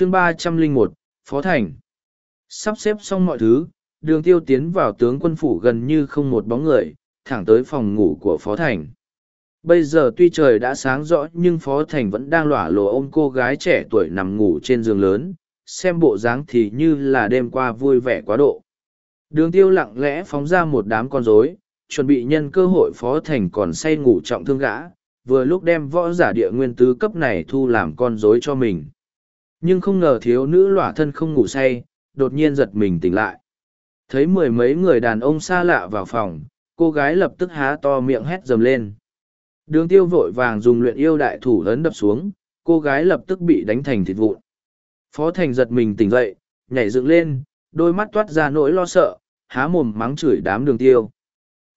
chương ba trăm linh một Phó Thành. Sắp xếp xong mọi thứ, đường tiêu tiến vào tướng quân phủ gần như không một bóng người, thẳng tới phòng ngủ của Phó Thành. Bây giờ tuy trời đã sáng rõ nhưng Phó Thành vẫn đang lỏa lộ ôm cô gái trẻ tuổi nằm ngủ trên giường lớn, xem bộ dáng thì như là đêm qua vui vẻ quá độ. Đường tiêu lặng lẽ phóng ra một đám con rối, chuẩn bị nhân cơ hội Phó Thành còn say ngủ trọng thương gã, vừa lúc đem võ giả địa nguyên tứ cấp này thu làm con rối cho mình. Nhưng không ngờ thiếu nữ lỏa thân không ngủ say, đột nhiên giật mình tỉnh lại. Thấy mười mấy người đàn ông xa lạ vào phòng, cô gái lập tức há to miệng hét dầm lên. Đường tiêu vội vàng dùng luyện yêu đại thủ ấn đập xuống, cô gái lập tức bị đánh thành thịt vụn. Phó Thành giật mình tỉnh dậy, nhảy dựng lên, đôi mắt toát ra nỗi lo sợ, há mồm mắng chửi đám đường tiêu.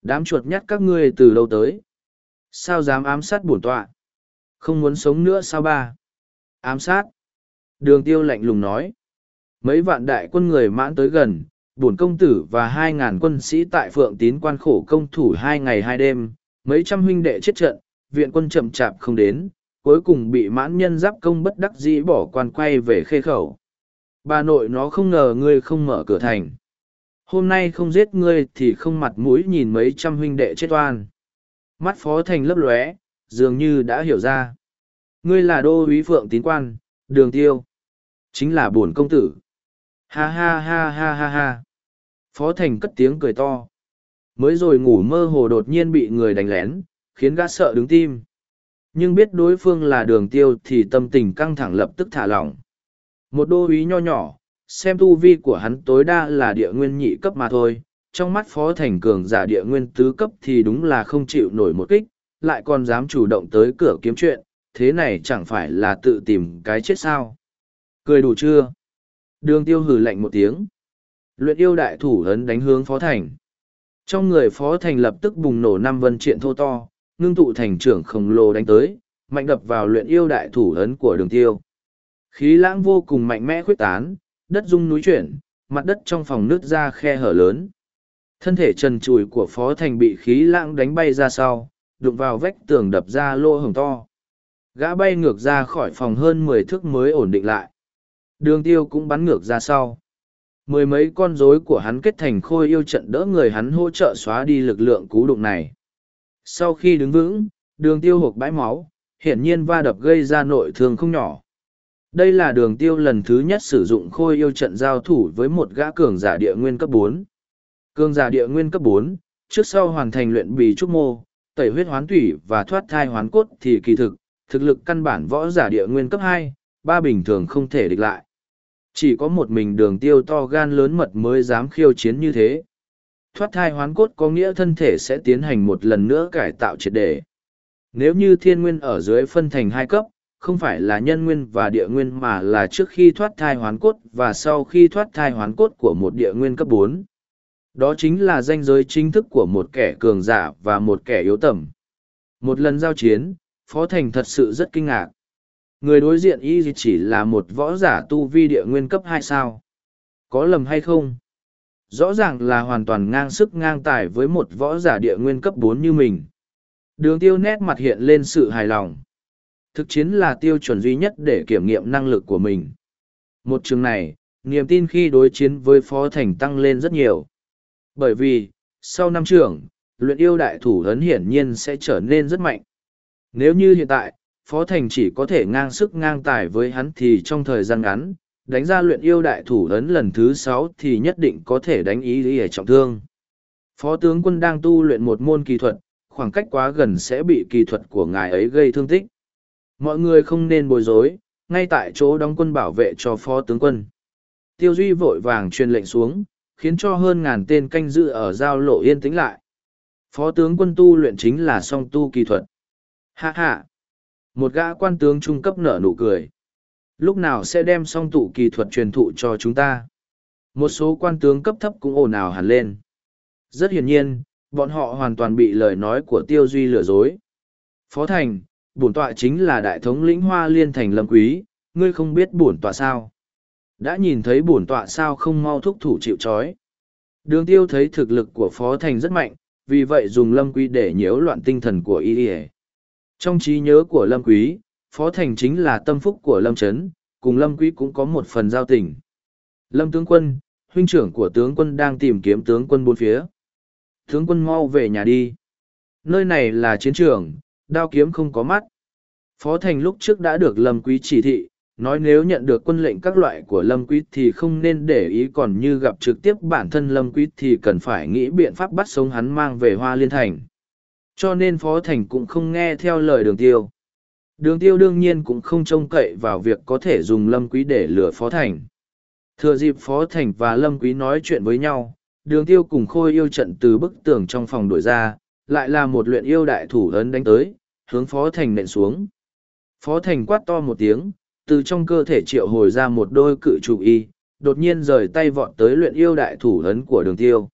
Đám chuột nhắt các ngươi từ lâu tới. Sao dám ám sát bổn tọa? Không muốn sống nữa sao ba? Ám sát? Đường tiêu lạnh lùng nói. Mấy vạn đại quân người mãn tới gần, bổn công tử và hai ngàn quân sĩ tại phượng tín quan khổ công thủ hai ngày hai đêm, mấy trăm huynh đệ chết trận, viện quân chậm chạp không đến, cuối cùng bị mãn nhân giáp công bất đắc dĩ bỏ quan quay về khê khẩu. Bà nội nó không ngờ ngươi không mở cửa thành. Hôm nay không giết ngươi thì không mặt mũi nhìn mấy trăm huynh đệ chết oan. Mắt phó thành lấp lóe, dường như đã hiểu ra. Ngươi là đô úy phượng tín quan, đường tiêu. Chính là bổn công tử. Ha ha ha ha ha ha. Phó thành cất tiếng cười to. Mới rồi ngủ mơ hồ đột nhiên bị người đánh lén, khiến gã sợ đứng tim. Nhưng biết đối phương là đường tiêu thì tâm tình căng thẳng lập tức thả lỏng. Một đô úy nho nhỏ, xem tu vi của hắn tối đa là địa nguyên nhị cấp mà thôi. Trong mắt phó thành cường giả địa nguyên tứ cấp thì đúng là không chịu nổi một kích, lại còn dám chủ động tới cửa kiếm chuyện, thế này chẳng phải là tự tìm cái chết sao. Cười đủ chưa? Đường tiêu hử lạnh một tiếng. Luyện yêu đại thủ ấn đánh hướng phó thành. Trong người phó thành lập tức bùng nổ năm vân triện thô to, ngưng tụ thành trưởng khổng lồ đánh tới, mạnh đập vào luyện yêu đại thủ ấn của đường tiêu. Khí lãng vô cùng mạnh mẽ khuyết tán, đất rung núi chuyển, mặt đất trong phòng nước ra khe hở lớn. Thân thể trần trùi của phó thành bị khí lãng đánh bay ra sau, đụng vào vách tường đập ra lỗ hồng to. Gã bay ngược ra khỏi phòng hơn mười thước mới ổn định lại. Đường tiêu cũng bắn ngược ra sau. Mười mấy con rối của hắn kết thành khôi yêu trận đỡ người hắn hỗ trợ xóa đi lực lượng cú đụng này. Sau khi đứng vững, đường tiêu hộp bãi máu, hiển nhiên va đập gây ra nội thương không nhỏ. Đây là đường tiêu lần thứ nhất sử dụng khôi yêu trận giao thủ với một gã cường giả địa nguyên cấp bốn. Cường giả địa nguyên cấp bốn, trước sau hoàn thành luyện bì trúc mô, tẩy huyết hoán thủy và thoát thai hoán cốt thì kỳ thực, thực lực căn bản võ giả địa nguyên cấp hai, ba bình thường không thể địch lại. Chỉ có một mình đường tiêu to gan lớn mật mới dám khiêu chiến như thế. Thoát thai hoán cốt có nghĩa thân thể sẽ tiến hành một lần nữa cải tạo triệt đề. Nếu như thiên nguyên ở dưới phân thành hai cấp, không phải là nhân nguyên và địa nguyên mà là trước khi thoát thai hoán cốt và sau khi thoát thai hoán cốt của một địa nguyên cấp bốn. Đó chính là danh giới chính thức của một kẻ cường giả và một kẻ yếu tầm. Một lần giao chiến, Phó Thành thật sự rất kinh ngạc người đối diện y chỉ là một võ giả tu vi địa nguyên cấp hai sao? Có lầm hay không? Rõ ràng là hoàn toàn ngang sức ngang tài với một võ giả địa nguyên cấp bốn như mình. Đường tiêu nét mặt hiện lên sự hài lòng. Thực chiến là tiêu chuẩn duy nhất để kiểm nghiệm năng lực của mình. Một trường này, niềm tin khi đối chiến với phó thành tăng lên rất nhiều. Bởi vì, sau năm trường, luyện yêu đại thủ ấn hiển nhiên sẽ trở nên rất mạnh. Nếu như hiện tại Phó Thành chỉ có thể ngang sức ngang tài với hắn thì trong thời gian ngắn, đánh ra luyện yêu đại thủ ấn lần thứ sáu thì nhất định có thể đánh ý ý trọng thương. Phó tướng quân đang tu luyện một môn kỳ thuật, khoảng cách quá gần sẽ bị kỳ thuật của ngài ấy gây thương tích. Mọi người không nên bối rối, ngay tại chỗ đóng quân bảo vệ cho phó tướng quân. Tiêu Duy vội vàng truyền lệnh xuống, khiến cho hơn ngàn tên canh dự ở giao lộ yên tĩnh lại. Phó tướng quân tu luyện chính là song tu kỳ thuật. Hạ hạ! Một gã quan tướng trung cấp nở nụ cười. Lúc nào sẽ đem song tụ kỳ thuật truyền thụ cho chúng ta? Một số quan tướng cấp thấp cũng ồn ào hẳn lên. Rất hiển nhiên, bọn họ hoàn toàn bị lời nói của Tiêu Duy lừa dối. Phó Thành, bổn tọa chính là đại thống lĩnh hoa liên thành lâm quý, ngươi không biết bổn tọa sao. Đã nhìn thấy bổn tọa sao không mau thúc thủ chịu chói. Đường tiêu thấy thực lực của Phó Thành rất mạnh, vì vậy dùng lâm quý để nhiễu loạn tinh thần của y trong trí nhớ của Lâm Quý, Phó Thành chính là tâm phúc của Lâm Trấn, cùng Lâm Quý cũng có một phần giao tình. Lâm tướng quân, huynh trưởng của tướng quân đang tìm kiếm tướng quân bốn phía. Tướng quân mau về nhà đi. Nơi này là chiến trường, đao kiếm không có mắt. Phó Thành lúc trước đã được Lâm Quý chỉ thị, nói nếu nhận được quân lệnh các loại của Lâm Quý thì không nên để ý còn như gặp trực tiếp bản thân Lâm Quý thì cần phải nghĩ biện pháp bắt sống hắn mang về Hoa Liên Thành. Cho nên Phó Thành cũng không nghe theo lời đường tiêu. Đường tiêu đương nhiên cũng không trông cậy vào việc có thể dùng Lâm Quý để lừa Phó Thành. Thừa dịp Phó Thành và Lâm Quý nói chuyện với nhau, đường tiêu cùng khôi yêu trận từ bức tường trong phòng đổi ra, lại là một luyện yêu đại thủ ấn đánh tới, hướng Phó Thành nện xuống. Phó Thành quát to một tiếng, từ trong cơ thể triệu hồi ra một đôi cự trụ y, đột nhiên rời tay vọt tới luyện yêu đại thủ ấn của đường tiêu.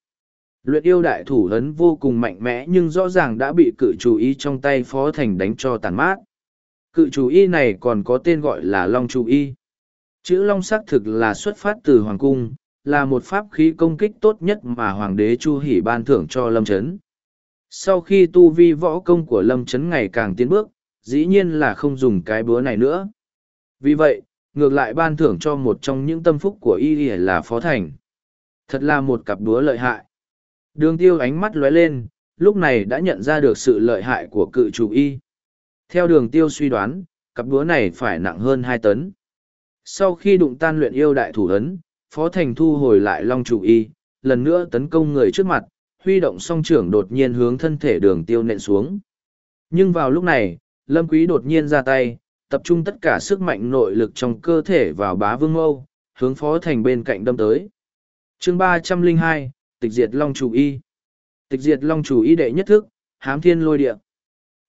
Luyện yêu đại thủ hấn vô cùng mạnh mẽ nhưng rõ ràng đã bị cự chủ y trong tay Phó Thành đánh cho tàn mát. Cự chủ y này còn có tên gọi là Long chủ y. Chữ Long xác thực là xuất phát từ Hoàng Cung, là một pháp khí công kích tốt nhất mà Hoàng đế Chu Hỷ ban thưởng cho Lâm Trấn. Sau khi tu vi võ công của Lâm Trấn ngày càng tiến bước, dĩ nhiên là không dùng cái búa này nữa. Vì vậy, ngược lại ban thưởng cho một trong những tâm phúc của y là Phó Thành. Thật là một cặp búa lợi hại. Đường tiêu ánh mắt lóe lên, lúc này đã nhận ra được sự lợi hại của cự chủ y. Theo đường tiêu suy đoán, cặp búa này phải nặng hơn hai tấn. Sau khi đụng tan luyện yêu đại thủ ấn, Phó Thành thu hồi lại long chủ y, lần nữa tấn công người trước mặt, huy động song trưởng đột nhiên hướng thân thể đường tiêu nện xuống. Nhưng vào lúc này, Lâm Quý đột nhiên ra tay, tập trung tất cả sức mạnh nội lực trong cơ thể vào bá vương mâu, hướng Phó Thành bên cạnh đâm tới. chương ba trăm linh hai Tịch diệt Long Chủ Y Tịch diệt Long Chủ Y đệ nhất thức, hám thiên lôi địa.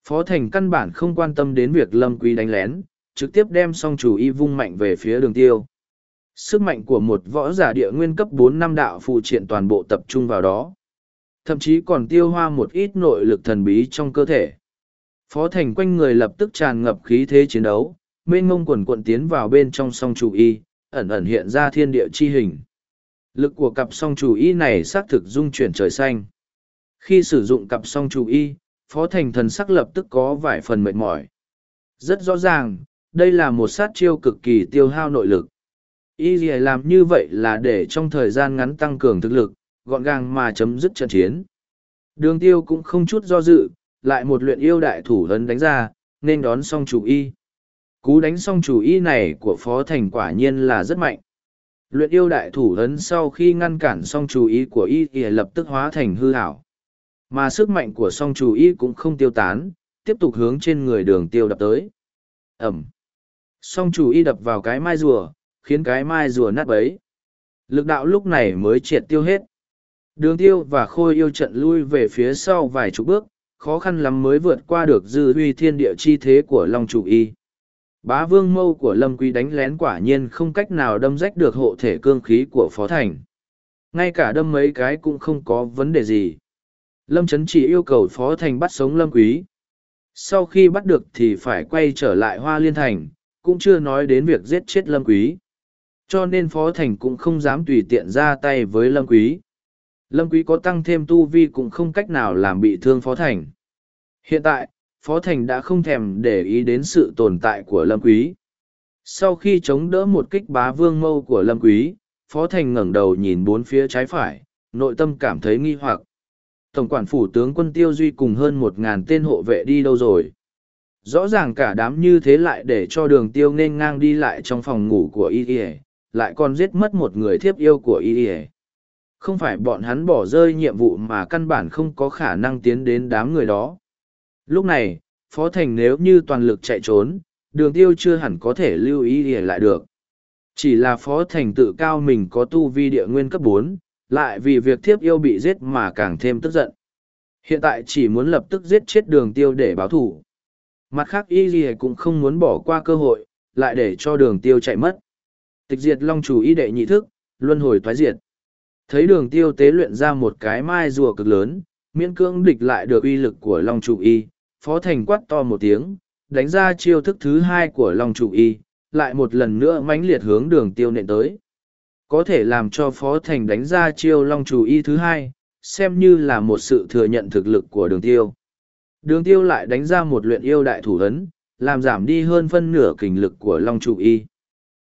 Phó Thành căn bản không quan tâm đến việc Lâm Quý đánh lén, trực tiếp đem song chủ y vung mạnh về phía đường tiêu. Sức mạnh của một võ giả địa nguyên cấp bốn năm đạo phụ triện toàn bộ tập trung vào đó. Thậm chí còn tiêu hoa một ít nội lực thần bí trong cơ thể. Phó Thành quanh người lập tức tràn ngập khí thế chiến đấu, mênh ngông quần cuộn tiến vào bên trong song chủ y, ẩn ẩn hiện ra thiên địa chi hình. Lực của cặp song chủ y này xác thực dung chuyển trời xanh. Khi sử dụng cặp song chủ y, Phó Thành thần sắc lập tức có vài phần mệt mỏi. Rất rõ ràng, đây là một sát chiêu cực kỳ tiêu hao nội lực. Y làm như vậy là để trong thời gian ngắn tăng cường thực lực, gọn gàng mà chấm dứt trận chiến. Đường tiêu cũng không chút do dự, lại một luyện yêu đại thủ hấn đánh ra, nên đón song chủ y. Cú đánh song chủ y này của Phó Thành quả nhiên là rất mạnh. Luyện yêu đại thủ ấn sau khi ngăn cản song chủ ý của y thì lập tức hóa thành hư hảo. Mà sức mạnh của song chủ ý cũng không tiêu tán, tiếp tục hướng trên người đường tiêu đập tới. Ẩm. Song chủ ý đập vào cái mai rùa, khiến cái mai rùa nát bấy. Lực đạo lúc này mới triệt tiêu hết. Đường tiêu và khôi yêu trận lui về phía sau vài chục bước, khó khăn lắm mới vượt qua được dư huy thiên địa chi thế của Long chủ y. Bá vương mâu của Lâm Quý đánh lén quả nhiên không cách nào đâm rách được hộ thể cương khí của Phó Thành. Ngay cả đâm mấy cái cũng không có vấn đề gì. Lâm Trấn chỉ yêu cầu Phó Thành bắt sống Lâm Quý. Sau khi bắt được thì phải quay trở lại Hoa Liên Thành, cũng chưa nói đến việc giết chết lâm quý. Cho nên Phó Thành cũng không dám tùy tiện ra tay với lâm quý. Lâm quý có tăng thêm tu vi cũng không cách nào làm bị thương Phó Thành. Hiện tại, Phó Thành đã không thèm để ý đến sự tồn tại của lâm quý. Sau khi chống đỡ một kích bá vương mâu của lâm quý, Phó Thành ngẩng đầu nhìn bốn phía trái phải, nội tâm cảm thấy nghi hoặc. Tổng quản phủ tướng quân Tiêu Duy cùng hơn một ngàn tên hộ vệ đi đâu rồi? rõ ràng cả đám như thế lại để cho đường tiêu nên ngang đi lại trong phòng ngủ của y ỉa lại còn giết mất một người thiếp yêu của y ỉa không phải bọn hắn bỏ rơi nhiệm vụ mà căn bản không có khả năng tiến đến đám người đó lúc này phó thành nếu như toàn lực chạy trốn đường tiêu chưa hẳn có thể lưu ý để lại được chỉ là phó thành tự cao mình có tu vi địa nguyên cấp bốn lại vì việc thiếp yêu bị giết mà càng thêm tức giận hiện tại chỉ muốn lập tức giết chết đường tiêu để báo thủ Mặt khác y gì cũng không muốn bỏ qua cơ hội, lại để cho đường tiêu chạy mất. Tịch diệt long chủ y đệ nhị thức, luân hồi thoái diệt. Thấy đường tiêu tế luyện ra một cái mai rùa cực lớn, miễn cưỡng địch lại được uy lực của long chủ y, phó thành quát to một tiếng, đánh ra chiêu thức thứ hai của long chủ y, lại một lần nữa mãnh liệt hướng đường tiêu nện tới. Có thể làm cho phó thành đánh ra chiêu long chủ y thứ hai, xem như là một sự thừa nhận thực lực của đường tiêu. Đường tiêu lại đánh ra một luyện yêu đại thủ ấn, làm giảm đi hơn phân nửa kình lực của Long Chủ Y.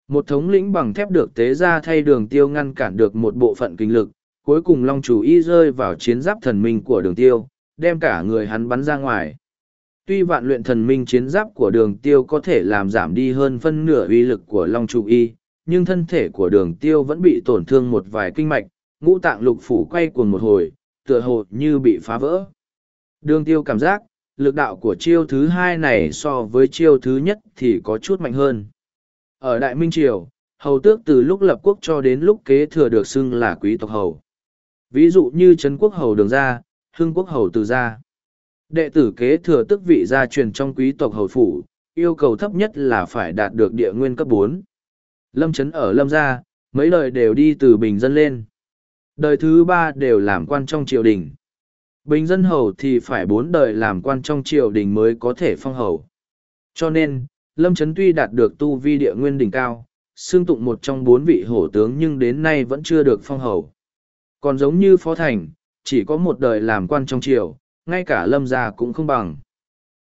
Một thống lĩnh bằng thép được tế ra thay đường tiêu ngăn cản được một bộ phận kinh lực, cuối cùng Long chủ y rơi vào chiến giáp thần minh của đường tiêu, đem cả người hắn bắn ra ngoài. Tuy vạn luyện thần minh chiến giáp của đường tiêu có thể làm giảm đi hơn phân nửa uy lực của Long chủ y, nhưng thân thể của đường tiêu vẫn bị tổn thương một vài kinh mạch, ngũ tạng lục phủ quay cuồng một hồi, tựa hồ như bị phá vỡ. Đường tiêu cảm giác, lực đạo của chiêu thứ hai này so với chiêu thứ nhất thì có chút mạnh hơn. Ở Đại Minh Triều, hầu tước từ lúc lập quốc cho đến lúc kế thừa được xưng là quý tộc hầu. Ví dụ như Trấn quốc hầu đường gia, hưng quốc hầu từ gia. Đệ tử kế thừa tước vị gia truyền trong quý tộc hầu phủ, yêu cầu thấp nhất là phải đạt được địa nguyên cấp bốn. Lâm Trấn ở Lâm gia, mấy đời đều đi từ bình dân lên. Đời thứ ba đều làm quan trong triều đình. Bình dân hầu thì phải bốn đời làm quan trong triều đình mới có thể phong hầu. Cho nên, Lâm Trấn tuy đạt được tu vi địa nguyên đỉnh cao, xương tụng một trong bốn vị hổ tướng nhưng đến nay vẫn chưa được phong hầu. Còn giống như Phó Thành, chỉ có một đời làm quan trong triều, ngay cả Lâm gia cũng không bằng.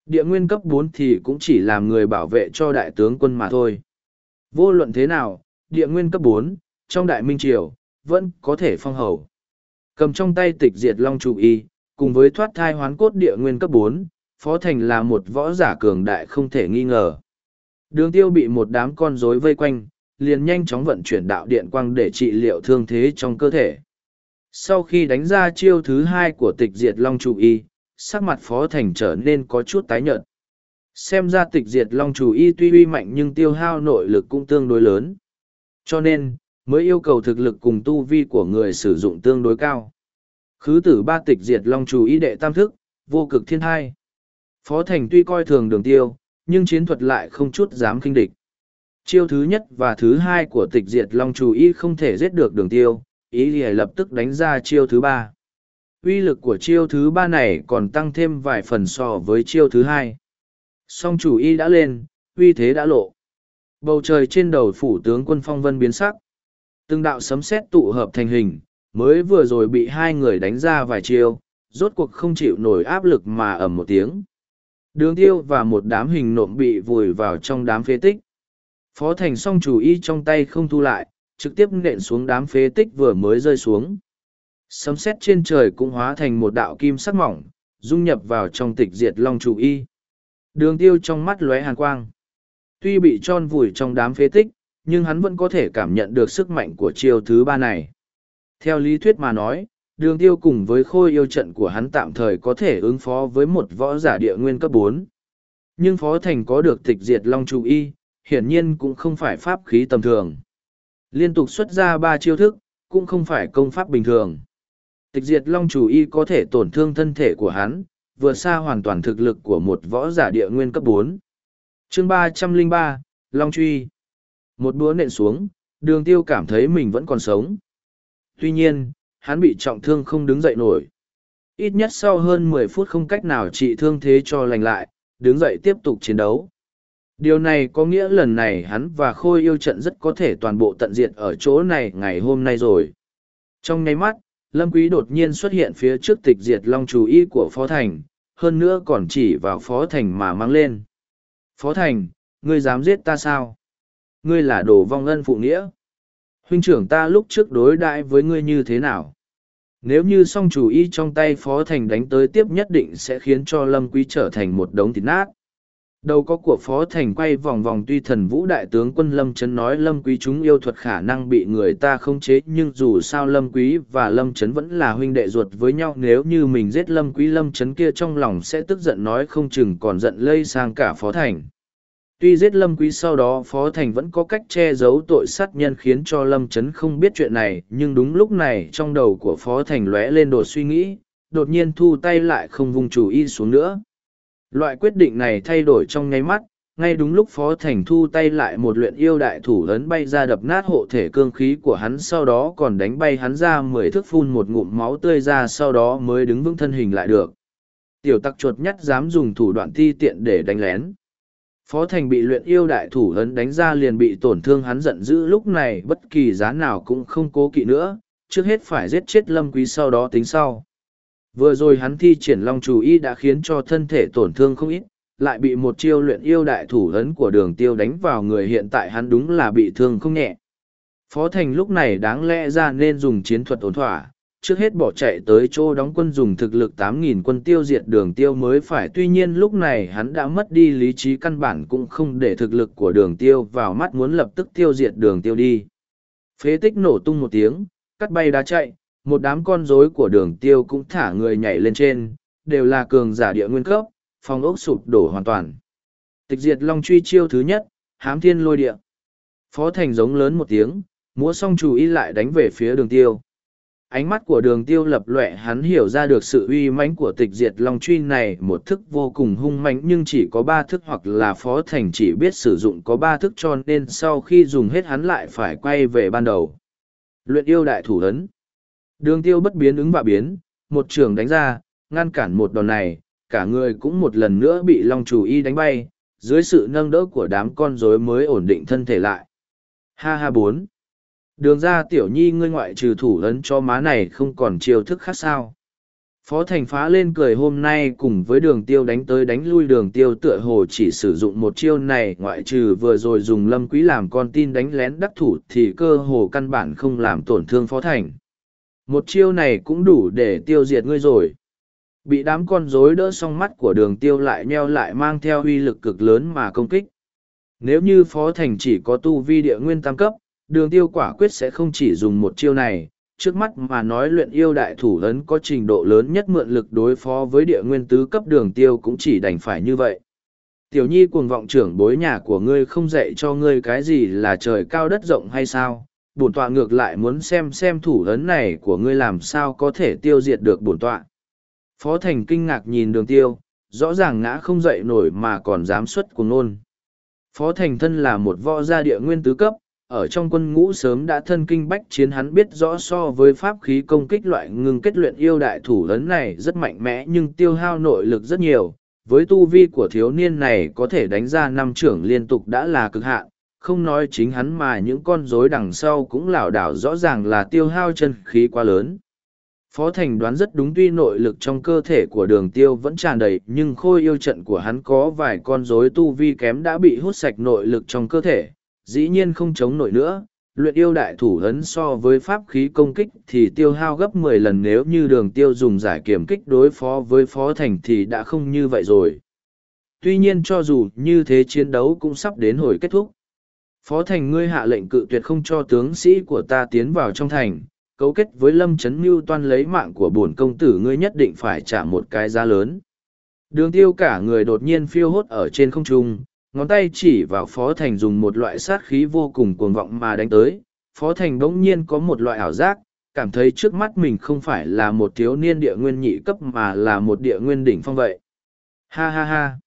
Địa nguyên cấp bốn thì cũng chỉ làm người bảo vệ cho đại tướng quân mà thôi. Vô luận thế nào, địa nguyên cấp bốn trong đại minh triều, vẫn có thể phong hầu. Cầm trong tay tịch diệt long trụ y, cùng với thoát thai hoán cốt địa nguyên cấp bốn Phó Thành là một võ giả cường đại không thể nghi ngờ. Đường tiêu bị một đám con rối vây quanh, liền nhanh chóng vận chuyển đạo điện quang để trị liệu thương thế trong cơ thể. Sau khi đánh ra chiêu thứ hai của tịch diệt long chủ y, sắc mặt Phó Thành trở nên có chút tái nhợt. Xem ra tịch diệt long chủ y tuy uy mạnh nhưng tiêu hao nội lực cũng tương đối lớn. Cho nên, mới yêu cầu thực lực cùng tu vi của người sử dụng tương đối cao. Khứ tử ba tịch diệt long chủ y đệ tam thức, vô cực thiên hai. Phó Thành tuy coi thường đường tiêu, nhưng chiến thuật lại không chút dám kinh địch. Chiêu thứ nhất và thứ hai của tịch diệt long chủ y không thể giết được đường tiêu, ý lìa lập tức đánh ra chiêu thứ ba. Uy lực của chiêu thứ ba này còn tăng thêm vài phần so với chiêu thứ hai. Song chủ y đã lên, uy thế đã lộ. Bầu trời trên đầu phủ tướng quân phong vân biến sắc. Từng đạo sấm sét tụ hợp thành hình, mới vừa rồi bị hai người đánh ra vài chiêu, rốt cuộc không chịu nổi áp lực mà ầm một tiếng. Đường tiêu và một đám hình nộm bị vùi vào trong đám phế tích. Phó thành song chủ y trong tay không thu lại, trực tiếp nện xuống đám phế tích vừa mới rơi xuống. Sấm sét trên trời cũng hóa thành một đạo kim sắc mỏng, dung nhập vào trong tịch diệt long chủ y. Đường tiêu trong mắt lóe hàn quang. Tuy bị tròn vùi trong đám phế tích, nhưng hắn vẫn có thể cảm nhận được sức mạnh của chiêu thứ ba này. Theo lý thuyết mà nói, đường tiêu cùng với khôi yêu trận của hắn tạm thời có thể ứng phó với một võ giả địa nguyên cấp bốn. Nhưng Phó Thành có được tịch diệt long trụ y, hiển nhiên cũng không phải pháp khí tầm thường. Liên tục xuất ra ba chiêu thức, cũng không phải công pháp bình thường. Tịch diệt long chủ y có thể tổn thương thân thể của hắn, vượt xa hoàn toàn thực lực của một võ giả địa nguyên cấp bốn. chương ba trăm linh ba Long Truy Một búa nện xuống, đường tiêu cảm thấy mình vẫn còn sống. Tuy nhiên, hắn bị trọng thương không đứng dậy nổi. Ít nhất sau hơn mười phút không cách nào trị thương thế cho lành lại, đứng dậy tiếp tục chiến đấu. Điều này có nghĩa lần này hắn và Khôi yêu trận rất có thể toàn bộ tận diện ở chỗ này ngày hôm nay rồi. Trong nháy mắt, Lâm Quý đột nhiên xuất hiện phía trước tịch diệt long chủ ý của Phó Thành, hơn nữa còn chỉ vào Phó Thành mà mang lên. Phó Thành, ngươi dám giết ta sao? Ngươi là đồ vong ân phụ nghĩa. Huynh trưởng ta lúc trước đối đãi với ngươi như thế nào? Nếu như song chủ y trong tay Phó Thành đánh tới tiếp nhất định sẽ khiến cho Lâm Quý trở thành một đống thịt nát. Đầu có của Phó Thành quay vòng vòng tuy thần vũ đại tướng quân Lâm Trấn nói Lâm Quý chúng yêu thuật khả năng bị người ta không chế nhưng dù sao Lâm Quý và Lâm Trấn vẫn là huynh đệ ruột với nhau nếu như mình giết Lâm Quý Lâm Trấn kia trong lòng sẽ tức giận nói không chừng còn giận lây sang cả Phó Thành. Tuy giết Lâm Quý sau đó Phó Thành vẫn có cách che giấu tội sát nhân khiến cho Lâm Trấn không biết chuyện này nhưng đúng lúc này trong đầu của Phó Thành lóe lên đột suy nghĩ, đột nhiên thu tay lại không vùng chủ y xuống nữa Loại quyết định này thay đổi trong nháy mắt, ngay đúng lúc Phó Thành thu tay lại một luyện yêu đại thủ ấn bay ra đập nát hộ thể cương khí của hắn sau đó còn đánh bay hắn ra mười thước phun một ngụm máu tươi ra sau đó mới đứng vững thân hình lại được. Tiểu tặc chuột nhất dám dùng thủ đoạn ti tiện để đánh lén. Phó Thành bị luyện yêu đại thủ ấn đánh ra liền bị tổn thương hắn giận dữ lúc này bất kỳ giá nào cũng không cố kỵ nữa, trước hết phải giết chết lâm quý sau đó tính sau. Vừa rồi hắn thi triển long chủ y đã khiến cho thân thể tổn thương không ít, lại bị một chiêu luyện yêu đại thủ ấn của đường tiêu đánh vào người hiện tại hắn đúng là bị thương không nhẹ. Phó Thành lúc này đáng lẽ ra nên dùng chiến thuật ổn thỏa, trước hết bỏ chạy tới chỗ đóng quân dùng thực lực 8.000 quân tiêu diệt đường tiêu mới phải. Tuy nhiên lúc này hắn đã mất đi lý trí căn bản cũng không để thực lực của đường tiêu vào mắt muốn lập tức tiêu diệt đường tiêu đi. Phế tích nổ tung một tiếng, cắt bay đá chạy, một đám con rối của đường tiêu cũng thả người nhảy lên trên, đều là cường giả địa nguyên cấp, phòng ốc sụp đổ hoàn toàn. Tịch diệt long truy chiêu thứ nhất, hám thiên lôi địa. Phó thành giống lớn một tiếng, múa xong chủ ý lại đánh về phía đường tiêu. Ánh mắt của đường tiêu lập lệ hắn hiểu ra được sự uy mãnh của tịch diệt long truy này một thức vô cùng hung mãnh nhưng chỉ có ba thức hoặc là phó thành chỉ biết sử dụng có ba thức cho nên sau khi dùng hết hắn lại phải quay về ban đầu. Luyện yêu đại thủ ấn. Đường tiêu bất biến ứng và biến, một trường đánh ra, ngăn cản một đòn này, cả người cũng một lần nữa bị long chủ y đánh bay, dưới sự nâng đỡ của đám con rối mới ổn định thân thể lại. Ha ha bốn. Đường ra tiểu nhi ngươi ngoại trừ thủ lấn cho má này không còn chiêu thức khác sao. Phó Thành phá lên cười hôm nay cùng với đường tiêu đánh tới đánh lui đường tiêu tựa hồ chỉ sử dụng một chiêu này ngoại trừ vừa rồi dùng lâm quý làm con tin đánh lén đắc thủ thì cơ hồ căn bản không làm tổn thương Phó Thành. Một chiêu này cũng đủ để tiêu diệt ngươi rồi. Bị đám con rối đỡ xong mắt của đường tiêu lại neo lại mang theo uy lực cực lớn mà công kích. Nếu như Phó Thành chỉ có tu vi địa nguyên tam cấp, đường tiêu quả quyết sẽ không chỉ dùng một chiêu này, trước mắt mà nói luyện yêu đại thủ ấn có trình độ lớn nhất mượn lực đối phó với địa nguyên tứ cấp đường tiêu cũng chỉ đành phải như vậy. Tiểu nhi cuồng vọng trưởng bối nhà của ngươi không dạy cho ngươi cái gì là trời cao đất rộng hay sao, bổn tọa ngược lại muốn xem xem thủ ấn này của ngươi làm sao có thể tiêu diệt được bổn tọa. Phó Thành kinh ngạc nhìn đường tiêu, rõ ràng ngã không dậy nổi mà còn dám xuất cùng nôn. Phó Thành thân là một võ gia địa nguyên tứ cấp, ở trong quân ngũ sớm đã thân kinh bách chiến hắn biết rõ so với pháp khí công kích loại ngừng kết luyện yêu đại thủ ấn này rất mạnh mẽ nhưng tiêu hao nội lực rất nhiều. Với tu vi của thiếu niên này có thể đánh ra năm trưởng liên tục đã là cực hạn, không nói chính hắn mà những con rối đằng sau cũng lảo đảo rõ ràng là tiêu hao chân khí quá lớn. Phó Thành đoán rất đúng tuy nội lực trong cơ thể của đường tiêu vẫn tràn đầy nhưng khôi yêu trận của hắn có vài con rối tu vi kém đã bị hút sạch nội lực trong cơ thể, dĩ nhiên không chống nổi nữa. Luyện yêu đại thủ ấn so với pháp khí công kích thì tiêu hao gấp mười lần nếu như đường tiêu dùng giải kiểm kích đối phó với Phó Thành thì đã không như vậy rồi. Tuy nhiên cho dù như thế chiến đấu cũng sắp đến hồi kết thúc. Phó Thành ngươi hạ lệnh cự tuyệt không cho tướng sĩ của ta tiến vào trong thành, cấu kết với lâm chấn mưu toan lấy mạng của bổn công tử ngươi nhất định phải trả một cái giá lớn. Đường tiêu cả người đột nhiên phiêu hốt ở trên không trung ngón tay chỉ vào phó thành dùng một loại sát khí vô cùng cuồng vọng mà đánh tới. Phó thành bỗng nhiên có một loại ảo giác cảm thấy trước mắt mình không phải là một thiếu niên địa nguyên nhị cấp mà là một địa nguyên đỉnh phong vậy. Ha ha ha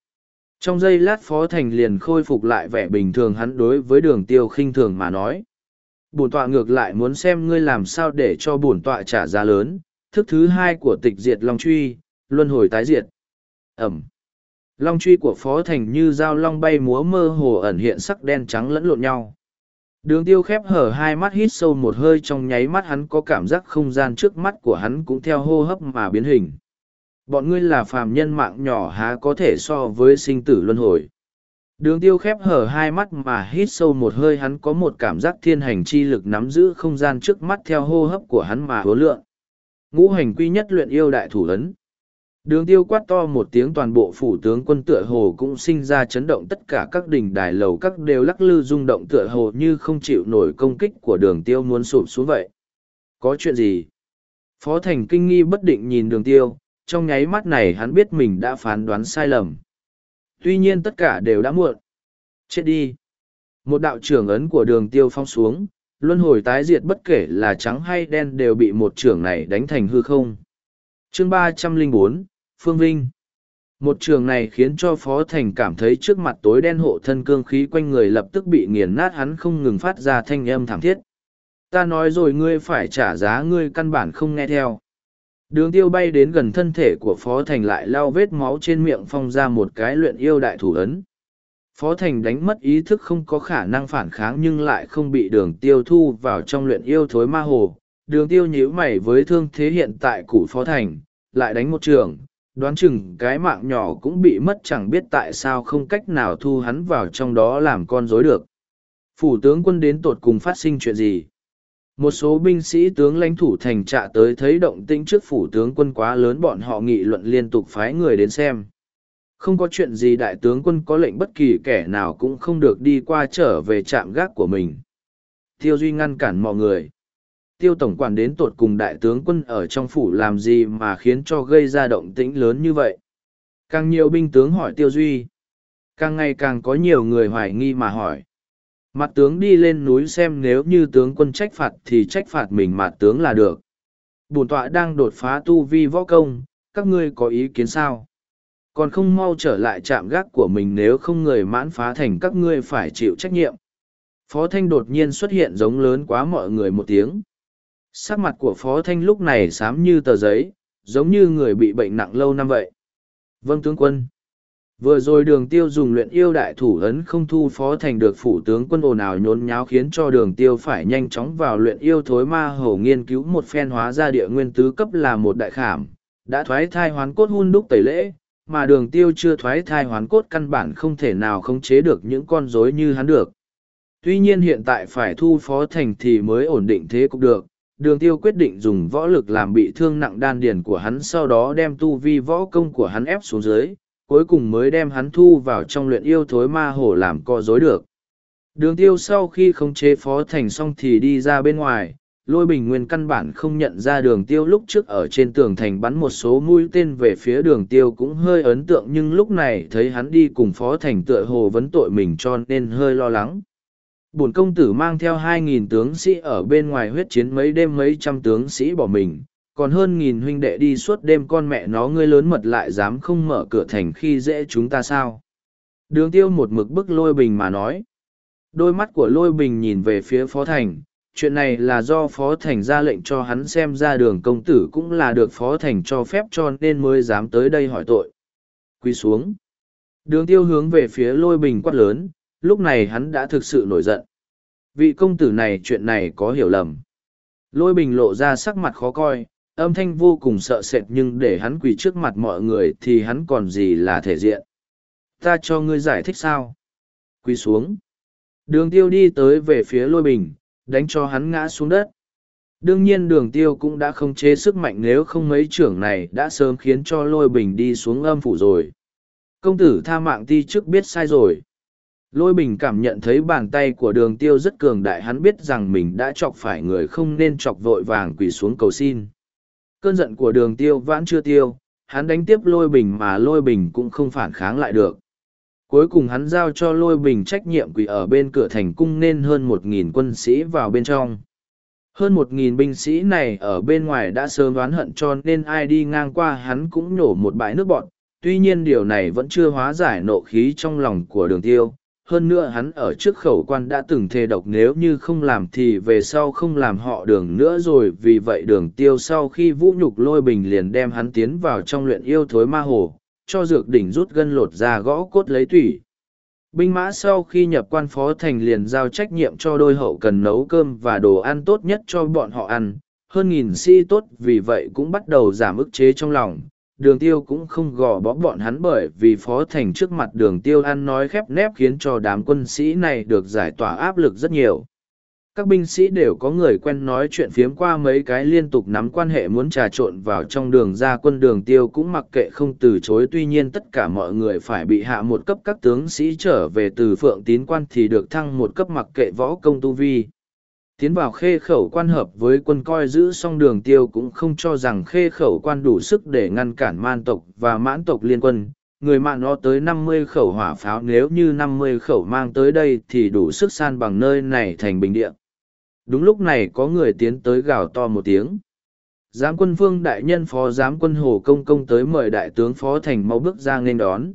trong giây lát phó thành liền khôi phục lại vẻ bình thường hắn đối với đường tiêu khinh thường mà nói. Bổn tọa ngược lại muốn xem ngươi làm sao để cho bổn tọa trả giá lớn, thức thứ hai của tịch diệt long truy, luân hồi tái diệt. Ẩm. Long truy của phó thành như dao long bay múa mơ hồ ẩn hiện sắc đen trắng lẫn lộn nhau. Đường tiêu khép hở hai mắt hít sâu một hơi trong nháy mắt hắn có cảm giác không gian trước mắt của hắn cũng theo hô hấp mà biến hình bọn ngươi là phàm nhân mạng nhỏ há có thể so với sinh tử luân hồi Đường tiêu khép hở hai mắt mà hít sâu một hơi hắn có một cảm giác thiên hành chi lực nắm giữ không gian trước mắt theo hô hấp của hắn mà hứa lượng. Ngũ hành quy nhất luyện yêu đại thủ ấn. Đường tiêu quát to một tiếng toàn bộ phủ tướng quân tựa hồ cũng sinh ra chấn động tất cả các đỉnh đài lầu các đều lắc lư rung động tựa hồ như không chịu nổi công kích của đường tiêu muốn sụp xuống vậy. Có chuyện gì? Phó thành kinh nghi bất định nhìn đường tiêu, trong nháy mắt này hắn biết mình đã phán đoán sai lầm. Tuy nhiên tất cả đều đã muộn. Chết đi. Một đạo trưởng ấn của đường tiêu phong xuống, luân hồi tái diệt bất kể là trắng hay đen đều bị một trưởng này đánh thành hư không. chương ba trăm linh bốn Phương Vinh Một trường này khiến cho Phó Thành cảm thấy trước mặt tối đen hộ thân cương khí quanh người lập tức bị nghiền nát hắn không ngừng phát ra thanh âm thảm thiết. Ta nói rồi ngươi phải trả giá ngươi căn bản không nghe theo. Đường tiêu bay đến gần thân thể của Phó Thành lại lau vết máu trên miệng phong ra một cái luyện yêu đại thủ ấn. Phó Thành đánh mất ý thức không có khả năng phản kháng nhưng lại không bị đường tiêu thu vào trong luyện yêu thối ma hồ. Đường tiêu nhíu mày với thương thế hiện tại của Phó Thành, lại đánh một trường, đoán chừng cái mạng nhỏ cũng bị mất chẳng biết tại sao không cách nào thu hắn vào trong đó làm con dối được phủ tướng quân đến tột cùng phát sinh chuyện gì một số binh sĩ tướng lãnh thủ thành trạ tới thấy động tĩnh trước phủ tướng quân quá lớn, bọn họ nghị luận liên tục phái người đến xem. Không có chuyện gì đại tướng quân có lệnh bất kỳ kẻ nào cũng không được đi qua trở về trạm gác của mình. Tiêu duy ngăn cản mọi người. Tiêu tổng quản đến tột cùng đại tướng quân ở trong phủ làm gì mà khiến cho gây ra động tĩnh lớn như vậy? Càng nhiều binh tướng hỏi tiêu duy, càng ngày càng có nhiều người hoài nghi mà hỏi mặt tướng đi lên núi xem nếu như tướng quân trách phạt thì trách phạt mình mặt tướng là được. Bổn tọa đang đột phá tu vi võ công, các ngươi có ý kiến sao? Còn không mau trở lại trạm gác của mình nếu không người mãn phá thành các ngươi phải chịu trách nhiệm. Phó thanh đột nhiên xuất hiện giống lớn quá mọi người một tiếng. Sắc mặt của phó thanh lúc này xám như tờ giấy, giống như người bị bệnh nặng lâu năm vậy. Vâng tướng quân vừa rồi đường tiêu dùng luyện yêu đại thủ ấn không thu phó thành được phủ tướng quân ồn ào nhốn nháo khiến cho đường tiêu phải nhanh chóng vào luyện yêu thối ma hổ nghiên cứu một phen hóa ra địa nguyên tứ cấp là một đại khảm. Đã thoái thai hoán cốt hun đúc tẩy lễ mà đường tiêu chưa thoái thai hoán cốt căn bản không thể nào khống chế được những con rối như hắn được. Tuy nhiên hiện tại phải thu phó thành thì mới ổn định thế cục được. Đường tiêu quyết định dùng võ lực làm bị thương nặng đan điền của hắn sau đó đem tu vi võ công của hắn ép xuống dưới, cuối cùng mới đem hắn thu vào trong luyện yêu thối ma hổ làm co dối được. Đường tiêu sau khi khống chế phó thành xong thì đi ra bên ngoài, lôi bình nguyên căn bản không nhận ra đường tiêu lúc trước ở trên tường thành bắn một số mũi tên về phía đường tiêu cũng hơi ấn tượng nhưng lúc này thấy hắn đi cùng phó thành tựa hồ vấn tội mình cho nên hơi lo lắng. Bổn công tử mang theo hai nghìn tướng sĩ ở bên ngoài huyết chiến mấy đêm mấy trăm tướng sĩ bỏ mình, còn hơn nghìn huynh đệ đi suốt đêm con mẹ nó ngươi lớn mật lại dám không mở cửa thành khi dễ chúng ta sao. Đường tiêu một mực bức lôi bình mà nói. Đôi mắt của lôi bình nhìn về phía phó thành, chuyện này là do phó thành ra lệnh cho hắn xem ra đường công tử cũng là được phó thành cho phép cho nên mới dám tới đây hỏi tội. Quy xuống. Đường tiêu hướng về phía lôi bình quát lớn, lúc này hắn đã thực sự nổi giận. Vị công tử này chuyện này có hiểu lầm. Lôi bình lộ ra sắc mặt khó coi, âm thanh vô cùng sợ sệt nhưng để hắn quỳ trước mặt mọi người thì hắn còn gì là thể diện. Ta cho ngươi giải thích sao? Quỳ xuống. Đường tiêu đi tới về phía lôi bình, đánh cho hắn ngã xuống đất. Đương nhiên đường tiêu cũng đã không chế sức mạnh nếu không mấy trưởng này đã sớm khiến cho lôi bình đi xuống âm phủ rồi. Công tử tha mạng ti trước biết sai rồi. Lôi bình cảm nhận thấy bàn tay của đường tiêu rất cường đại hắn biết rằng mình đã chọc phải người không nên chọc vội vàng quỳ xuống cầu xin. Cơn giận của đường tiêu vãn chưa tiêu, hắn đánh tiếp lôi bình mà lôi bình cũng không phản kháng lại được. Cuối cùng hắn giao cho lôi bình trách nhiệm quỷ ở bên cửa thành cung nên hơn một nghìn quân sĩ vào bên trong. Hơn một nghìn binh sĩ này ở bên ngoài đã sớm đoán hận cho nên ai đi ngang qua hắn cũng nổ một bãi nước bọn. Tuy nhiên điều này vẫn chưa hóa giải nộ khí trong lòng của đường tiêu, hơn nữa hắn ở trước khẩu quan đã từng thề độc nếu như không làm thì về sau không làm họ đường nữa rồi, vì vậy đường tiêu sau khi vũ nhục lôi bình liền đem hắn tiến vào trong luyện yêu thối ma hồ, cho dược đỉnh rút gân lột ra gõ cốt lấy tủy. Binh mã sau khi nhập quan phó thành liền giao trách nhiệm cho đôi hậu cần nấu cơm và đồ ăn tốt nhất cho bọn họ ăn, hơn nghìn sĩ tốt vì vậy cũng bắt đầu giảm ức chế trong lòng đường tiêu cũng không gò bó bọn hắn bởi vì phó thành trước mặt đường tiêu ăn nói khép nép khiến cho đám quân sĩ này được giải tỏa áp lực rất nhiều. Các binh sĩ đều có người quen nói chuyện phiếm qua mấy cái liên tục nắm quan hệ muốn trà trộn vào trong đường ra quân đường tiêu cũng mặc kệ không từ chối, tuy nhiên tất cả mọi người phải bị hạ một cấp các tướng sĩ trở về từ phượng tín quan thì được thăng một cấp mặc kệ võ công tu vi tiến vào khê khẩu quan hợp với quân coi giữ song đường tiêu cũng không cho rằng khê khẩu quan đủ sức để ngăn cản man tộc và mãn tộc liên quân. Người mạng nó tới năm mươi khẩu hỏa pháo, nếu như năm mươi khẩu mang tới đây thì đủ sức san bằng nơi này thành bình địa. Đúng lúc này có người tiến tới gào to một tiếng. Giám quân vương đại nhân, phó giám quân hồ công công tới mời đại tướng phó thành mau bước ra nghênh đón.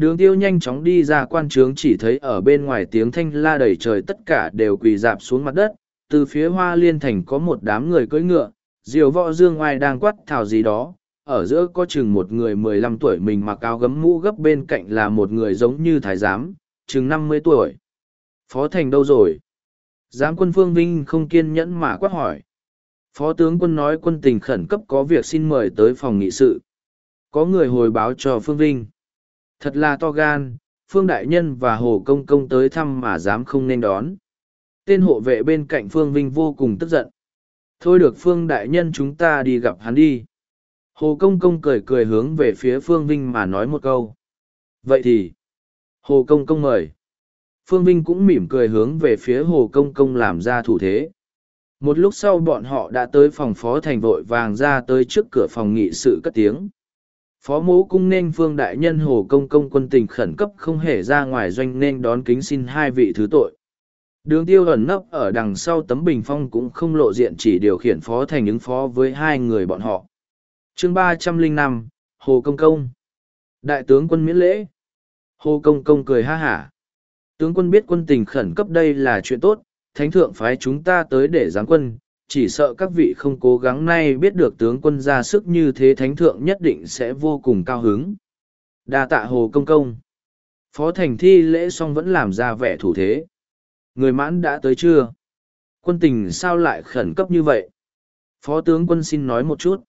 Đường tiêu nhanh chóng đi ra quan trướng chỉ thấy ở bên ngoài tiếng thanh la đầy trời tất cả đều quỳ dạp xuống mặt đất, từ phía hoa liên thành có một đám người cưỡi ngựa, diều võ dương ngoài đang quát thảo gì đó, ở giữa có chừng một người mười lăm tuổi mình mặc áo gấm mũ gấp bên cạnh là một người giống như thái giám, chừng năm mươi tuổi. Phó thành đâu rồi? Giám quân Phương Vinh không kiên nhẫn mà quát hỏi. Phó tướng quân nói quân tình khẩn cấp có việc xin mời tới phòng nghị sự. Có người hồi báo cho Phương Vinh. Thật là to gan, Phương Đại Nhân và Hồ Công Công tới thăm mà dám không nên đón. Tên hộ vệ bên cạnh Phương Vinh vô cùng tức giận. Thôi được Phương Đại Nhân chúng ta đi gặp hắn đi. Hồ Công Công cười cười hướng về phía Phương Vinh mà nói một câu. Vậy thì, Hồ Công Công mời. Phương Vinh cũng mỉm cười hướng về phía Hồ Công Công làm ra thủ thế. Một lúc sau bọn họ đã tới phòng phó thành vội vàng ra tới trước cửa phòng nghị sự cất tiếng. Phó mẫu cung nên Phương Đại Nhân Hồ Công Công quân tình khẩn cấp không hề ra ngoài doanh nên đón kính xin hai vị thứ tội. Đường tiêu ẩn nấp ở đằng sau tấm bình phong cũng không lộ diện chỉ điều khiển phó thành ứng phó với hai người bọn họ. chương ba trăm linh năm Hồ Công Công Đại tướng quân miễn lễ Hồ Công Công cười ha hả. Tướng quân biết quân tình khẩn cấp đây là chuyện tốt, thánh thượng phái chúng ta tới để giáng quân, chỉ sợ các vị không cố gắng nay biết được tướng quân ra sức như thế thánh thượng nhất định sẽ vô cùng cao hứng. đa tạ Hồ Công Công Phó thành thi lễ xong vẫn làm ra vẻ thủ thế. Người mãn đã tới chưa? Quân tình sao lại khẩn cấp như vậy? Phó tướng quân xin nói một chút.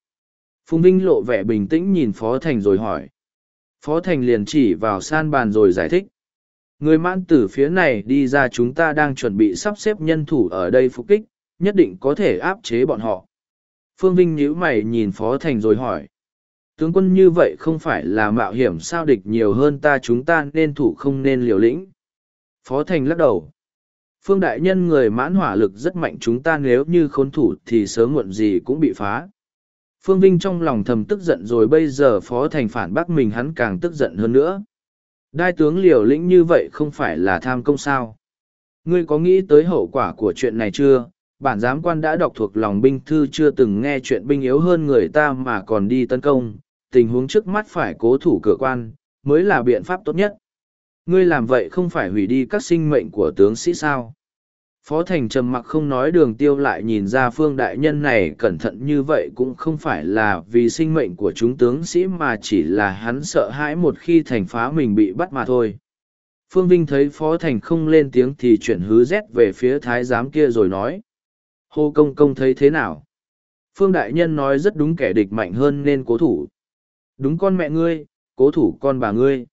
Phùng Vinh lộ vẻ bình tĩnh nhìn Phó Thành rồi hỏi. Phó Thành liền chỉ vào san bàn rồi giải thích. Người mãn từ phía này đi ra chúng ta đang chuẩn bị sắp xếp nhân thủ ở đây phục kích, nhất định có thể áp chế bọn họ. Phương Vinh nhíu mày nhìn Phó Thành rồi hỏi. Tướng quân như vậy không phải là mạo hiểm sao địch nhiều hơn ta chúng ta nên thủ không nên liều lĩnh. Phó Thành lắc đầu. Phương Đại Nhân người mãn hỏa lực rất mạnh chúng ta nếu như khốn thủ thì sớm muộn gì cũng bị phá. Phương Vinh trong lòng thầm tức giận rồi bây giờ Phó Thành phản bác mình hắn càng tức giận hơn nữa. Đai tướng liều lĩnh như vậy không phải là tham công sao. Ngươi có nghĩ tới hậu quả của chuyện này chưa? Bản giám quan đã đọc thuộc lòng binh thư chưa từng nghe chuyện binh yếu hơn người ta mà còn đi tấn công. Tình huống trước mắt phải cố thủ cửa quan, mới là biện pháp tốt nhất. Ngươi làm vậy không phải hủy đi các sinh mệnh của tướng sĩ sao? Phó Thành trầm mặc không nói đường tiêu lại nhìn ra phương đại nhân này cẩn thận như vậy cũng không phải là vì sinh mệnh của chúng tướng sĩ mà chỉ là hắn sợ hãi một khi thành phá mình bị bắt mà thôi. Phương Vinh thấy Phó Thành không lên tiếng thì chuyển hứ rét về phía thái giám kia rồi nói. Hồ Công Công thấy thế nào? Phương Đại Nhân nói rất đúng kẻ địch mạnh hơn nên cố thủ. Đúng con mẹ ngươi, cố thủ con bà ngươi.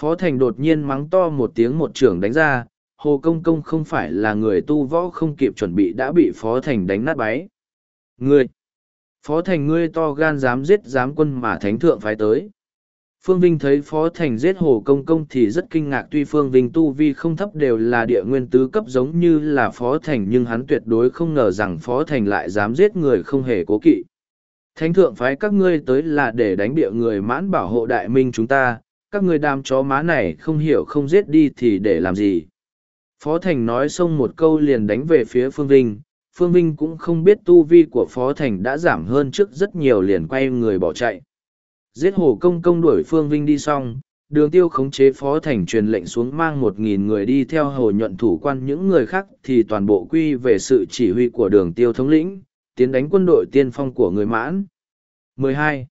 Phó Thành đột nhiên mắng to một tiếng một trưởng đánh ra, Hồ Công Công không phải là người tu võ không kịp chuẩn bị đã bị Phó Thành đánh nát báy. Ngươi! Phó Thành ngươi to gan dám giết dám quân mà Thánh Thượng phái tới. Phương Vinh thấy Phó Thành giết Hồ Công Công thì rất kinh ngạc tuy Phương Vinh tu vi không thấp đều là địa nguyên tứ cấp giống như là Phó Thành nhưng hắn tuyệt đối không ngờ rằng Phó Thành lại dám giết người không hề cố kỵ. Thánh thượng phái các ngươi tới là để đánh địa người mãn bảo hộ đại minh chúng ta, các ngươi đam chó má này không hiểu không giết đi thì để làm gì. Phó Thành nói xong một câu liền đánh về phía Phương Vinh, Phương Vinh cũng không biết tu vi của Phó Thành đã giảm hơn trước rất nhiều liền quay người bỏ chạy. Giết hồ công công đuổi Phương Vinh đi xong, đường tiêu khống chế Phó Thành truyền lệnh xuống mang một nghìn người đi theo hồ nhuận thủ quan những người khác thì toàn bộ quy về sự chỉ huy của đường tiêu thống lĩnh, tiến đánh quân đội tiên phong của người mãn. 12.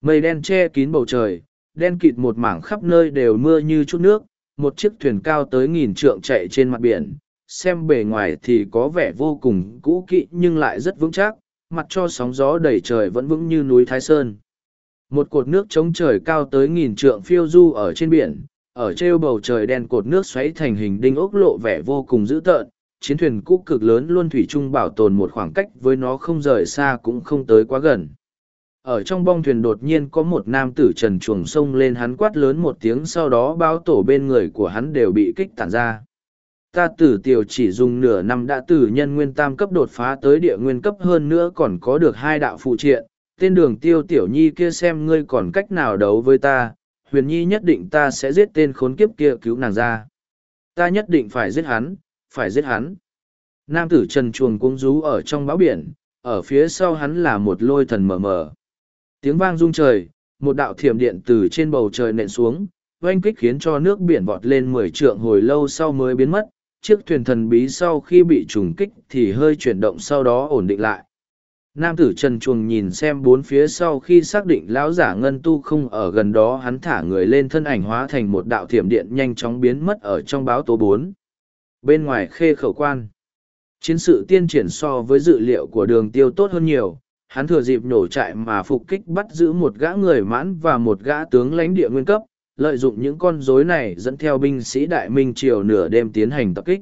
Mây đen che kín bầu trời, đen kịt một mảng khắp nơi đều mưa như chút nước, một chiếc thuyền cao tới nghìn trượng chạy trên mặt biển, xem bề ngoài thì có vẻ vô cùng cũ kỹ nhưng lại rất vững chắc, mặt cho sóng gió đầy trời vẫn vững như núi Thái Sơn. Một cột nước chống trời cao tới nghìn trượng phiêu du ở trên biển, ở trêu bầu trời đen cột nước xoáy thành hình đinh ốc lộ vẻ vô cùng dữ tợn, chiến thuyền cũ cực lớn luôn thủy chung bảo tồn một khoảng cách với nó không rời xa cũng không tới quá gần. Ở trong bong thuyền đột nhiên có một nam tử trần chuồng sông lên hắn quát lớn một tiếng sau đó bao tổ bên người của hắn đều bị kích tản ra. Ta tử tiểu chỉ dùng nửa năm đã từ nhân nguyên tam cấp đột phá tới địa nguyên cấp hơn nữa còn có được hai đạo phụ triện tên đường tiêu tiểu nhi kia xem ngươi còn cách nào đấu với ta huyền nhi nhất định ta sẽ giết tên khốn kiếp kia cứu nàng ra ta nhất định phải giết hắn phải giết hắn nam tử trần chuồng cuống rú ở trong bão biển ở phía sau hắn là một lôi thần mờ mờ Tiếng vang rung trời, một đạo thiểm điện từ trên bầu trời nện xuống, oanh kích khiến cho nước biển vọt lên mười trượng hồi lâu sau mới biến mất. Chiếc thuyền thần bí sau khi bị trùng kích thì hơi chuyển động sau đó ổn định lại. Nam tử Trần Chuồng nhìn xem bốn phía sau khi xác định lão giả ngân tu không ở gần đó hắn thả người lên thân ảnh hóa thành một đạo thiểm điện nhanh chóng biến mất ở trong báo tố bốn. Bên ngoài khê khẩu quan, chiến sự tiên triển so với dự liệu của đường tiêu tốt hơn nhiều, hắn thừa dịp nổ trại mà phục kích bắt giữ một gã người mãn và một gã tướng lãnh địa nguyên cấp, lợi dụng những con rối này dẫn theo binh sĩ đại minh triều nửa đêm tiến hành tập kích.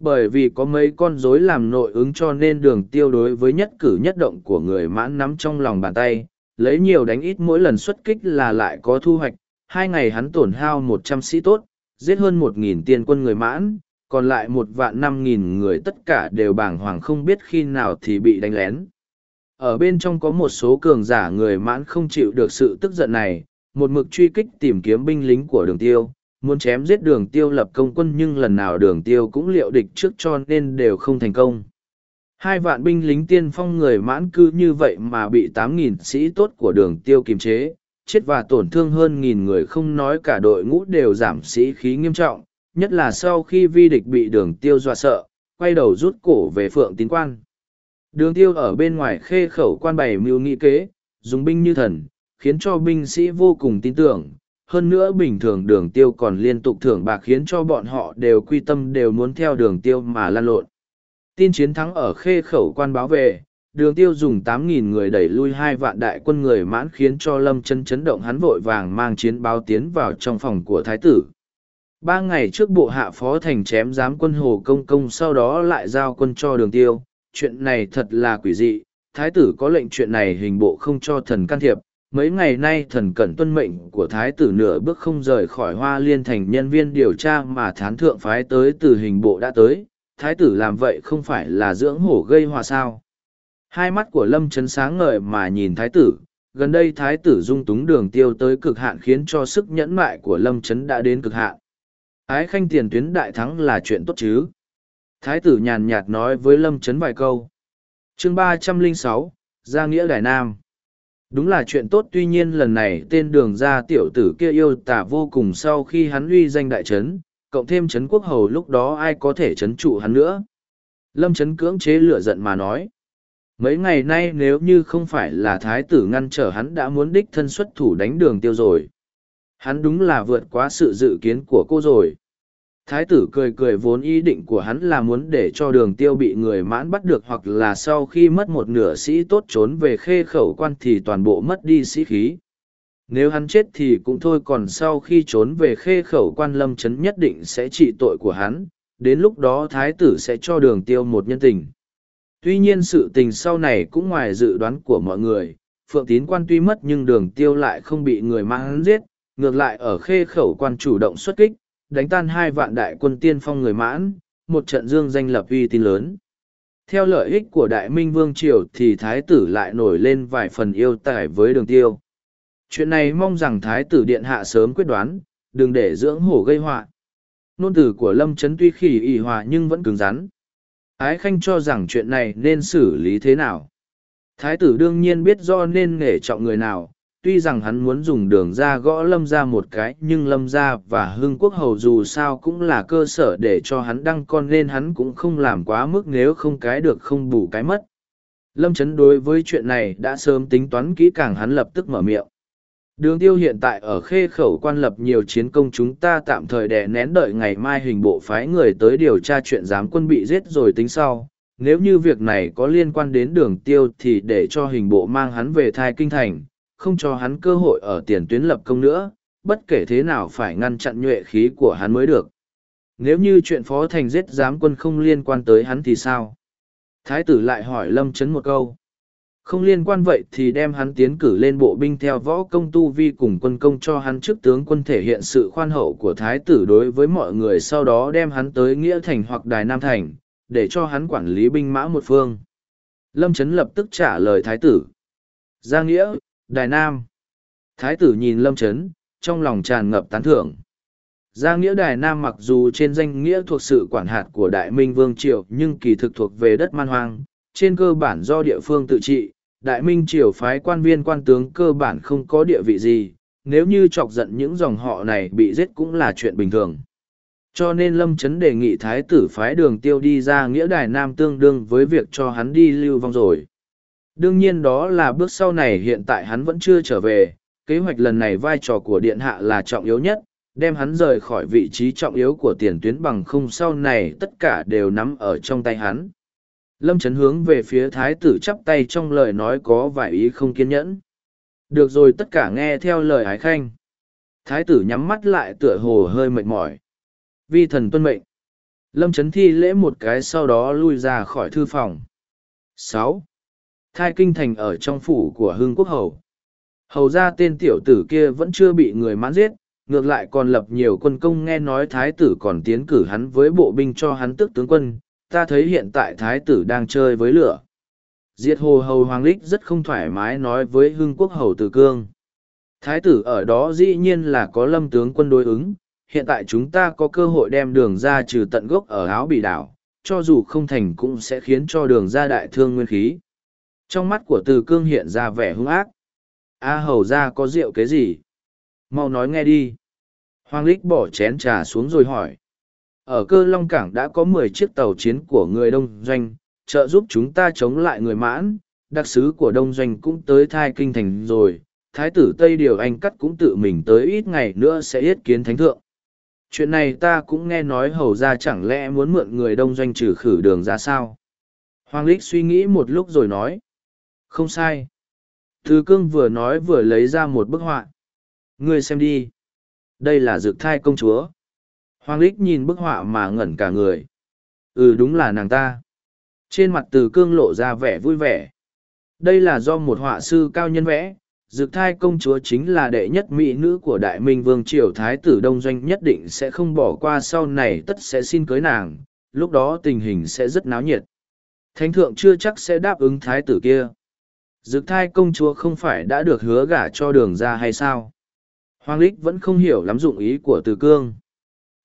Bởi vì có mấy con rối làm nội ứng cho nên đường tiêu đối với nhất cử nhất động của người mãn nắm trong lòng bàn tay, lấy nhiều đánh ít mỗi lần xuất kích là lại có thu hoạch, hai ngày hắn tổn hao một trăm sĩ tốt, giết hơn một nghìn tiên quân người mãn, còn lại một vạn năm nghìn người tất cả đều bàng hoàng không biết khi nào thì bị đánh lén. Ở bên trong có một số cường giả người mãn không chịu được sự tức giận này, một mực truy kích tìm kiếm binh lính của đường tiêu, muốn chém giết đường tiêu lập công quân nhưng lần nào đường tiêu cũng liệu địch trước cho nên đều không thành công. Hai vạn binh lính tiên phong người mãn cư như vậy mà bị tám nghìn sĩ tốt của đường tiêu kiềm chế, chết và tổn thương hơn nghìn người không nói cả đội ngũ đều giảm sĩ khí nghiêm trọng, nhất là sau khi vi địch bị đường tiêu dọa sợ, quay đầu rút cổ về phượng tín quan. Đường tiêu ở bên ngoài khê khẩu quan bày mưu nghị kế, dùng binh như thần, khiến cho binh sĩ vô cùng tin tưởng. Hơn nữa bình thường đường tiêu còn liên tục thưởng bạc khiến cho bọn họ đều quy tâm đều muốn theo đường tiêu mà lan lộn. Tin chiến thắng ở khê khẩu quan báo về, đường tiêu dùng 8.000 người đẩy lui hai vạn đại quân người mãn khiến cho lâm chân chấn động hắn vội vàng mang chiến báo tiến vào trong phòng của thái tử. Ba ngày trước bộ hạ phó thành chém giám quân hồ công công sau đó lại giao quân cho đường tiêu, chuyện này thật là quỷ dị, thái tử có lệnh chuyện này hình bộ không cho thần can thiệp. Mấy ngày nay thần cẩn tuân mệnh của thái tử nửa bước không rời khỏi hoa liên thành nhân viên điều tra mà thán thượng phái tới từ hình bộ đã tới, thái tử làm vậy không phải là dưỡng hổ gây hòa sao. Hai mắt của lâm chấn sáng ngời mà nhìn thái tử, gần đây thái tử dung túng đường tiêu tới cực hạn khiến cho sức nhẫn mại của lâm chấn đã đến cực hạn. Ái khanh tiền tuyến đại thắng là chuyện tốt chứ. Thái tử nhàn nhạt nói với lâm chấn vài câu. chương ba trăm linh sáu Gia Nghĩa Đại Nam. Đúng là chuyện tốt tuy nhiên lần này tên đường gia tiểu tử kia yêu tả vô cùng sau khi hắn uy danh đại trấn, cộng thêm trấn quốc hầu lúc đó ai có thể trấn trụ hắn nữa. Lâm trấn cưỡng chế lửa giận mà nói. Mấy ngày nay nếu như không phải là thái tử ngăn trở hắn đã muốn đích thân xuất thủ đánh đường tiêu rồi. Hắn đúng là vượt quá sự dự kiến của cô rồi. Thái tử cười cười vốn ý định của hắn là muốn để cho đường tiêu bị người mãn bắt được hoặc là sau khi mất một nửa sĩ tốt trốn về khê khẩu quan thì toàn bộ mất đi sĩ khí. Nếu hắn chết thì cũng thôi còn sau khi trốn về khê khẩu quan lâm chấn nhất định sẽ trị tội của hắn, đến lúc đó thái tử sẽ cho đường tiêu một nhân tình. Tuy nhiên sự tình sau này cũng ngoài dự đoán của mọi người, phượng tín quan tuy mất nhưng đường tiêu lại không bị người mang hắn giết, ngược lại ở khê khẩu quan chủ động xuất kích, đánh tan hai vạn đại quân tiên phong người mãn, một trận dương danh lập uy tín lớn. Theo lợi ích của Đại Minh Vương Triều thì Thái tử lại nổi lên vài phần yêu tài với đường tiêu. Chuyện này mong rằng Thái tử Điện Hạ sớm quyết đoán, đừng để dưỡng hổ gây họa. Nôn tử của Lâm Trấn tuy khỉ ỉ hòa nhưng vẫn cứng rắn. Ái Khanh cho rằng chuyện này nên xử lý thế nào. Thái tử đương nhiên biết do nên nghề trọng người nào, tuy rằng hắn muốn dùng đường ra gõ lâm ra một cái, nhưng lâm ra và hưng quốc hầu dù sao cũng là cơ sở để cho hắn đăng, con nên hắn cũng không làm quá mức nếu không cái được không bù cái mất. Lâm chấn đối với chuyện này đã sớm tính toán kỹ càng hắn lập tức mở miệng. Đường tiêu hiện tại ở khê khẩu quan lập nhiều chiến công chúng ta tạm thời đè nén đợi ngày mai hình bộ phái người tới điều tra chuyện giám quân bị giết rồi tính sau. Nếu như việc này có liên quan đến đường tiêu thì để cho hình bộ mang hắn về thai kinh thành không cho hắn cơ hội ở tiền tuyến lập công nữa, bất kể thế nào phải ngăn chặn nhuệ khí của hắn mới được. Nếu như chuyện Phó Thành giết giám quân không liên quan tới hắn thì sao? Thái tử lại hỏi Lâm Trấn một câu. Không liên quan vậy thì đem hắn tiến cử lên bộ binh theo võ công tu vi cùng quân công cho hắn trước tướng quân thể hiện sự khoan hậu của Thái tử đối với mọi người sau đó đem hắn tới Nghĩa Thành hoặc Đài Nam Thành, để cho hắn quản lý binh mã một phương. Lâm Trấn lập tức trả lời Thái tử. Giang Nghĩa, Đài Nam. Thái tử nhìn Lâm Trấn, trong lòng tràn ngập tán thưởng. Gia nghĩa Đài Nam mặc dù trên danh nghĩa thuộc sự quản hạt của Đại Minh Vương Triều nhưng kỳ thực thuộc về đất man hoang, trên cơ bản do địa phương tự trị, Đại Minh Triều phái quan viên quan tướng cơ bản không có địa vị gì, nếu như chọc giận những dòng họ này bị giết cũng là chuyện bình thường. Cho nên Lâm Trấn đề nghị Thái tử phái đường tiêu đi ra nghĩa Đài Nam tương đương với việc cho hắn đi lưu vong rồi. Đương nhiên đó là bước sau này hiện tại hắn vẫn chưa trở về, kế hoạch lần này vai trò của Điện Hạ là trọng yếu nhất, đem hắn rời khỏi vị trí trọng yếu của tiền tuyến bằng không sau này tất cả đều nắm ở trong tay hắn. Lâm Trấn hướng về phía thái tử chắp tay trong lời nói có vài ý không kiên nhẫn. Được rồi tất cả nghe theo lời ái khanh. Thái tử nhắm mắt lại tựa hồ hơi mệt mỏi. Vi thần tuân mệnh. Lâm Trấn thi lễ một cái sau đó lui ra khỏi thư phòng. sáu Thai kinh thành ở trong phủ của Hưng Quốc Hầu. Hầu ra tên tiểu tử kia vẫn chưa bị người mãn giết, ngược lại còn lập nhiều quân công nghe nói thái tử còn tiến cử hắn với bộ binh cho hắn tức tướng quân, ta thấy hiện tại thái tử đang chơi với lửa. Diệt hồ hầu hoàng lích rất không thoải mái nói với hưng quốc hầu từ cương. Thái tử ở đó dĩ nhiên là có lâm tướng quân đối ứng, hiện tại chúng ta có cơ hội đem đường ra trừ tận gốc ở áo bị đảo, cho dù không thành cũng sẽ khiến cho đường ra đại thương nguyên khí. Trong mắt của từ cương hiện ra vẻ hung ác. A hầu ra có rượu cái gì? Mau nói nghe đi. Hoàng lích bỏ chén trà xuống rồi hỏi. Ở cơ Long Cảng đã có mười chiếc tàu chiến của người đông doanh, trợ giúp chúng ta chống lại người mãn, đặc sứ của đông doanh cũng tới thai kinh thành rồi, thái tử Tây Điều Anh Cắt cũng tự mình tới ít ngày nữa sẽ yết kiến thánh thượng. Chuyện này ta cũng nghe nói hầu ra chẳng lẽ muốn mượn người đông doanh trừ khử đường ra sao. Hoàng Lích suy nghĩ một lúc rồi nói. Không sai. Từ cương vừa nói vừa lấy ra một bức họa. Ngươi xem đi. Đây là dược thai công chúa. Hoàng Lích nhìn bức họa mà ngẩn cả người. Ừ đúng là nàng ta. Trên mặt từ cương lộ ra vẻ vui vẻ. Đây là do một họa sư cao nhân vẽ. Dược thai công chúa chính là đệ nhất mỹ nữ của đại minh vương triều thái tử đông doanh nhất định sẽ không bỏ qua sau này tất sẽ xin cưới nàng, lúc đó tình hình sẽ rất náo nhiệt. Thánh thượng chưa chắc sẽ đáp ứng thái tử kia. Dược thai công chúa không phải đã được hứa gả cho đường ra hay sao? Hoàng Lích vẫn không hiểu lắm dụng ý của Từ Cương.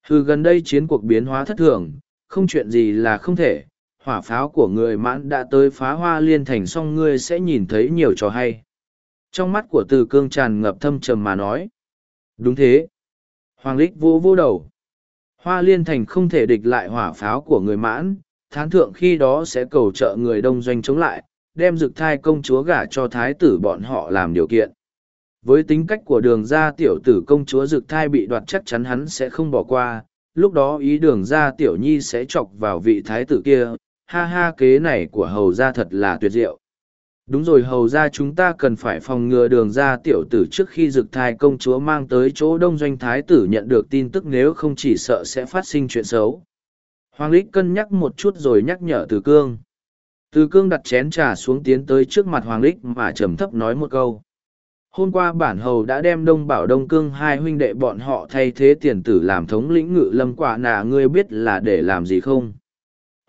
Hừ gần đây chiến cuộc biến hóa thất thường, không chuyện gì là không thể, hỏa pháo của người mãn đã tới phá hoa liên thành xong ngươi sẽ nhìn thấy nhiều trò hay. Trong mắt của Từ Cương tràn ngập thâm trầm mà nói. Đúng thế. Hoàng Lích vô vô đầu. Hoa liên thành không thể địch lại hỏa pháo của người mãn, thán thượng khi đó sẽ cầu trợ người đông doanh chống lại, đem dực thai công chúa gả cho thái tử bọn họ làm điều kiện. Với tính cách của đường gia tiểu tử công chúa dực thai bị đoạt chắc chắn hắn sẽ không bỏ qua, lúc đó ý đường gia tiểu nhi sẽ chọc vào vị thái tử kia, ha ha kế này của hầu gia thật là tuyệt diệu. Đúng rồi hầu ra chúng ta cần phải phòng ngừa đường ra tiểu tử trước khi dực thai công chúa mang tới chỗ đông doanh thái tử nhận được tin tức nếu không chỉ sợ sẽ phát sinh chuyện xấu. Hoàng Lích cân nhắc một chút rồi nhắc nhở từ cương. Từ cương đặt chén trà xuống tiến tới trước mặt Hoàng Lích mà trầm thấp nói một câu. Hôm qua bản hầu đã đem đông bảo đông cương hai huynh đệ bọn họ thay thế tiền tử làm thống lĩnh ngự lâm quả nà ngươi biết là để làm gì không?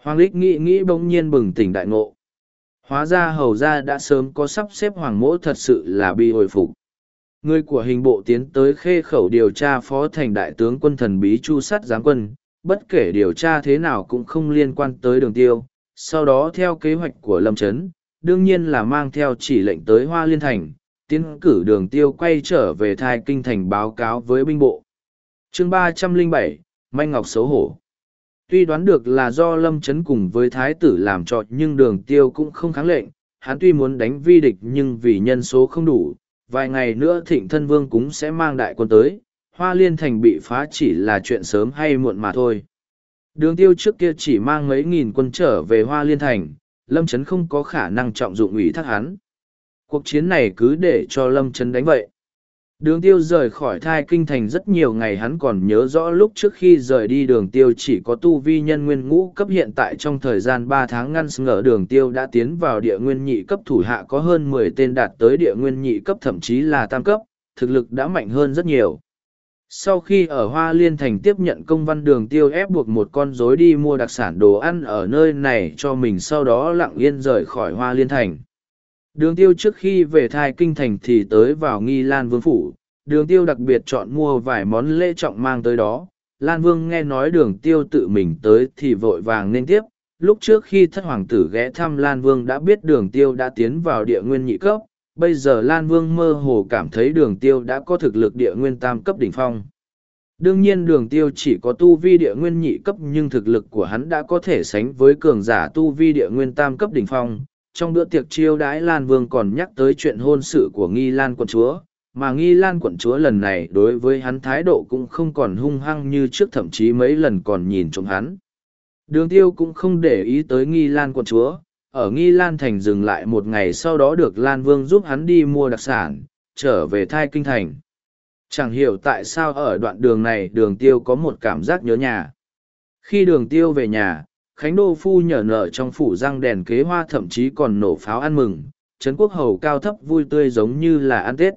Hoàng Lích nghĩ nghĩ bỗng nhiên bừng tỉnh đại ngộ. Hóa ra hầu ra đã sớm có sắp xếp hoàng mỗ thật sự là bị hồi phục. Người của hình bộ tiến tới khê khẩu điều tra phó thành đại tướng quân thần bí chu sắt giáng quân, bất kể điều tra thế nào cũng không liên quan tới đường tiêu. Sau đó theo kế hoạch của Lâm Trấn, đương nhiên là mang theo chỉ lệnh tới Hoa Liên Thành, tiến cử đường tiêu quay trở về thai kinh thành báo cáo với binh bộ. chương ba trăm linh bảy Manh Ngọc xấu hổ. Tuy đoán được là do Lâm Trấn cùng với thái tử làm trọt nhưng đường tiêu cũng không kháng lệnh, hắn tuy muốn đánh vi địch nhưng vì nhân số không đủ, vài ngày nữa thịnh thân vương cũng sẽ mang đại quân tới, hoa liên thành bị phá chỉ là chuyện sớm hay muộn mà thôi. Đường tiêu trước kia chỉ mang mấy nghìn quân trở về hoa liên thành, Lâm Trấn không có khả năng trọng dụng ủy thác hắn. Cuộc chiến này cứ để cho Lâm Trấn đánh vậy. Đường tiêu rời khỏi thai kinh thành rất nhiều ngày hắn còn nhớ rõ lúc trước khi rời đi đường tiêu chỉ có tu vi nhân nguyên ngũ cấp hiện tại trong thời gian ba tháng ngăn ngỡ đường tiêu đã tiến vào địa nguyên nhị cấp thủ hạ có hơn mười tên đạt tới địa nguyên nhị cấp thậm chí là tam cấp, thực lực đã mạnh hơn rất nhiều. Sau khi ở Hoa Liên Thành tiếp nhận công văn đường tiêu ép buộc một con rối đi mua đặc sản đồ ăn ở nơi này cho mình sau đó lặng yên rời khỏi Hoa Liên Thành. Đường tiêu trước khi về thai kinh thành thì tới vào nghi Lan Vương Phủ, đường tiêu đặc biệt chọn mua vài món lễ trọng mang tới đó. Lan Vương nghe nói đường tiêu tự mình tới thì vội vàng nên tiếp. Lúc trước khi thất hoàng tử ghé thăm Lan Vương đã biết đường tiêu đã tiến vào địa nguyên nhị cấp, bây giờ Lan Vương mơ hồ cảm thấy đường tiêu đã có thực lực địa nguyên tam cấp đỉnh phong. Đương nhiên đường tiêu chỉ có tu vi địa nguyên nhị cấp nhưng thực lực của hắn đã có thể sánh với cường giả tu vi địa nguyên tam cấp đỉnh phong, trong bữa tiệc chiêu đãi Lan Vương còn nhắc tới chuyện hôn sự của Nghi Lan quận chúa, mà Nghi Lan quận chúa lần này đối với hắn thái độ cũng không còn hung hăng như trước thậm chí mấy lần còn nhìn trộm hắn. Đường tiêu cũng không để ý tới nghi lan quận chúa, ở nghi lan thành dừng lại một ngày sau đó được lan vương giúp hắn đi mua đặc sản, trở về thai kinh thành. Chẳng hiểu tại sao ở đoạn đường này đường tiêu có một cảm giác nhớ nhà. Khi đường tiêu về nhà, Khánh Đô Phu nhờ nở trong phủ răng đèn kế hoa thậm chí còn nổ pháo ăn mừng, Trấn Quốc Hầu cao thấp vui tươi giống như là ăn Tết.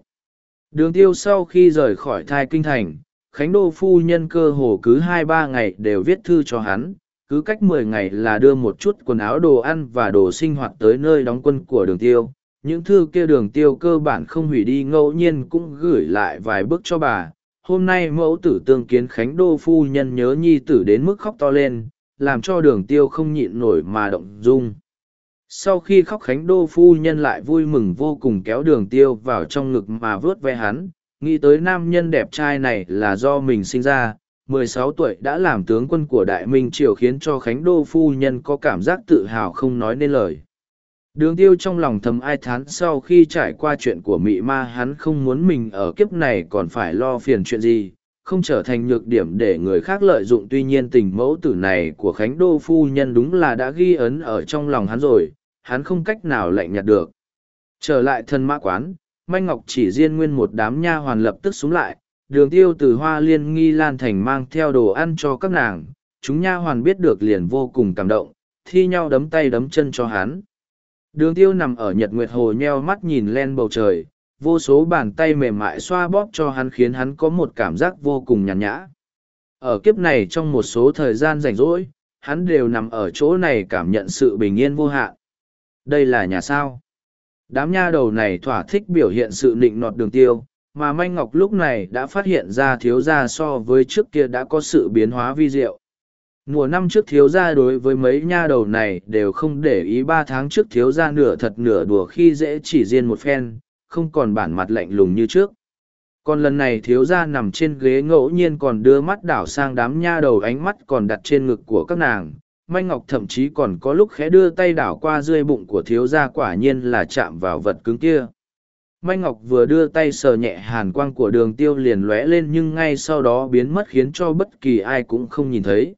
Đường tiêu sau khi rời khỏi thai kinh thành, Khánh Đô Phu nhân cơ hồ cứ hai ba ngày đều viết thư cho hắn, cứ cách mười ngày là đưa một chút quần áo đồ ăn và đồ sinh hoạt tới nơi đóng quân của đường tiêu. Những thư kia đường tiêu cơ bản không hủy đi ngẫu nhiên cũng gửi lại vài bức cho bà. Hôm nay mẫu tử tương kiến Khánh Đô Phu nhân nhớ nhi tử đến mức khóc to lên, làm cho đường tiêu không nhịn nổi mà động dung. Sau khi khóc Khánh Đô Phu nhân lại vui mừng vô cùng kéo đường tiêu vào trong ngực mà vớt ve hắn, nghĩ tới nam nhân đẹp trai này là do mình sinh ra, 16 tuổi đã làm tướng quân của Đại Minh Triều khiến cho Khánh Đô Phu Nhân có cảm giác tự hào không nói nên lời. Đường tiêu trong lòng thầm ai thán sau khi trải qua chuyện của Mị Ma hắn không muốn mình ở kiếp này còn phải lo phiền chuyện gì, không trở thành nhược điểm để người khác lợi dụng tuy nhiên tình mẫu tử này của Khánh Đô Phu Nhân đúng là đã ghi ấn ở trong lòng hắn rồi, hắn không cách nào lạnh nhạt được. Trở lại thân mã quán, Manh Ngọc chỉ riêng nguyên một đám nha hoàn lập tức xuống lại, đường tiêu từ hoa liên nghi lan thành mang theo đồ ăn cho các nàng, chúng nha hoàn biết được liền vô cùng cảm động, thi nhau đấm tay đấm chân cho hắn. Đường tiêu nằm ở nhật nguyệt hồ nheo mắt nhìn lên bầu trời, vô số bàn tay mềm mại xoa bóp cho hắn khiến hắn có một cảm giác vô cùng nhàn nhã. Ở kiếp này trong một số thời gian rảnh rỗi, hắn đều nằm ở chỗ này cảm nhận sự bình yên vô hạn. Đây là nhà sao. Đám nha đầu này thỏa thích biểu hiện sự nịnh nọt đường tiêu, mà Manh Ngọc lúc này đã phát hiện ra thiếu gia so với trước kia đã có sự biến hóa vi diệu. Mùa năm trước thiếu gia đối với mấy nha đầu này đều không để ý ba tháng trước thiếu gia nửa thật nửa đùa khi dễ chỉ riêng một phen, không còn bản mặt lạnh lùng như trước. Còn lần này thiếu gia nằm trên ghế ngẫu nhiên còn đưa mắt đảo sang đám nha đầu ánh mắt còn đặt trên ngực của các nàng. Manh Ngọc thậm chí còn có lúc khẽ đưa tay đảo qua dưới bụng của thiếu gia quả nhiên là chạm vào vật cứng kia. Manh Ngọc vừa đưa tay sờ nhẹ hàn quang của đường tiêu liền lóe lên nhưng ngay sau đó biến mất khiến cho bất kỳ ai cũng không nhìn thấy.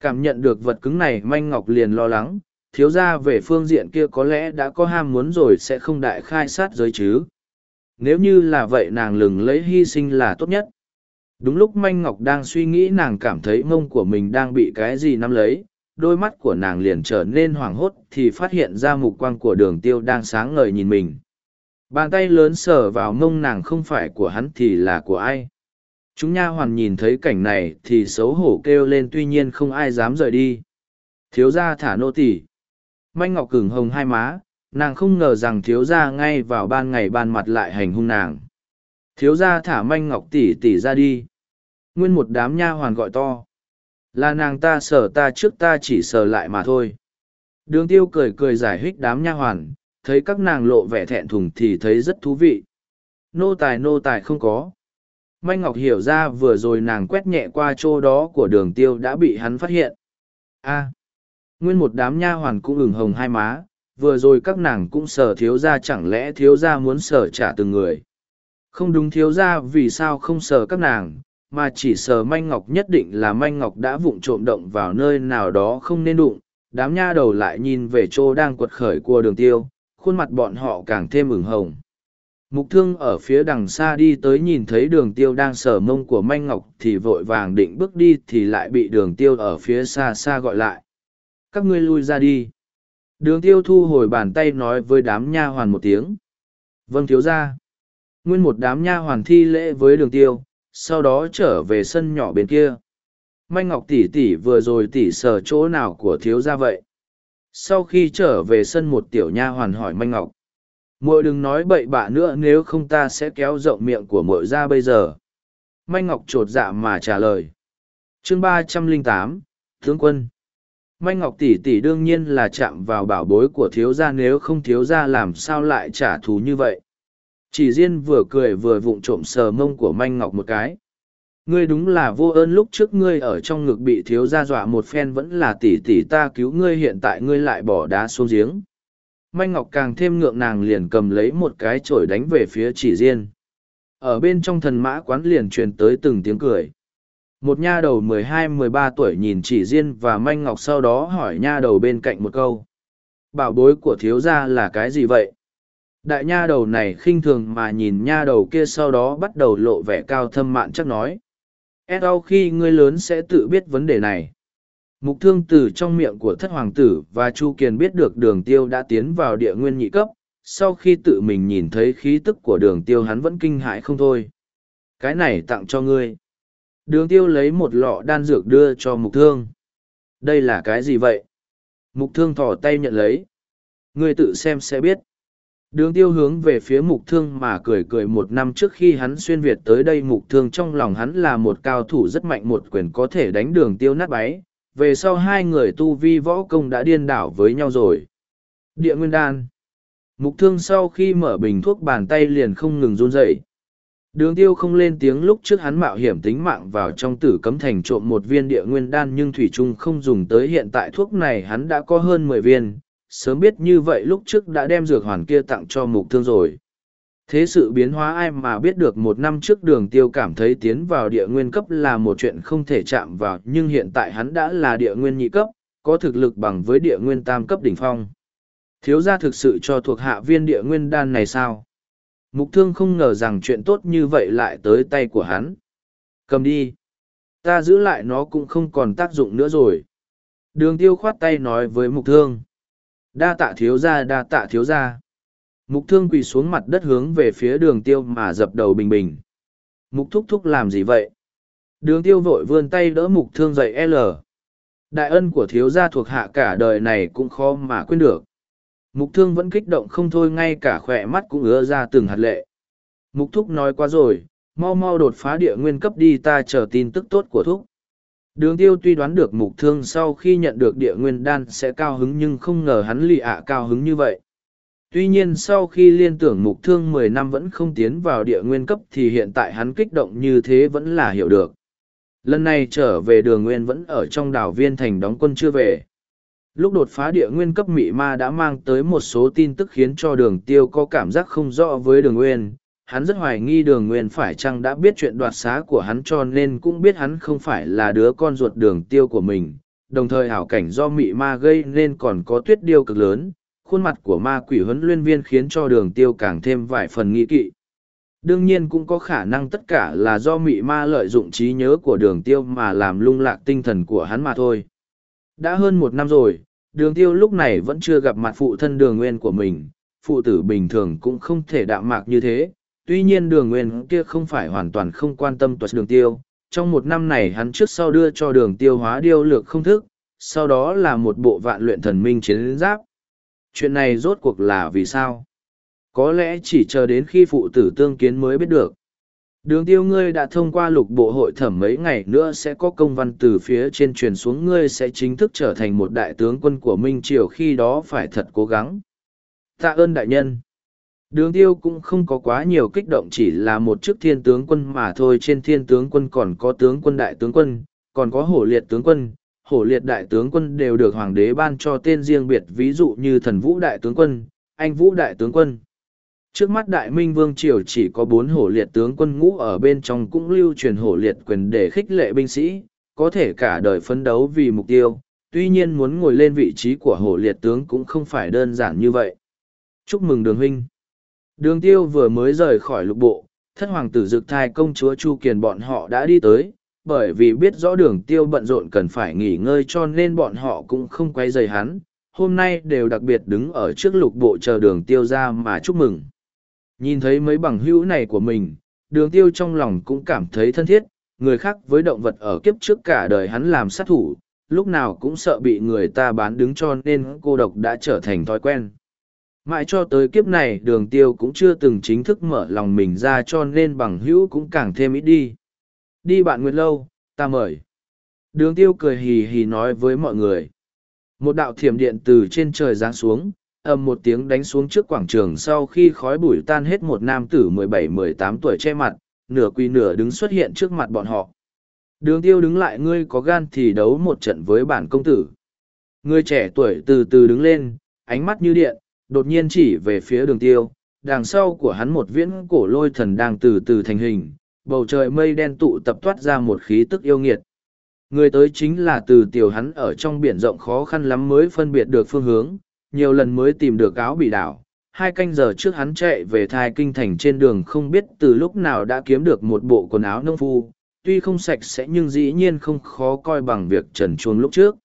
Cảm nhận được vật cứng này Manh Ngọc liền lo lắng, thiếu ra về phương diện kia có lẽ đã có ham muốn rồi sẽ không đại khai sát giới chứ. Nếu như là vậy nàng lừng lấy hy sinh là tốt nhất. Đúng lúc Manh Ngọc đang suy nghĩ nàng cảm thấy mông của mình đang bị cái gì nắm lấy, đôi mắt của nàng liền trở nên hoảng hốt thì phát hiện ra mục quang của đường tiêu đang sáng ngời nhìn mình Bàn tay lớn sờ vào mông nàng không phải của hắn thì là của ai. Chúng nha hoàn nhìn thấy cảnh này thì xấu hổ kêu lên tuy nhiên không ai dám rời đi. Thiếu gia thả nô tỳ. Manh ngọc cứng hồng hai má, nàng không ngờ rằng thiếu gia ngay vào ban ngày ban mặt lại hành hung nàng. Thiếu gia thả manh ngọc tỷ tỷ ra đi. Nguyên một đám nha hoàn gọi to. Là nàng ta sờ ta trước ta chỉ sờ lại mà thôi. Đường tiêu cười cười giải hích đám nha hoàn, thấy các nàng lộ vẻ thẹn thùng thì thấy rất thú vị. Nô tài nô tài không có. Manh Ngọc hiểu ra vừa rồi nàng quét nhẹ qua chỗ đó của đường tiêu đã bị hắn phát hiện. a nguyên một đám nha hoàn cũng ửng hồng hai má, vừa rồi các nàng cũng sờ thiếu ra chẳng lẽ thiếu ra muốn sờ trả từng người. Không đúng thiếu ra vì sao không sờ các nàng, mà chỉ sờ manh ngọc nhất định là manh ngọc đã vụng trộm động vào nơi nào đó không nên đụng. Đám nha đầu lại nhìn về chỗ đang quật khởi của đường tiêu, khuôn mặt bọn họ càng thêm ửng hồng. Mục thương ở phía đằng xa đi tới nhìn thấy đường tiêu đang sờ mông của manh ngọc thì vội vàng định bước đi thì lại bị đường tiêu ở phía xa xa gọi lại. Các ngươi lui ra đi. Đường tiêu thu hồi bàn tay nói với đám nha hoàn một tiếng. Vâng thiếu ra. Nguyên một đám nha hoàn thi lễ với đường tiêu, sau đó trở về sân nhỏ bên kia. Manh ngọc tỷ tỷ vừa rồi tỷ sờ chỗ nào của thiếu ra vậy? Sau khi trở về sân một tiểu nha hoàn hỏi manh ngọc. Muội đừng nói bậy bạ nữa, nếu không ta sẽ kéo rộng miệng của muội ra bây giờ. Manh ngọc t r ộ t dạ mà trả lời. Chương ba trăm lẻ tám, tướng quân. Manh ngọc tỷ tỷ đương nhiên là chạm vào bảo bối của thiếu gia, nếu không thiếu gia làm sao lại trả thù như vậy? Chỉ riêng vừa cười vừa vụng trộm sờ mông của manh ngọc một cái ngươi đúng là vô ơn lúc trước ngươi ở trong ngực bị thiếu gia dọa một phen vẫn là tỷ tỷ ta cứu ngươi hiện tại ngươi lại bỏ đá xuống giếng. Manh ngọc càng thêm ngượng nàng liền cầm lấy một cái chổi đánh về phía chỉ riêng. Ở bên trong thần mã quán liền truyền tới từng tiếng cười. Một nha đầu mười hai, mười ba tuổi nhìn chỉ riêng và manh ngọc sau đó hỏi nha đầu bên cạnh một câu. Bảo bối của thiếu gia là cái gì vậy? Đại nha đầu này khinh thường mà nhìn nha đầu kia sau đó bắt đầu lộ vẻ cao thâm mạn chắc nói sau khi ngươi lớn sẽ tự biết vấn đề này. Mục thương từ trong miệng của thất hoàng tử và chu kiền biết được đường tiêu đã tiến vào địa nguyên nhị cấp. Sau khi tự mình nhìn thấy khí tức của đường tiêu, hắn vẫn kinh hãi không thôi. Cái này tặng cho ngươi. Đường tiêu lấy một lọ đan dược đưa cho mục thương. Đây là cái gì vậy? Mục thương thỏ tay nhận lấy. Ngươi tự xem sẽ biết đường tiêu hướng về phía mục thương mà cười cười một năm trước khi hắn xuyên việt tới đây, mục thương trong lòng hắn là một cao thủ rất mạnh, một quyền có thể đánh đường tiêu nát báy về sau hai người tu vi võ công đã điên đảo với nhau rồi. Địa nguyên đan. Mục thương sau khi mở bình thuốc bàn tay liền không ngừng run rẩy. Đường tiêu không lên tiếng lúc trước hắn mạo hiểm tính mạng vào trong tử cấm thành trộm một viên địa nguyên đan, nhưng thủy trung không dùng tới. Hiện tại thuốc này hắn đã có hơn mười viên sớm biết như vậy lúc trước đã đem dược hoàn kia tặng cho mục thương rồi. Thế sự biến hóa ai mà biết được một năm trước đường tiêu cảm thấy tiến vào địa nguyên cấp là một chuyện không thể chạm vào, nhưng hiện tại hắn đã là địa nguyên nhị cấp, có thực lực bằng với địa nguyên tam cấp đỉnh phong. Thiếu gia thực sự cho thuộc hạ viên địa nguyên đan này sao? Mục thương không ngờ rằng chuyện tốt như vậy lại tới tay của hắn. Cầm đi. Ta giữ lại nó cũng không còn tác dụng nữa rồi. Đường tiêu khoát tay nói với mục thương đa tạ thiếu gia, đa tạ thiếu gia. Mục thương quỳ xuống mặt đất hướng về phía đường tiêu mà dập đầu bình bình. Mục thúc thúc làm gì vậy? Đường tiêu vội vươn tay đỡ mục thương dậy l. Đại ân của thiếu gia thuộc hạ cả đời này cũng khó mà quên được. Mục thương vẫn kích động không thôi, ngay cả khỏe mắt cũng ứa ra từng hạt lệ. Mục thúc nói quá rồi, mau mau đột phá địa nguyên cấp đi, ta chờ tin tức tốt của thúc. Đường tiêu tuy đoán được mục thương sau khi nhận được địa nguyên đan sẽ cao hứng nhưng không ngờ hắn lì ạ cao hứng như vậy. Tuy nhiên sau khi liên tưởng mục thương mười năm vẫn không tiến vào địa nguyên cấp thì hiện tại hắn kích động như thế vẫn là hiểu được. Lần này trở về đường nguyên vẫn ở trong đảo viên thành đóng quân chưa về. Lúc đột phá địa nguyên cấp mị ma đã mang tới một số tin tức khiến cho đường tiêu có cảm giác không rõ với đường nguyên, hắn rất hoài nghi đường nguyên phải chăng đã biết chuyện đoạt xá của hắn cho nên cũng biết hắn không phải là đứa con ruột đường tiêu của mình. Đồng thời hảo cảnh do mị ma gây nên còn có tuyết điêu cực lớn, khuôn mặt của ma quỷ huấn luyện viên khiến cho đường tiêu càng thêm vài phần nghi kỵ. Đương nhiên cũng có khả năng tất cả là do mị ma lợi dụng trí nhớ của đường tiêu mà làm lung lạc tinh thần của hắn mà thôi. Đã hơn một năm rồi, đường tiêu lúc này vẫn chưa gặp mặt phụ thân đường nguyên của mình, phụ tử bình thường cũng không thể đạm mạc như thế tuy nhiên đường nguyên kia không phải hoàn toàn không quan tâm tuật đường tiêu. Trong một năm này hắn trước sau đưa cho đường tiêu hóa điêu lược không thức, sau đó là một bộ vạn luyện thần minh chiến giáp. Chuyện này rốt cuộc là vì sao? Có lẽ chỉ chờ đến khi phụ tử tương kiến mới biết được. Đường tiêu ngươi đã thông qua lục bộ hội thẩm mấy ngày nữa sẽ có công văn từ phía trên truyền xuống ngươi sẽ chính thức trở thành một đại tướng quân của Minh Triều khi đó phải thật cố gắng. Tạ ơn đại nhân. Đường tiêu cũng không có quá nhiều kích động chỉ là một chức thiên tướng quân mà thôi trên thiên tướng quân còn có tướng quân đại tướng quân, còn có hổ liệt tướng quân, hổ liệt đại tướng quân đều được hoàng đế ban cho tên riêng biệt ví dụ như thần vũ đại tướng quân, anh vũ đại tướng quân. Trước mắt đại minh vương triều chỉ có bốn hổ liệt tướng quân ngũ ở bên trong cũng lưu truyền hổ liệt quyền để khích lệ binh sĩ, có thể cả đời phấn đấu vì mục tiêu, tuy nhiên muốn ngồi lên vị trí của hổ liệt tướng cũng không phải đơn giản như vậy. Chúc mừng đường huynh. Đường tiêu vừa mới rời khỏi lục bộ, thất hoàng tử dực thai công chúa Chu Kiền bọn họ đã đi tới, bởi vì biết rõ đường tiêu bận rộn cần phải nghỉ ngơi cho nên bọn họ cũng không quay rời hắn, hôm nay đều đặc biệt đứng ở trước lục bộ chờ đường tiêu ra mà chúc mừng. Nhìn thấy mấy bằng hữu này của mình, đường tiêu trong lòng cũng cảm thấy thân thiết, người khác với động vật ở kiếp trước cả đời hắn làm sát thủ, lúc nào cũng sợ bị người ta bán đứng cho nên cô độc đã trở thành thói quen. Mãi cho tới kiếp này đường tiêu cũng chưa từng chính thức mở lòng mình ra cho nên bằng hữu cũng càng thêm ít đi. Đi bạn Nguyệt Lâu, ta mời. Đường tiêu cười hì hì nói với mọi người. Một đạo thiểm điện từ trên trời giáng xuống, ầm một tiếng đánh xuống trước quảng trường sau khi khói bụi tan hết một nam tử 17-18 tuổi che mặt, nửa quỳ nửa đứng xuất hiện trước mặt bọn họ. Đường tiêu đứng lại ngươi có gan thì đấu một trận với bản công tử. Người trẻ tuổi từ từ đứng lên, ánh mắt như điện, đột nhiên chỉ về phía đường tiêu, đằng sau của hắn một viễn cổ lôi thần đang từ từ thành hình, bầu trời mây đen tụ tập toát ra một khí tức yêu nghiệt. Người tới chính là từ tiểu hắn ở trong biển rộng khó khăn lắm mới phân biệt được phương hướng, nhiều lần mới tìm được áo bị đảo. Hai canh giờ trước hắn chạy về thai kinh thành trên đường không biết từ lúc nào đã kiếm được một bộ quần áo nông phu, tuy không sạch sẽ nhưng dĩ nhiên không khó coi bằng việc trần chuông lúc trước.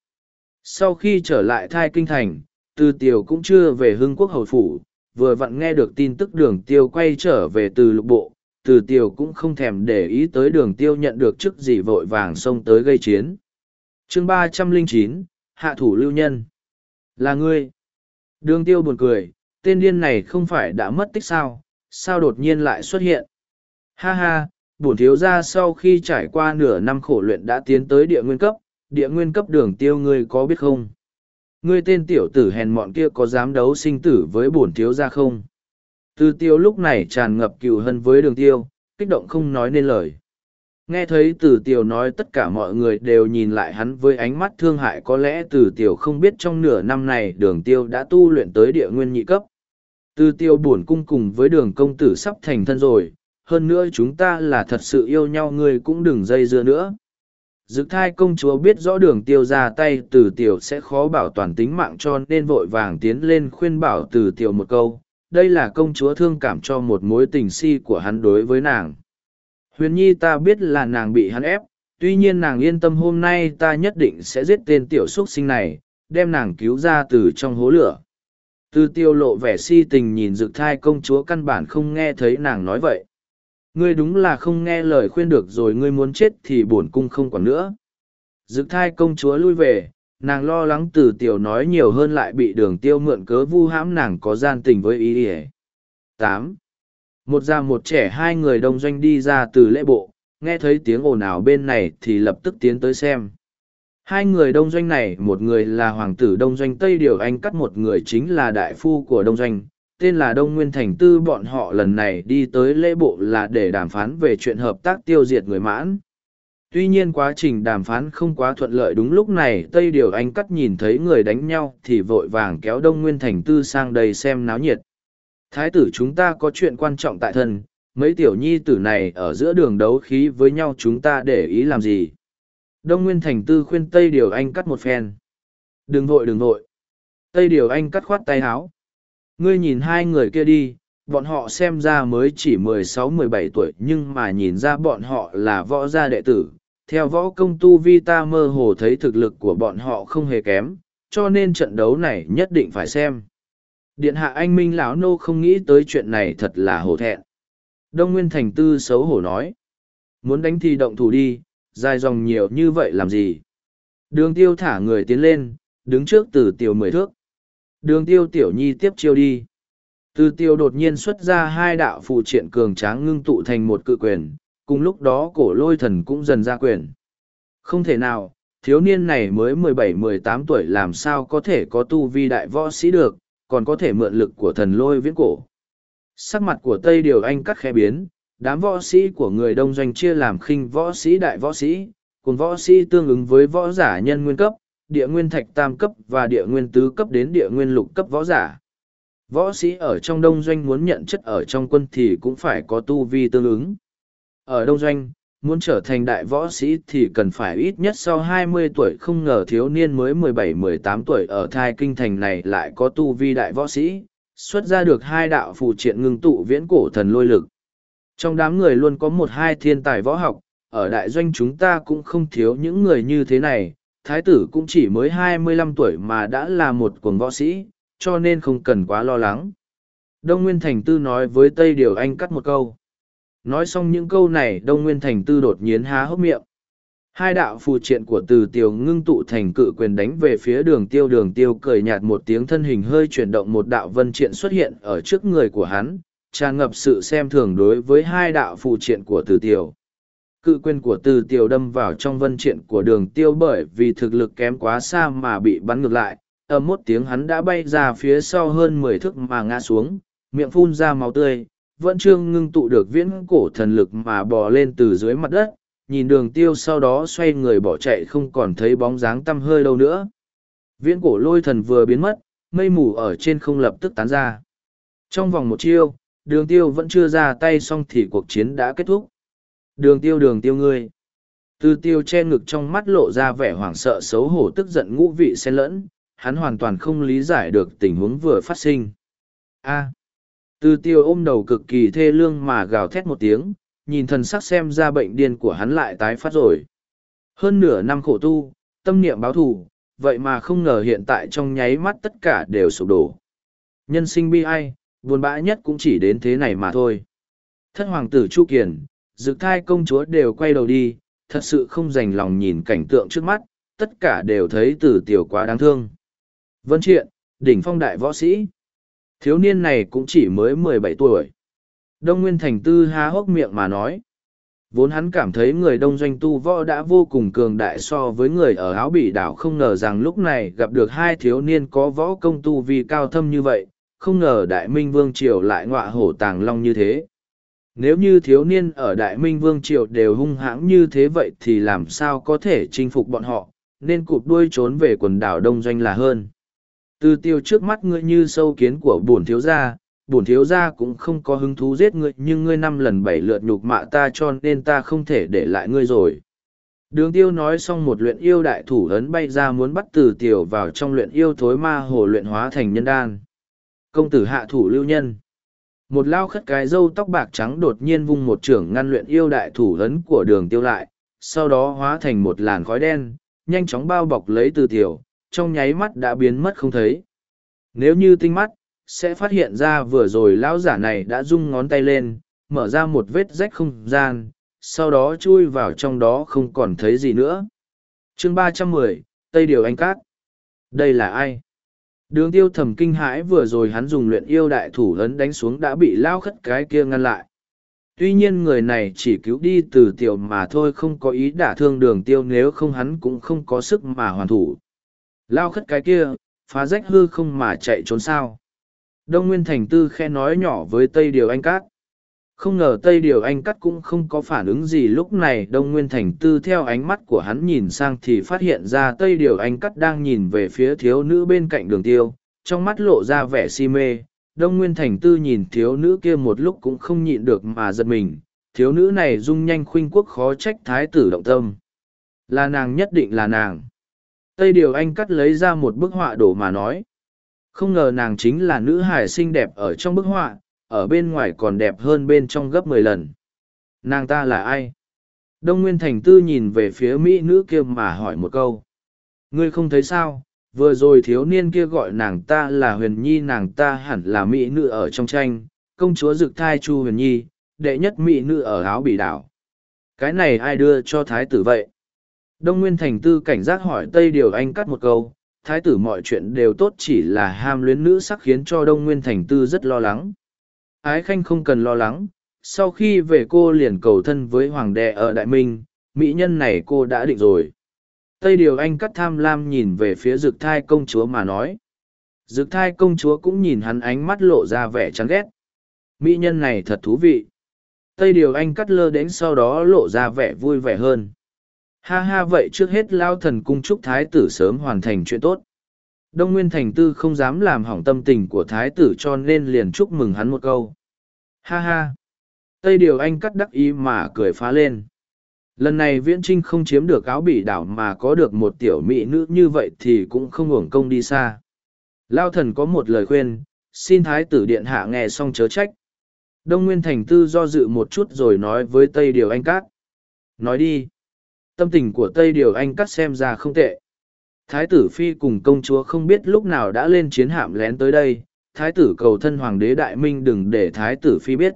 Sau khi trở lại thai kinh thành, từ tiểu cũng chưa về hưng quốc hầu phủ, vừa vặn nghe được tin tức đường tiêu quay trở về từ lục bộ, từ tiêu cũng không thèm để ý tới đường tiêu nhận được chức gì vội vàng xông tới gây chiến. chương ba trăm linh chín Hạ thủ lưu nhân. Là ngươi. Đường tiêu buồn cười, tên điên này không phải đã mất tích sao, sao đột nhiên lại xuất hiện. Ha ha, bổn thiếu ra sau khi trải qua nửa năm khổ luyện đã tiến tới địa nguyên cấp, địa nguyên cấp đường tiêu ngươi có biết không? Ngươi tên tiểu tử hèn mọn kia có dám đấu sinh tử với bổn thiếu ra không? Từ tiêu lúc này tràn ngập cừu hân với đường tiêu, kích động không nói nên lời. Nghe thấy từ tiêu nói tất cả mọi người đều nhìn lại hắn với ánh mắt thương hại có lẽ từ tiêu không biết trong nửa năm này đường tiêu đã tu luyện tới địa nguyên nhị cấp. Từ tiêu buồn cung cùng với đường công tử sắp thành thân rồi, hơn nữa chúng ta là thật sự yêu nhau ngươi cũng đừng dây dưa nữa. Dực thai công chúa biết rõ đường tiêu ra tay từ tiểu sẽ khó bảo toàn tính mạng cho nên vội vàng tiến lên khuyên bảo từ tiểu một câu. Đây là công chúa thương cảm cho một mối tình si của hắn đối với nàng. Huyền nhi ta biết là nàng bị hắn ép, tuy nhiên nàng yên tâm hôm nay ta nhất định sẽ giết tên tiểu xuất sinh này, đem nàng cứu ra từ trong hố lửa. Từ tiêu lộ vẻ si tình nhìn dực thai công chúa căn bản không nghe thấy nàng nói vậy ngươi đúng là không nghe lời khuyên được rồi, ngươi muốn chết thì bổn cung không còn nữa. Dực thai công chúa lui về, nàng lo lắng từ tiểu nói nhiều hơn lại bị đường tiêu mượn cớ vu hãm, nàng có gian tình với ý ỉa. Tám. Một già một trẻ, hai người đông doanh đi ra từ lễ bộ, nghe thấy tiếng ồn ào bên này thì lập tức tiến tới xem. Hai người đông doanh này, một người là hoàng tử đông doanh tây điều, anh cắt một người chính là đại phu của đông doanh tên là Đông Nguyên Thành Tư bọn họ lần này đi tới lễ bộ là để đàm phán về chuyện hợp tác tiêu diệt người mãn. Tuy nhiên quá trình đàm phán không quá thuận lợi đúng lúc này Tây Điều Anh cắt nhìn thấy người đánh nhau thì vội vàng kéo Đông Nguyên Thành Tư sang đây xem náo nhiệt. Thái tử chúng ta có chuyện quan trọng tại thân, mấy tiểu nhi tử này ở giữa đường đấu khí với nhau chúng ta để ý làm gì. Đông Nguyên Thành Tư khuyên Tây Điều Anh cắt một phen. Đừng vội đừng vội. Tây Điều Anh cắt khoát tay háo. Ngươi nhìn hai người kia đi, bọn họ xem ra mới chỉ mười sáu mười bảy tuổi nhưng mà nhìn ra bọn họ là võ gia đệ tử. Theo võ công tu vi ta mơ hồ thấy thực lực của bọn họ không hề kém, cho nên trận đấu này nhất định phải xem. Điện hạ anh Minh lão nô không nghĩ tới chuyện này thật là hổ thẹn. Đông Nguyên Thành Tư xấu hổ nói. Muốn đánh thì động thủ đi, dài dòng nhiều như vậy làm gì? Đường tiêu thả người tiến lên, đứng trước từ tiểu mười thước. Đường tiêu tiểu nhi tiếp chiêu đi. Từ tiêu đột nhiên xuất ra hai đạo phù triện cường tráng ngưng tụ thành một cự quyền, cùng lúc đó cổ lôi thần cũng dần ra quyền. Không thể nào, thiếu niên này mới mười bảy mười tám tuổi làm sao có thể có tu vi đại võ sĩ được, còn có thể mượn lực của thần lôi viễn cổ. Sắc mặt của Tây Điều Anh cắt khẽ biến, đám võ sĩ của người đông doanh chia làm khinh võ sĩ đại võ sĩ, cùng võ sĩ tương ứng với võ giả nhân nguyên cấp, địa nguyên thạch tam cấp và địa nguyên tứ cấp đến địa nguyên lục cấp võ giả. Võ sĩ ở trong đông doanh muốn nhận chất ở trong quân thì cũng phải có tu vi tương ứng. Ở đông doanh, muốn trở thành đại võ sĩ thì cần phải ít nhất sau 20 tuổi không ngờ thiếu niên mới 17-18 tuổi ở thai kinh thành này lại có tu vi đại võ sĩ, xuất ra được hai đạo phù triện ngưng tụ viễn cổ thần lôi lực. Trong đám người luôn có một hai thiên tài võ học, ở đại doanh chúng ta cũng không thiếu những người như thế này, thái tử cũng chỉ mới hai mươi lăm tuổi mà đã là một cuồng võ sĩ, cho nên không cần quá lo lắng. Đông Nguyên Thành Tư nói với Tây Điều Anh cắt một câu. Nói xong những câu này Đông Nguyên Thành Tư đột nhiên há hốc miệng. Hai đạo phù triện của từ Tiểu ngưng tụ thành cự quyền đánh về phía đường tiêu đường tiêu cười nhạt một tiếng thân hình hơi chuyển động một đạo vân triện xuất hiện ở trước người của hắn, tràn ngập sự xem thường đối với hai đạo phù triện của từ Tiểu. Cự quyền của từ tiêu đâm vào trong vân triện của đường tiêu bởi vì thực lực kém quá xa mà bị bắn ngược lại, ầm một tiếng hắn đã bay ra phía sau hơn mười thước mà ngã xuống, miệng phun ra máu tươi, vẫn chưa ngưng tụ được viễn cổ thần lực mà bò lên từ dưới mặt đất, nhìn đường tiêu sau đó xoay người bỏ chạy không còn thấy bóng dáng tăm hơi đâu nữa. Viễn cổ lôi thần vừa biến mất, mây mù ở trên không lập tức tán ra. Trong vòng một chiêu, đường tiêu vẫn chưa ra tay xong thì cuộc chiến đã kết thúc. Đường tiêu đường tiêu ngươi. Từ tiêu che ngực trong mắt lộ ra vẻ hoảng sợ xấu hổ tức giận ngũ vị xen lẫn, hắn hoàn toàn không lý giải được tình huống vừa phát sinh. A. Từ tiêu ôm đầu cực kỳ thê lương mà gào thét một tiếng, nhìn thần sắc xem ra bệnh điên của hắn lại tái phát rồi. Hơn nửa năm khổ tu, tâm niệm báo thù, vậy mà không ngờ hiện tại trong nháy mắt tất cả đều sụp đổ. Nhân sinh bi ai, buồn bã nhất cũng chỉ đến thế này mà thôi. Thất hoàng tử Chu Kiền, dực thai công chúa đều quay đầu đi, thật sự không dành lòng nhìn cảnh tượng trước mắt, tất cả đều thấy từ tiểu quá đáng thương. Vân Triện, đỉnh phong đại võ sĩ. Thiếu niên này cũng chỉ mới mười bảy tuổi. Đông Nguyên Thành Tư há hốc miệng mà nói. Vốn hắn cảm thấy người đông doanh tu võ đã vô cùng cường đại so với người ở áo bỉ đảo không ngờ rằng lúc này gặp được hai thiếu niên có võ công tu vi cao thâm như vậy, không ngờ đại minh vương triều lại ngọa hổ tàng long như thế. Nếu như thiếu niên ở đại minh vương triều đều hung hãng như thế vậy thì làm sao có thể chinh phục bọn họ, nên cụp đuôi trốn về quần đảo đông doanh là hơn. Từ tiêu trước mắt ngươi như sâu kiến của bổn thiếu gia, bổn thiếu gia cũng không có hứng thú giết ngươi nhưng ngươi năm lần bảy lượt nhục mạ ta cho nên ta không thể để lại ngươi rồi. Đường tiêu nói xong một luyện yêu đại thủ ấn bay ra muốn bắt từ tiểu vào trong luyện yêu thối ma hồ luyện hóa thành nhân đan. Công tử hạ thủ lưu nhân. Một lao khất cái râu tóc bạc trắng đột nhiên vung một trưởng ngăn luyện yêu đại thủ ấn của đường tiêu lại, sau đó hóa thành một làn khói đen, nhanh chóng bao bọc lấy từ tiểu, trong nháy mắt đã biến mất không thấy. Nếu như tinh mắt, sẽ phát hiện ra vừa rồi lão giả này đã rung ngón tay lên, mở ra một vết rách không gian, sau đó chui vào trong đó không còn thấy gì nữa. chương ba trăm mười Tây Điều Anh Cát. Đây là ai? Đường tiêu thầm kinh hãi vừa rồi hắn dùng luyện yêu đại thủ ấn đánh xuống đã bị lao khất cái kia ngăn lại. Tuy nhiên người này chỉ cứu đi từ tiểu mà thôi không có ý đả thương đường tiêu nếu không hắn cũng không có sức mà hoàn thủ. Lao khất cái kia, phá rách hư không mà chạy trốn sao. Đông Nguyên Thành Tư khe nói nhỏ với Tây Điều Anh Cát. Không ngờ Tây Điều Anh Cắt cũng không có phản ứng gì lúc này Đông Nguyên Thành Tư theo ánh mắt của hắn nhìn sang thì phát hiện ra Tây Điều Anh Cắt đang nhìn về phía thiếu nữ bên cạnh đường tiêu, trong mắt lộ ra vẻ si mê. Đông Nguyên Thành Tư nhìn thiếu nữ kia một lúc cũng không nhịn được mà giật mình, thiếu nữ này dung nhanh khuynh quốc khó trách thái tử động tâm. Là nàng nhất định là nàng. Tây Điều Anh cắt lấy ra một bức họa đổ mà nói. Không ngờ nàng chính là nữ hải xinh đẹp ở trong bức họa, ở bên ngoài còn đẹp hơn bên trong gấp mười lần. Nàng ta là ai? Đông Nguyên Thành Tư nhìn về phía Mỹ nữ kia mà hỏi một câu. Ngươi không thấy sao? Vừa rồi thiếu niên kia gọi nàng ta là huyền nhi nàng ta hẳn là Mỹ nữ ở trong tranh, công chúa dực thai chu huyền nhi, đệ nhất Mỹ nữ ở áo bị đảo. Cái này ai đưa cho thái tử vậy? Đông Nguyên Thành Tư cảnh giác hỏi Tây Điều Anh cắt một câu, thái tử mọi chuyện đều tốt chỉ là ham luyến nữ sắc khiến cho Đông Nguyên Thành Tư rất lo lắng. Ái Khanh không cần lo lắng, sau khi về cô liền cầu thân với Hoàng đệ ở Đại Minh, mỹ nhân này cô đã định rồi. Tây Điều Anh cắt tham lam nhìn về phía dực thai công chúa mà nói. Dực thai công chúa cũng nhìn hắn ánh mắt lộ ra vẻ chán ghét. Mỹ nhân này thật thú vị. Tây Điều Anh cắt lơ đến sau đó lộ ra vẻ vui vẻ hơn. Ha ha vậy trước hết lao thần cung chúc thái tử sớm hoàn thành chuyện tốt. Đông Nguyên Thành Tư không dám làm hỏng tâm tình của thái tử cho nên liền chúc mừng hắn một câu. Ha ha! Tây Điều Anh cắt đắc ý mà cười phá lên. Lần này Viễn Trinh không chiếm được áo bỉ đảo mà có được một tiểu mỹ nữ như vậy thì cũng không hưởng công đi xa. Lao thần có một lời khuyên, xin thái tử điện hạ nghe xong chớ trách. Đông Nguyên Thành Tư do dự một chút rồi nói với Tây Điều Anh Cát. Nói đi tâm tình của Tây Điều Anh cắt xem ra không tệ. Thái tử Phi cùng công chúa không biết lúc nào đã lên chiến hạm lén tới đây, thái tử cầu thân hoàng đế đại minh đừng để thái tử Phi biết.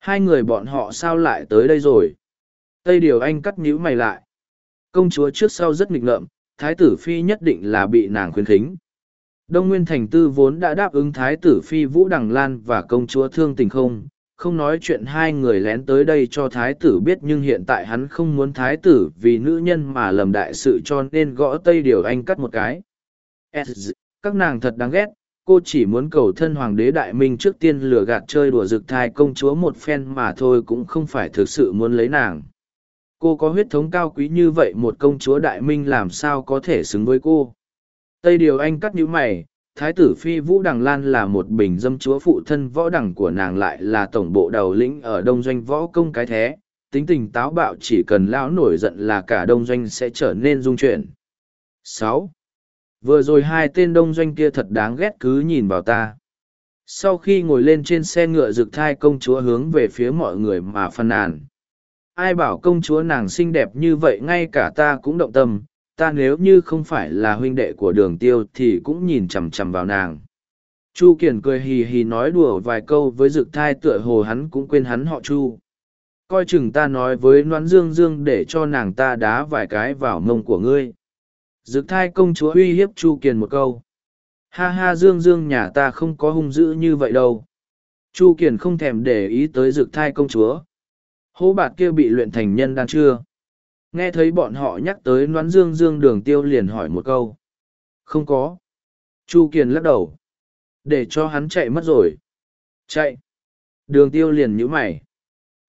Hai người bọn họ sao lại tới đây rồi? Tây Điều Anh cắt nhíu mày lại. Công chúa trước sau rất nghịch ngợm, thái tử Phi nhất định là bị nàng khuyến khính. Đông Nguyên Thành Tư vốn đã đáp ứng Thái tử Phi Vũ Đằng Lan và công chúa Thương Tình không, không nói chuyện hai người lén tới đây cho thái tử biết nhưng hiện tại hắn không muốn thái tử vì nữ nhân mà lầm đại sự cho nên gõ tây điều anh cắt một cái. Các nàng thật đáng ghét, cô chỉ muốn cầu thân hoàng đế đại minh trước tiên lừa gạt chơi đùa rực thai công chúa một phen mà thôi cũng không phải thực sự muốn lấy nàng. Cô có huyết thống cao quý như vậy một công chúa đại minh làm sao có thể xứng với cô? Tây điều anh cắt nhũ mày Thái tử Phi Vũ Đằng Lan là một bình dâm chúa phụ thân võ đẳng của nàng lại là tổng bộ đầu lĩnh ở đông doanh võ công cái thế, tính tình táo bạo chỉ cần lão nổi giận là cả đông doanh sẽ trở nên dung chuyển. sáu Vừa rồi hai tên đông doanh kia thật đáng ghét cứ nhìn vào ta. Sau khi ngồi lên trên xe ngựa rực thai công chúa hướng về phía mọi người mà phàn nàn. Ai bảo công chúa nàng xinh đẹp như vậy ngay cả ta cũng động tâm, ta nếu như không phải là huynh đệ của đường tiêu thì cũng nhìn chằm chằm vào nàng. Chu Kiền cười hì hì nói đùa vài câu với dực thai tựa hồ hắn cũng quên hắn họ Chu. Coi chừng ta nói với noãn dương dương để cho nàng ta đá vài cái vào mông của ngươi. Dực thai công chúa uy hiếp Chu Kiền một câu. Ha ha dương dương nhà ta không có hung dữ như vậy đâu. Chu Kiền không thèm để ý tới dực thai công chúa. Hố bạt kia bị luyện thành nhân đang chưa? Nghe thấy bọn họ nhắc tới noãn dương dương đường tiêu liền hỏi một câu. Không có. Chu Kiền lắc đầu. Để cho hắn chạy mất rồi. Chạy. Đường tiêu liền nhíu mày.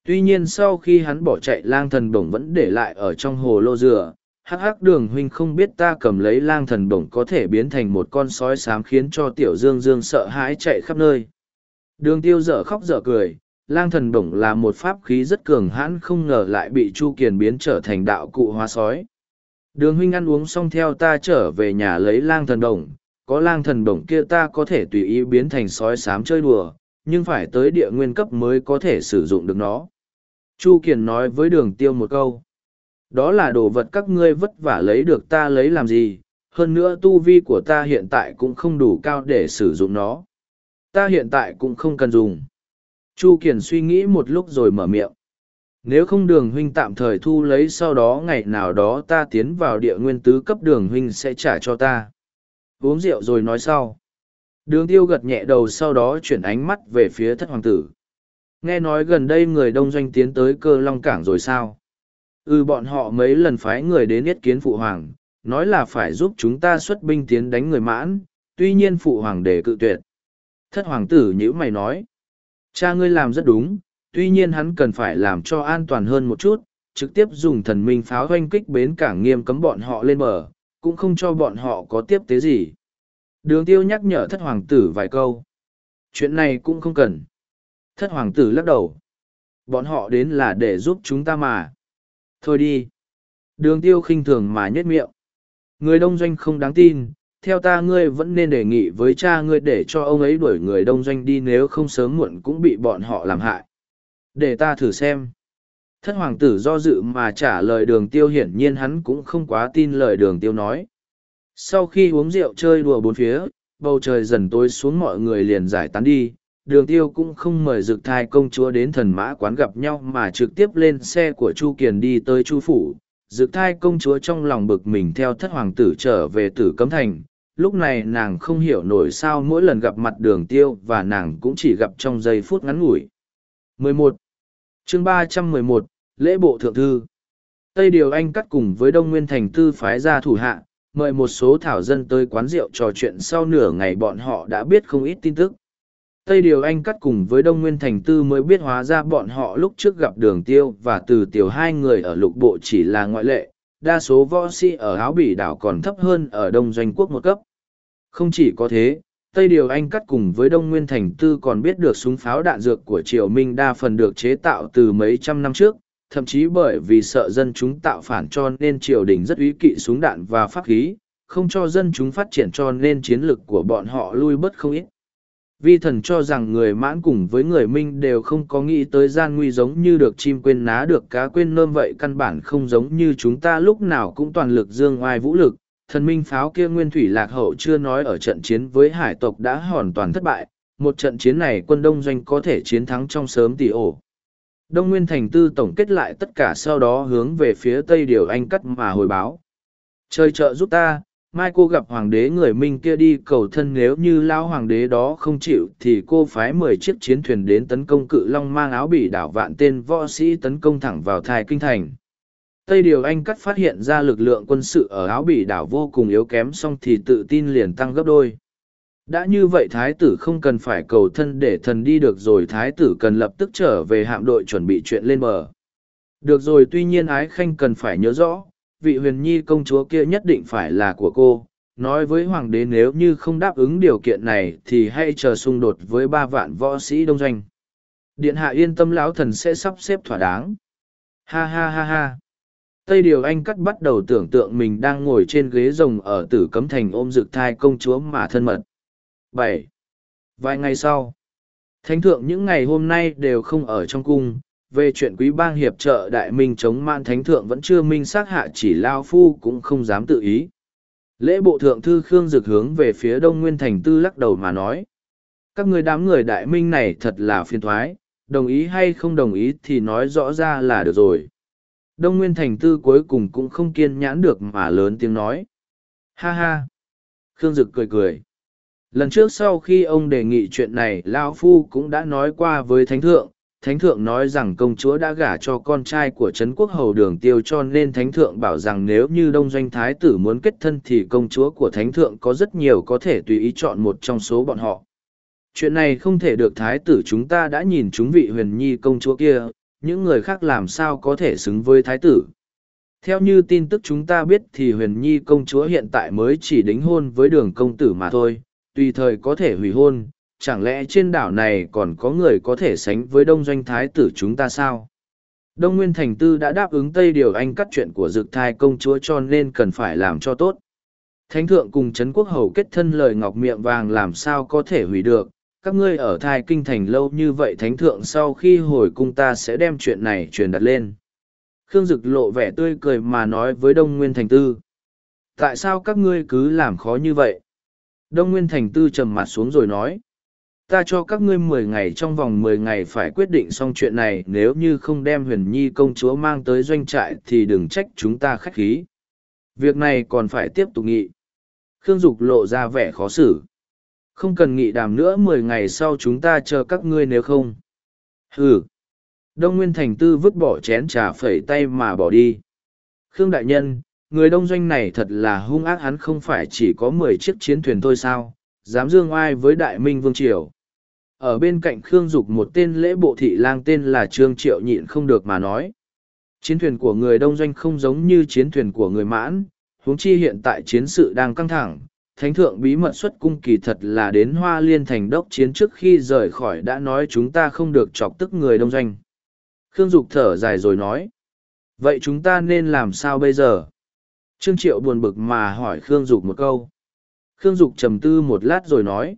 Tuy nhiên sau khi hắn bỏ chạy lang thần bổng vẫn để lại ở trong hồ lô dừa, hắc hắc đường huynh không biết ta cầm lấy lang thần bổng có thể biến thành một con sói xám khiến cho tiểu dương dương sợ hãi chạy khắp nơi. Đường tiêu dở khóc dở cười, lang thần bổng là một pháp khí rất cường hãn không ngờ lại bị chu kiền biến trở thành đạo cụ hóa sói. Đường huynh ăn uống xong theo ta trở về nhà lấy lang thần bổng, có lang thần bổng kia ta có thể tùy ý biến thành sói sám chơi đùa, nhưng phải tới địa nguyên cấp mới có thể sử dụng được nó. Chu Kiền nói với đường tiêu một câu. Đó là đồ vật các ngươi vất vả lấy được ta lấy làm gì, hơn nữa tu vi của ta hiện tại cũng không đủ cao để sử dụng nó. Ta hiện tại cũng không cần dùng. Chu Kiền suy nghĩ một lúc rồi mở miệng. Nếu không đường huynh tạm thời thu lấy sau đó ngày nào đó ta tiến vào địa nguyên tứ cấp đường huynh sẽ trả cho ta. Uống rượu rồi nói sau. Đường tiêu gật nhẹ đầu sau đó chuyển ánh mắt về phía thất hoàng tử. Nghe nói gần đây người đông doanh tiến tới cơ long cảng rồi sao? Ừ bọn họ mấy lần phái người đến yết kiến phụ hoàng, nói là phải giúp chúng ta xuất binh tiến đánh người mãn, tuy nhiên phụ hoàng đề cự tuyệt. Thất hoàng tử nhữ mày nói. Cha ngươi làm rất đúng, tuy nhiên hắn cần phải làm cho an toàn hơn một chút, trực tiếp dùng thần minh pháo hoanh kích bến cảng nghiêm cấm bọn họ lên bờ, cũng không cho bọn họ có tiếp tế gì. Đường tiêu nhắc nhở thất hoàng tử vài câu. Chuyện này cũng không cần. Thất hoàng tử lắc đầu. Bọn họ đến là để giúp chúng ta mà. Thôi đi. Đường tiêu khinh thường mà nhếch miệng. Người đông doanh không đáng tin. Theo ta ngươi vẫn nên đề nghị với cha ngươi để cho ông ấy đuổi người đông doanh đi nếu không sớm muộn cũng bị bọn họ làm hại. Để ta thử xem. Thất hoàng tử do dự mà trả lời đường tiêu hiển nhiên hắn cũng không quá tin lời đường tiêu nói. Sau khi uống rượu chơi đùa bốn phía, bầu trời dần tối xuống mọi người liền giải tán đi. Đường tiêu cũng không mời dực thai công chúa đến thần mã quán gặp nhau mà trực tiếp lên xe của Chu Kiền đi tới Chu Phủ. Dực thai công chúa trong lòng bực mình theo thất hoàng tử trở về tử cấm thành. Lúc này nàng không hiểu nổi sao mỗi lần gặp mặt đường tiêu và nàng cũng chỉ gặp trong giây phút ngắn ngủi. 11. chương 311, Lễ bộ thượng thư Tây Điều Anh cắt cùng với Đông Nguyên Thành tư phái ra thủ hạ, mời một số thảo dân tới quán rượu trò chuyện sau nửa ngày bọn họ đã biết không ít tin tức. Tây Điều Anh cắt cùng với Đông Nguyên Thành Tư mới biết hóa ra bọn họ lúc trước gặp đường tiêu và từ tiểu hai người ở lục bộ chỉ là ngoại lệ, đa số võ sĩ ở áo bỉ đảo còn thấp hơn ở Đông Doanh Quốc một cấp. Không chỉ có thế, Tây Điều Anh cắt cùng với Đông Nguyên Thành Tư còn biết được súng pháo đạn dược của Triều Minh đa phần được chế tạo từ mấy trăm năm trước, thậm chí bởi vì sợ dân chúng tạo phản cho nên triều đình rất uy kỵ súng đạn và pháp khí, không cho dân chúng phát triển cho nên chiến lược của bọn họ lui bớt không ít. Vi thần cho rằng người mãn cùng với người minh đều không có nghĩ tới gian nguy giống như được chim quên ná được cá quên nơm vậy căn bản không giống như chúng ta lúc nào cũng toàn lực dương oai vũ lực. Thần minh pháo kia nguyên thủy lạc hậu chưa nói ở trận chiến với hải tộc đã hoàn toàn thất bại, một trận chiến này quân đông doanh có thể chiến thắng trong sớm tỷ ổ. Đông Nguyên Thành Tư tổng kết lại tất cả sau đó hướng về phía Tây Điều Anh cắt mà hồi báo. Trời trợ giúp ta, mai cô gặp hoàng đế người Minh kia đi cầu thân nếu như lão hoàng đế đó không chịu thì cô phái mười chiếc chiến thuyền đến tấn công cự long mang áo bỉ đảo vạn tên võ sĩ tấn công thẳng vào thai kinh thành. Tây Điều Anh cắt phát hiện ra lực lượng quân sự ở áo bỉ đảo vô cùng yếu kém xong thì tự tin liền tăng gấp đôi. Đã như vậy thái tử không cần phải cầu thân để thần đi được rồi thái tử cần lập tức trở về hạm đội chuẩn bị chuyện lên bờ. Được rồi tuy nhiên ái khanh cần phải nhớ rõ, vị huyền nhi công chúa kia nhất định phải là của cô. Nói với hoàng đế nếu như không đáp ứng điều kiện này thì hãy chờ xung đột với ba vạn võ sĩ đông doanh. Điện hạ yên tâm lão thần sẽ sắp xếp thỏa đáng. Ha ha ha ha. Tây Điều Anh cắt bắt đầu tưởng tượng mình đang ngồi trên ghế rồng ở tử cấm thành ôm rực thai công chúa mà thân mật. bảy Vài ngày sau, Thánh thượng những ngày hôm nay đều không ở trong cung, về chuyện quý bang hiệp trợ đại minh chống man thánh thượng vẫn chưa minh xác hạ chỉ lao phu cũng không dám tự ý. Lễ bộ thượng thư Khương Dực hướng về phía đông nguyên thành tư lắc đầu mà nói. Các người đám người đại minh này thật là phiền thoái, đồng ý hay không đồng ý thì nói rõ ra là được rồi. Đông Nguyên Thành Tư cuối cùng cũng không kiên nhãn được mà lớn tiếng nói. Ha ha! Khương Dực cười cười. Lần trước sau khi ông đề nghị chuyện này Lao Phu cũng đã nói qua với Thánh Thượng. Thánh Thượng nói rằng công chúa đã gả cho con trai của Trấn Quốc Hầu Đường Tiêu cho nên Thánh Thượng bảo rằng nếu như Đông Doanh Thái tử muốn kết thân thì công chúa của Thánh Thượng có rất nhiều có thể tùy ý chọn một trong số bọn họ. Chuyện này không thể được Thái tử chúng ta đã nhìn chúng vị huyền nhi công chúa kia, những người khác làm sao có thể xứng với thái tử. Theo như tin tức chúng ta biết thì huyền nhi công chúa hiện tại mới chỉ đính hôn với đường công tử mà thôi, tùy thời có thể hủy hôn, chẳng lẽ trên đảo này còn có người có thể sánh với đông doanh thái tử chúng ta sao? Đông Nguyên Thành Tư đã đáp ứng Tây Điều Anh cắt chuyện của dực thai công chúa cho nên cần phải làm cho tốt. Thánh thượng cùng Trấn Quốc Hầu kết thân lời ngọc miệng vàng làm sao có thể hủy được, các ngươi ở thai kinh thành lâu như vậy thánh thượng sau khi hồi cung ta sẽ đem chuyện này truyền đặt lên. Khương dực lộ vẻ tươi cười mà nói với đông nguyên thành tư. Tại sao các ngươi cứ làm khó như vậy? Đông nguyên thành tư trầm mặt xuống rồi nói ta cho các ngươi mười ngày trong vòng mười ngày phải quyết định xong chuyện này nếu như không đem huyền nhi công chúa mang tới doanh trại thì đừng trách chúng ta khách khí việc này còn phải tiếp tục nghị khương dục lộ ra vẻ khó xử không cần nghị đàm nữa mười ngày sau chúng ta chờ các ngươi nếu không. Hừ. Đông Nguyên Thành Tư vứt bỏ chén trà phẩy tay mà bỏ đi. Khương Đại Nhân, người đông doanh này thật là hung ác hắn không phải chỉ có mười chiếc chiến thuyền thôi sao, dám dương oai với Đại Minh Vương Triều. Ở bên cạnh Khương Dục một tên lễ bộ thị lang tên là Trương Triệu nhịn không được mà nói. Chiến thuyền của người đông doanh không giống như chiến thuyền của người mãn, huống chi hiện tại chiến sự đang căng thẳng, thánh thượng bí mật xuất cung kỳ thật là đến hoa liên thành đốc chiến trước khi rời khỏi đã nói chúng ta không được chọc tức người đông doanh. Khương dục thở dài rồi nói. Vậy chúng ta nên làm sao bây giờ? Trương triệu buồn bực mà hỏi khương dục một câu. Khương dục trầm tư một lát rồi nói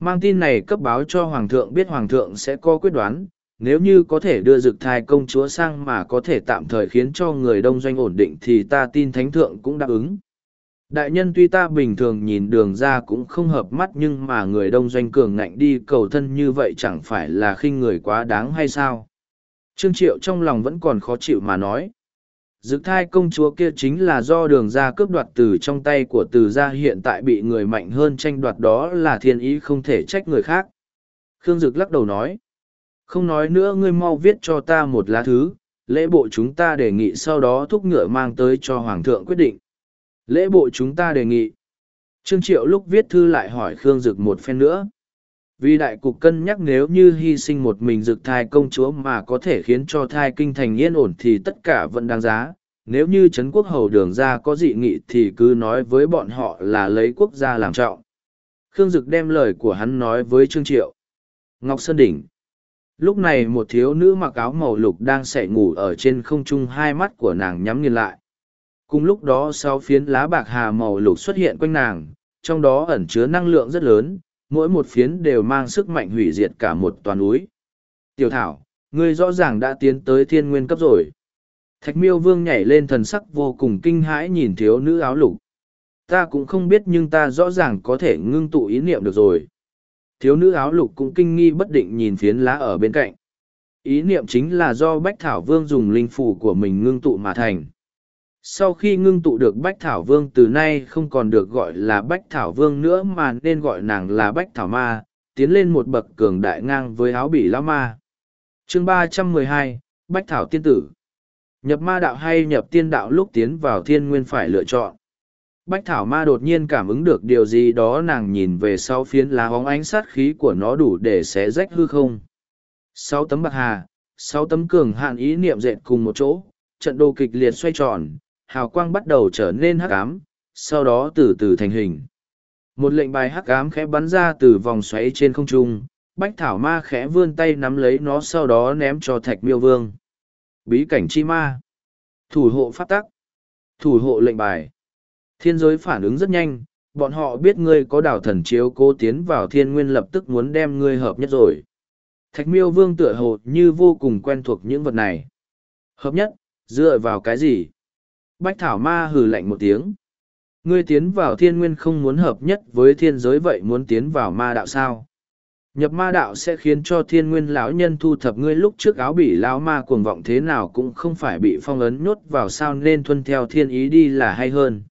mang tin này cấp báo cho hoàng thượng biết hoàng thượng sẽ có quyết đoán, nếu như có thể đưa dực thai công chúa sang mà có thể tạm thời khiến cho người đông doanh ổn định thì ta tin thánh thượng cũng đáp ứng Đại nhân tuy ta bình thường nhìn đường ra cũng không hợp mắt nhưng mà người đông doanh cường ngạnh đi cầu thân như vậy chẳng phải là khinh người quá đáng hay sao? Trương Triệu trong lòng vẫn còn khó chịu mà nói. Dực thai công chúa kia chính là do đường ra cướp đoạt từ trong tay của từ gia hiện tại bị người mạnh hơn tranh đoạt đó là thiên ý không thể trách người khác. Khương Dực lắc đầu nói. Không nói nữa ngươi mau viết cho ta một lá thứ, lễ bộ chúng ta đề nghị sau đó thúc ngựa mang tới cho Hoàng thượng quyết định. Lễ bộ chúng ta đề nghị. Trương Triệu lúc viết thư lại hỏi Khương Dực một phen nữa. Vì đại cục cân nhắc nếu như hy sinh một mình dực thai công chúa mà có thể khiến cho thai kinh thành yên ổn thì tất cả vẫn đáng giá. Nếu như Trấn quốc hầu đường ra có dị nghị thì cứ nói với bọn họ là lấy quốc gia làm trọng. Khương Dực đem lời của hắn nói với Trương Triệu. Ngọc Sơn Đỉnh. Lúc này một thiếu nữ mặc áo màu lục đang sẻ ngủ ở trên không trung hai mắt của nàng nhắm nghiền lại cùng lúc đó sáu phiến lá bạc hà màu lục xuất hiện quanh nàng, trong đó ẩn chứa năng lượng rất lớn mỗi một phiến đều mang sức mạnh hủy diệt cả một toàn núi. Tiểu thảo, ngươi rõ ràng đã tiến tới thiên nguyên cấp rồi. Thạch miêu vương nhảy lên thần sắc vô cùng kinh hãi nhìn thiếu nữ áo lục. Ta cũng không biết nhưng ta rõ ràng có thể ngưng tụ ý niệm được rồi. Thiếu nữ áo lục cũng kinh nghi bất định nhìn phiến lá ở bên cạnh. Ý niệm chính là do bách thảo vương dùng linh phủ của mình ngưng tụ mà thành sau khi ngưng tụ được bách thảo vương, từ nay không còn được gọi là bách thảo vương nữa mà nên gọi nàng là bách thảo ma, tiến lên một bậc cường đại ngang với áo bỉ lao ma. Chương ba trăm mười hai, bách thảo tiên tử. Nhập ma đạo hay nhập tiên đạo lúc tiến vào thiên nguyên phải lựa chọn. Bách thảo ma đột nhiên cảm ứng được điều gì đó nàng nhìn về sau phiến lá hóng ánh sát khí của nó đủ để xé rách hư không. Sáu tấm bạc hà, sáu tấm cường hạn ý niệm dệt cùng một chỗ, trận đồ kịch liệt xoay tròn hào quang bắt đầu trở nên hắc ám, sau đó từ từ thành hình. Một lệnh bài hắc ám khẽ bắn ra từ vòng xoáy trên không trung, bách thảo ma khẽ vươn tay nắm lấy nó sau đó ném cho thạch miêu vương. Bí cảnh chi ma. Thủ hộ pháp tắc. Thủ hộ lệnh bài. Thiên giới phản ứng rất nhanh, bọn họ biết ngươi có đảo thần chiếu cố tiến vào thiên nguyên lập tức muốn đem ngươi hợp nhất rồi. Thạch miêu vương tựa hồ như vô cùng quen thuộc những vật này. Hợp nhất, dựa vào cái gì? Bách thảo ma hừ lạnh một tiếng. Ngươi tiến vào thiên nguyên không muốn hợp nhất với thiên giới vậy muốn tiến vào ma đạo sao? nhập ma đạo sẽ khiến cho thiên nguyên lão nhân thu thập ngươi lúc trước áo bỉ lão ma cuồng vọng thế nào cũng không phải bị phong ấn nhốt vào sao nên tuân theo thiên ý đi là hay hơn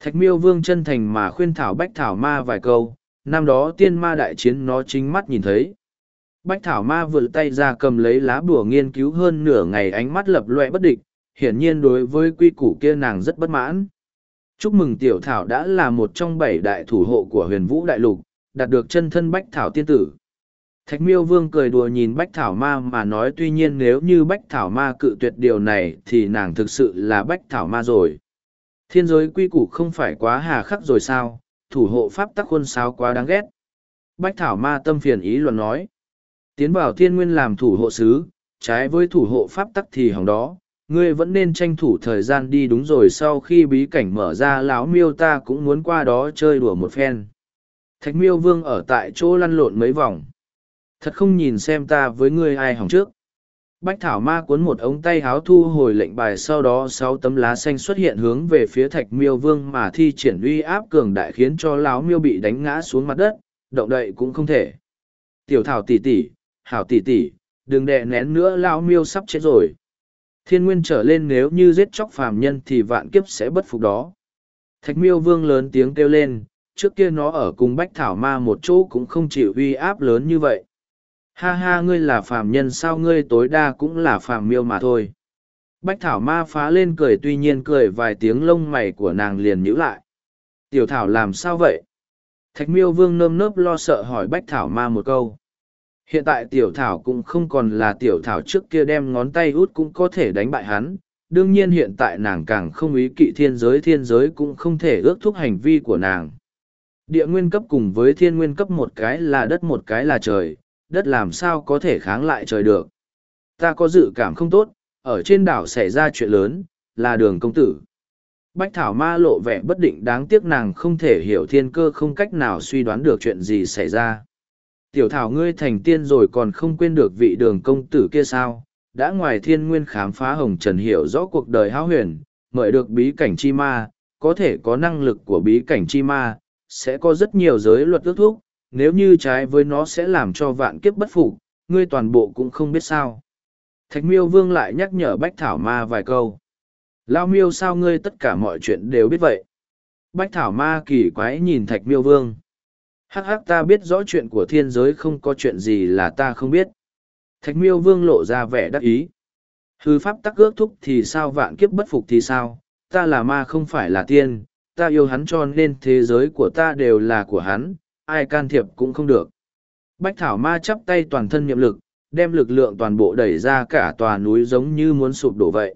thạch miêu vương chân thành mà khuyên thảo bách thảo ma vài câu, năm đó tiên ma đại chiến nó chính mắt nhìn thấy bách thảo ma vừa tay ra cầm lấy lá bùa nghiên cứu hơn nửa ngày ánh mắt lập loẹ bất địch hiển nhiên đối với quy củ kia nàng rất bất mãn chúc mừng tiểu thảo đã là một trong bảy đại thủ hộ của huyền vũ đại lục đạt được chân thân bách thảo tiên tử. Thạch miêu vương cười đùa nhìn bách thảo ma mà nói tuy nhiên nếu như bách thảo ma cự tuyệt điều này thì nàng thực sự là bách thảo ma rồi. Thiên giới quy củ không phải quá hà khắc rồi sao, thủ hộ pháp tắc khuôn sao quá đáng ghét. Bách thảo ma tâm phiền ý luận nói. Tiến vào thiên nguyên làm thủ hộ sứ, trái với thủ hộ pháp tắc thì hỏng đó, ngươi vẫn nên tranh thủ thời gian đi đúng rồi sau khi bí cảnh mở ra lão miêu ta cũng muốn qua đó chơi đùa một phen Thạch miêu vương ở tại chỗ lăn lộn mấy vòng. Thật không nhìn xem ta với ngươi ai hỏng trước. Bách thảo ma cuốn một ống tay háo thu hồi lệnh bài sau đó sáu tấm lá xanh xuất hiện hướng về phía thạch miêu vương mà thi triển uy áp cường đại khiến cho lão miêu bị đánh ngã xuống mặt đất, động đậy cũng không thể. Tiểu thảo tỷ tỷ, hảo tỷ tỷ, đừng đè nén nữa lão miêu sắp chết rồi. Thiên nguyên trở lên nếu như giết chóc phàm nhân thì vạn kiếp sẽ bất phục đó. Thạch miêu vương lớn tiếng kêu lên, trước kia nó ở cùng bách thảo ma một chỗ cũng không chịu uy áp lớn như vậy. Ha ha ngươi là phàm nhân sao ngươi tối đa cũng là phàm miêu mà thôi. Bách thảo ma phá lên cười tuy nhiên cười vài tiếng lông mày của nàng liền nhữ lại. Tiểu thảo làm sao vậy? Thạch miêu vương nơm nớp lo sợ hỏi bách thảo ma một câu hiện tại tiểu thảo cũng không còn là tiểu thảo trước kia đem ngón tay út cũng có thể đánh bại hắn đương nhiên hiện tại nàng càng không ý kỵ thiên giới thiên giới cũng không thể ước thúc hành vi của nàng Địa nguyên cấp cùng với thiên nguyên cấp một cái là đất một cái là trời, đất làm sao có thể kháng lại trời được. Ta có dự cảm không tốt, ở trên đảo xảy ra chuyện lớn, là đường công tử. Bách Thảo Ma lộ vẻ bất định đáng tiếc nàng không thể hiểu thiên cơ không cách nào suy đoán được chuyện gì xảy ra. Tiểu Thảo ngươi thành tiên rồi còn không quên được vị đường công tử kia sao, đã ngoài thiên nguyên khám phá hồng trần hiểu rõ cuộc đời hao huyền, mời được bí cảnh chi ma, có thể có năng lực của bí cảnh chi ma, sẽ có rất nhiều giới luật ước thúc, nếu như trái với nó sẽ làm cho vạn kiếp bất phục, ngươi toàn bộ cũng không biết sao. Thạch miêu vương lại nhắc nhở Bách Thảo Ma vài câu. Lao miêu sao ngươi tất cả mọi chuyện đều biết vậy. Bách Thảo Ma kỳ quái nhìn Thạch miêu vương. Hắc hắc ta biết rõ chuyện của thiên giới không có chuyện gì là ta không biết. Thạch miêu vương lộ ra vẻ đắc ý. Hư pháp tắc ước thúc thì sao vạn kiếp bất phục thì sao, ta là ma không phải là tiên, ta yêu hắn cho nên thế giới của ta đều là của hắn, ai can thiệp cũng không được. Bách Thảo Ma chắp tay toàn thân nhiệm lực, đem lực lượng toàn bộ đẩy ra cả tòa núi giống như muốn sụp đổ vậy.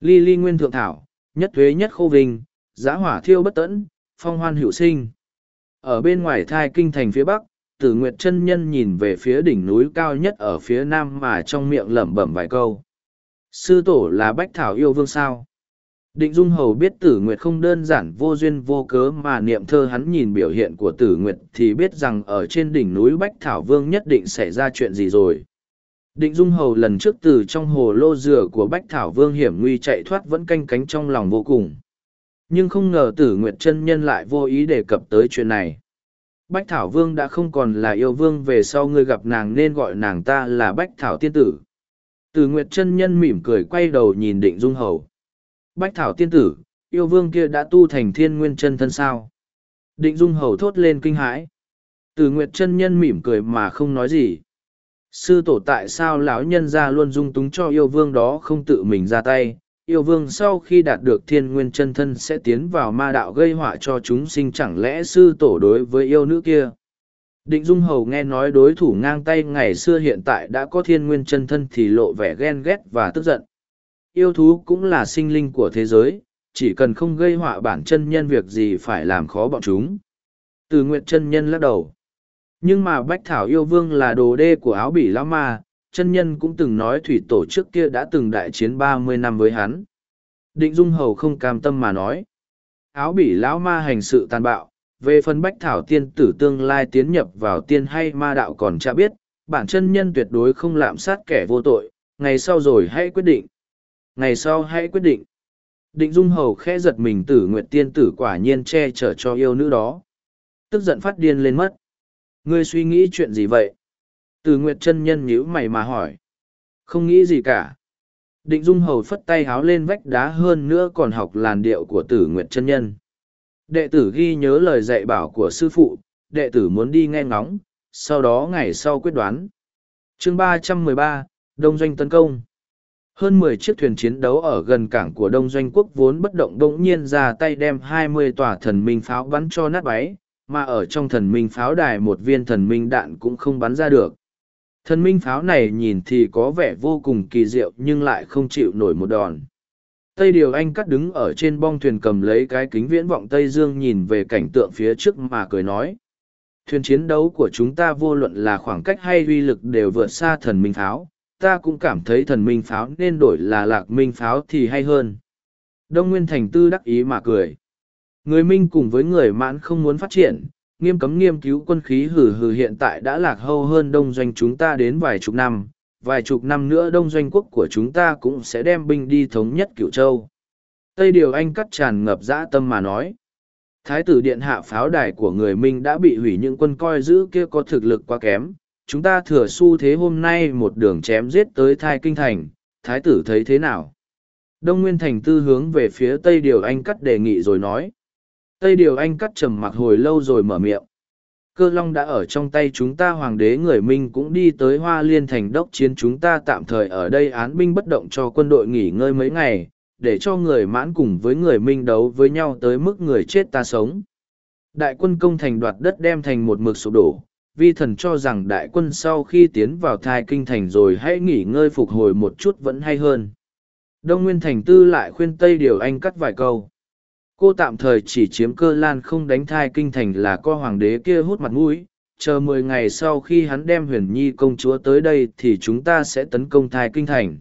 Ly ly nguyên thượng thảo, nhất thuế nhất khô vinh, giã hỏa thiêu bất tẫn, phong hoan hữu sinh. Ở bên ngoài thai kinh thành phía bắc, tử nguyệt chân nhân nhìn về phía đỉnh núi cao nhất ở phía nam mà trong miệng lẩm bẩm vài câu. Sư tổ là bách thảo yêu vương sao? Định Dung Hầu biết Tử Nguyệt không đơn giản vô duyên vô cớ mà niệm thơ hắn nhìn biểu hiện của Tử Nguyệt thì biết rằng ở trên đỉnh núi Bách Thảo Vương nhất định xảy ra chuyện gì rồi. Định Dung Hầu lần trước từ trong hồ lô dừa của Bách Thảo Vương hiểm nguy chạy thoát vẫn canh cánh trong lòng vô cùng. Nhưng không ngờ Tử Nguyệt chân nhân lại vô ý đề cập tới chuyện này. Bách Thảo Vương đã không còn là yêu vương về sau ngươi gặp nàng nên gọi nàng ta là Bách Thảo Tiên Tử. Tử Nguyệt chân nhân mỉm cười quay đầu nhìn Định Dung Hầu Bách thảo tiên tử, yêu vương kia đã tu thành thiên nguyên chân thân sao. Định dung hầu thốt lên kinh hãi. Tử nguyệt chân nhân mỉm cười mà không nói gì. Sư tổ tại sao lão nhân ra luôn dung túng cho yêu vương đó không tự mình ra tay. Yêu vương sau khi đạt được thiên nguyên chân thân sẽ tiến vào ma đạo gây họa cho chúng sinh chẳng lẽ sư tổ đối với yêu nữ kia. Định Dung Hầu nghe nói đối thủ ngang tay ngày xưa hiện tại đã có thiên nguyên chân thân thì lộ vẻ ghen ghét và tức giận yêu thú cũng là sinh linh của thế giới, chỉ cần không gây họa bản chân nhân việc gì phải làm khó bọn chúng. Từ nguyện chân nhân lắc đầu. Nhưng mà Bách Thảo yêu vương là đồ đê của áo bỉ lão ma, chân nhân cũng từng nói thủy tổ trước kia đã từng đại chiến ba mươi năm với hắn. Định Dung Hầu không cam tâm mà nói. Áo bỉ lão ma hành sự tàn bạo, về phần bách thảo tiên tử tương lai tiến nhập vào tiên hay ma đạo còn chả biết, bản chân nhân tuyệt đối không lạm sát kẻ vô tội, ngày sau rồi hãy quyết định. Ngày sau hãy quyết định. Định Dung Hầu khẽ giật mình tử nguyệt tiên tử quả nhiên che chở cho yêu nữ đó. Tức giận phát điên lên mất. Ngươi suy nghĩ chuyện gì vậy? Tử nguyệt chân nhân nhíu mày mà hỏi. Không nghĩ gì cả. Định Dung Hầu phất tay háo lên vách đá hơn nữa còn học làn điệu của tử nguyệt chân nhân. Đệ tử ghi nhớ lời dạy bảo của sư phụ, đệ tử muốn đi nghe ngóng, sau đó ngày sau quyết đoán. chương ba trăm mười ba Đông Doanh tấn công hơn mười chiếc thuyền chiến đấu ở gần cảng của Đông Doanh quốc vốn bất động đống nhiên ra tay đem hai mươi tòa thần minh pháo bắn cho nát báy, mà ở trong thần minh pháo đài một viên thần minh đạn cũng không bắn ra được. Thần minh pháo này nhìn thì có vẻ vô cùng kỳ diệu nhưng lại không chịu nổi một đòn. Tây Điều Anh cắt đứng ở trên bong thuyền cầm lấy cái kính viễn vọng Tây Dương nhìn về cảnh tượng phía trước mà cười nói. Thuyền chiến đấu của chúng ta vô luận là khoảng cách hay uy lực đều vượt xa thần minh pháo, ta cũng cảm thấy thần minh pháo nên đổi là lạc minh pháo thì hay hơn. Đông Nguyên Thành Tư đắc ý mà cười. Người minh cùng với người mãn không muốn phát triển, nghiêm cấm nghiên cứu quân khí hử hử hiện tại đã lạc hâu hơn đông doanh chúng ta đến vài chục năm, vài chục năm nữa đông doanh quốc của chúng ta cũng sẽ đem binh đi thống nhất cửu châu. Tây Điều Anh cắt tràn ngập dã tâm mà nói. Thái tử điện hạ pháo đài của người Minh đã bị hủy những quân coi giữ kia có thực lực quá kém, chúng ta thừa xu thế hôm nay một đường chém giết tới thai kinh thành, thái tử thấy thế nào? Đông Nguyên Thành tư hướng về phía Tây Điều Anh cắt đề nghị rồi nói. Tây Điều Anh cắt trầm mặc hồi lâu rồi mở miệng. Cơ long đã ở trong tay chúng ta hoàng đế người Minh cũng đi tới Hoa Liên thành đốc chiến chúng ta tạm thời ở đây án binh bất động cho quân đội nghỉ ngơi mấy ngày, để cho người mãn cùng với người Minh đấu với nhau tới mức người chết ta sống. Đại quân công thành đoạt đất đem thành một mực sụp đổ, vi thần cho rằng đại quân sau khi tiến vào thai kinh thành rồi hãy nghỉ ngơi phục hồi một chút vẫn hay hơn. Đông Nguyên Thành Tư lại khuyên Tây Điều Anh cắt vài câu. Cô tạm thời chỉ chiếm cơ lan không đánh thai kinh thành là co hoàng đế kia hút mặt mũi, chờ mười ngày sau khi hắn đem huyền nhi công chúa tới đây thì chúng ta sẽ tấn công thai kinh thành.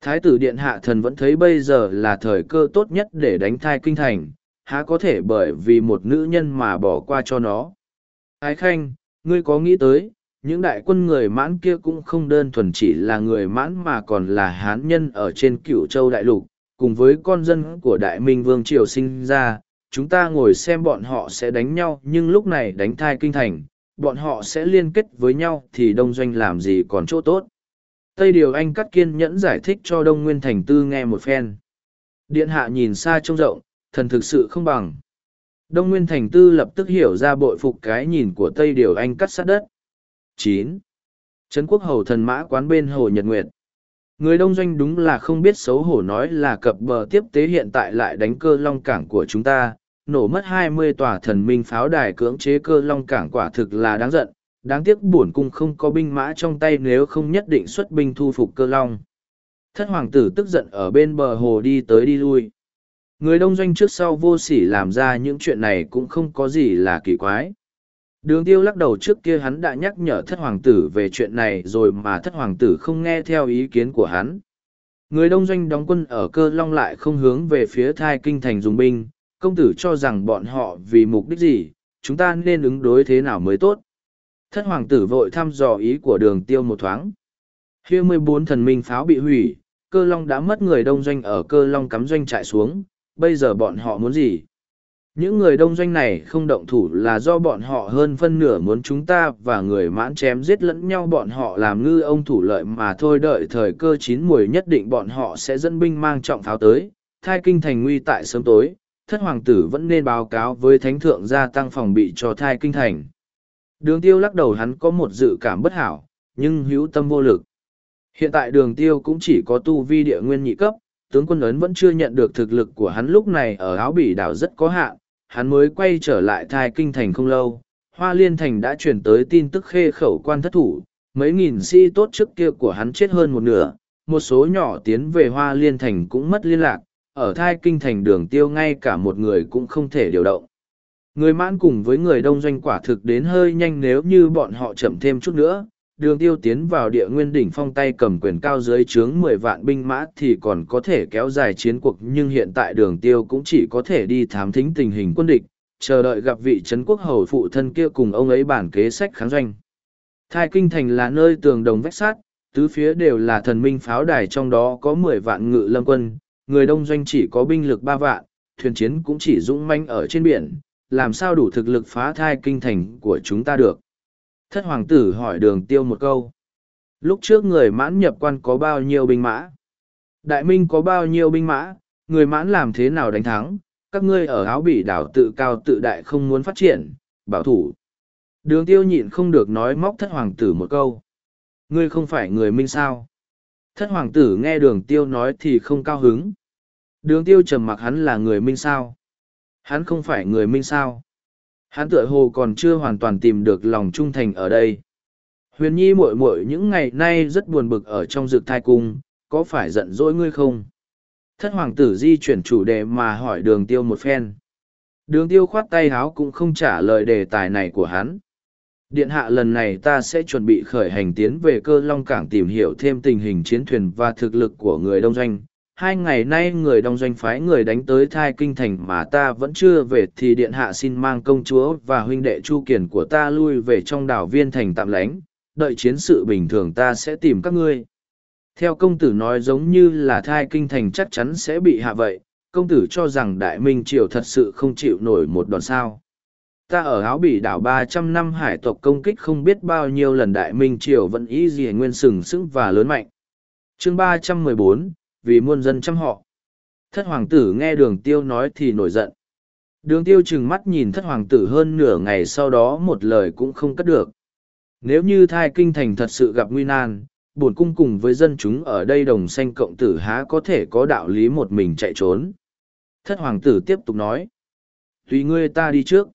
Thái tử Điện Hạ Thần vẫn thấy bây giờ là thời cơ tốt nhất để đánh thai kinh thành, há có thể bởi vì một nữ nhân mà bỏ qua cho nó. Ái Khanh, Ngươi có nghĩ tới, những đại quân người mãn kia cũng không đơn thuần chỉ là người mãn mà còn là hán nhân ở trên cửu châu đại lục, cùng với con dân của đại minh vương triều sinh ra, chúng ta ngồi xem bọn họ sẽ đánh nhau nhưng lúc này đánh thai kinh thành, bọn họ sẽ liên kết với nhau thì đông doanh làm gì còn chỗ tốt. Tây Điều Anh cắt kiên nhẫn giải thích cho Đông Nguyên Thành Tư nghe một phen. Điện hạ nhìn xa trông rộng, thần thực sự không bằng. Đông Nguyên Thành Tư lập tức hiểu ra bội phục cái nhìn của Tây Điều Anh cắt sát đất. chín Trấn quốc hầu thần mã quán bên Hồ Nhật Nguyệt. Người đông doanh đúng là không biết xấu hổ nói là cập bờ tiếp tế hiện tại lại đánh cơ long cảng của chúng ta, nổ mất hai mươi tòa thần minh pháo đài cưỡng chế cơ long cảng quả thực là đáng giận, đáng tiếc bổn cung không có binh mã trong tay nếu không nhất định xuất binh thu phục cơ long. Thất hoàng tử tức giận ở bên bờ hồ đi tới đi lui. Người đông doanh trước sau vô sỉ làm ra những chuyện này cũng không có gì là kỳ quái. Đường tiêu lắc đầu trước kia hắn đã nhắc nhở thất hoàng tử về chuyện này rồi mà thất hoàng tử không nghe theo ý kiến của hắn. Người đông doanh đóng quân ở cơ long lại không hướng về phía thai kinh thành dùng binh, công tử cho rằng bọn họ vì mục đích gì, chúng ta nên ứng đối thế nào mới tốt. Thất hoàng tử vội thăm dò ý của đường tiêu một thoáng. Hiệu 14 thần minh pháo bị hủy, cơ long đã mất người đông doanh ở cơ long cắm doanh trại xuống, bây giờ bọn họ muốn gì? Những người đông doanh này không động thủ là do bọn họ hơn phân nửa muốn chúng ta và người mãn chém giết lẫn nhau bọn họ làm ngư ông thủ lợi mà thôi đợi thời cơ chín mùi nhất định bọn họ sẽ dẫn binh mang trọng pháo tới, thai kinh thành nguy tại sớm tối, thất hoàng tử vẫn nên báo cáo với thánh thượng gia tăng phòng bị cho thai kinh thành. Đường tiêu lắc đầu hắn có một dự cảm bất hảo, nhưng hữu tâm vô lực. Hiện tại đường tiêu cũng chỉ có tu vi địa nguyên nhị cấp, tướng quân ấn vẫn chưa nhận được thực lực của hắn lúc này ở áo bỉ đảo rất có hạn, hắn mới quay trở lại thai kinh thành không lâu. Hoa Liên Thành đã chuyển tới tin tức khê khẩu quan thất thủ, mấy nghìn sĩ tốt trước kia của hắn chết hơn một nửa, một số nhỏ tiến về Hoa Liên Thành cũng mất liên lạc, ở thai kinh thành đường tiêu ngay cả một người cũng không thể điều động. Người mãn cùng với người đông doanh quả thực đến hơi nhanh nếu như bọn họ chậm thêm chút nữa, đường tiêu tiến vào địa nguyên đỉnh phong tay cầm quyền cao dưới trướng mười vạn binh mã thì còn có thể kéo dài chiến cuộc nhưng hiện tại đường tiêu cũng chỉ có thể đi thám thính tình hình quân địch, chờ đợi gặp vị trấn quốc hầu phụ thân kia cùng ông ấy bản kế sách kháng doanh. Thai kinh thành là nơi tường đồng vách sát, tứ phía đều là thần minh pháo đài trong đó có mười vạn ngự lâm quân, người đông doanh chỉ có binh lực ba vạn, thuyền chiến cũng chỉ dũng manh ở trên biển, làm sao đủ thực lực phá thai kinh thành của chúng ta được. Thất hoàng tử hỏi đường tiêu một câu. Lúc trước người mãn nhập quan có bao nhiêu binh mã? Đại minh có bao nhiêu binh mã? Người mãn làm thế nào đánh thắng? Các ngươi ở áo bỉ đảo tự cao tự đại không muốn phát triển, bảo thủ. Đường tiêu nhịn không được nói móc thất hoàng tử một câu. Ngươi không phải người minh sao? Thất hoàng tử nghe đường tiêu nói thì không cao hứng. Đường tiêu trầm mặc hắn là người minh sao? Hắn không phải người minh sao? Hắn tựa hồ còn chưa hoàn toàn tìm được lòng trung thành ở đây. Huyền nhi muội muội những ngày nay rất buồn bực ở trong dược thai cung, có phải giận dỗi ngươi không? Thất hoàng tử di chuyển chủ đề mà hỏi đường tiêu một phen. Đường tiêu khoát tay háo cũng không trả lời đề tài này của hắn. Điện hạ lần này ta sẽ chuẩn bị khởi hành tiến về cơ long cảng tìm hiểu thêm tình hình chiến thuyền và thực lực của người đông doanh, hai ngày nay người đông doanh phái người đánh tới thai kinh thành mà ta vẫn chưa về thì điện hạ xin mang công chúa và huynh đệ chu kiển của ta lui về trong đảo viên thành tạm lánh. Đợi chiến sự bình thường ta sẽ tìm các ngươi. Theo công tử nói giống như là thai kinh thành chắc chắn sẽ bị hạ vậy. Công tử cho rằng đại minh triều thật sự không chịu nổi một đòn sao. Ta ở áo bỉ đảo ba trăm năm hải tộc công kích không biết bao nhiêu lần đại minh triều vẫn ý gì nguyên sừng sững và lớn mạnh. Chương ba trăm mười bốn vì muôn dân chăm họ. Thất hoàng tử nghe đường tiêu nói thì nổi giận. Đường tiêu chừng mắt nhìn thất hoàng tử hơn nửa ngày sau đó một lời cũng không cất được. Nếu như thai kinh thành thật sự gặp nguy nan, buồn cung cùng với dân chúng ở đây đồng xanh cộng tử há có thể có đạo lý một mình chạy trốn. Thất hoàng tử tiếp tục nói. Tùy ngươi ta đi trước.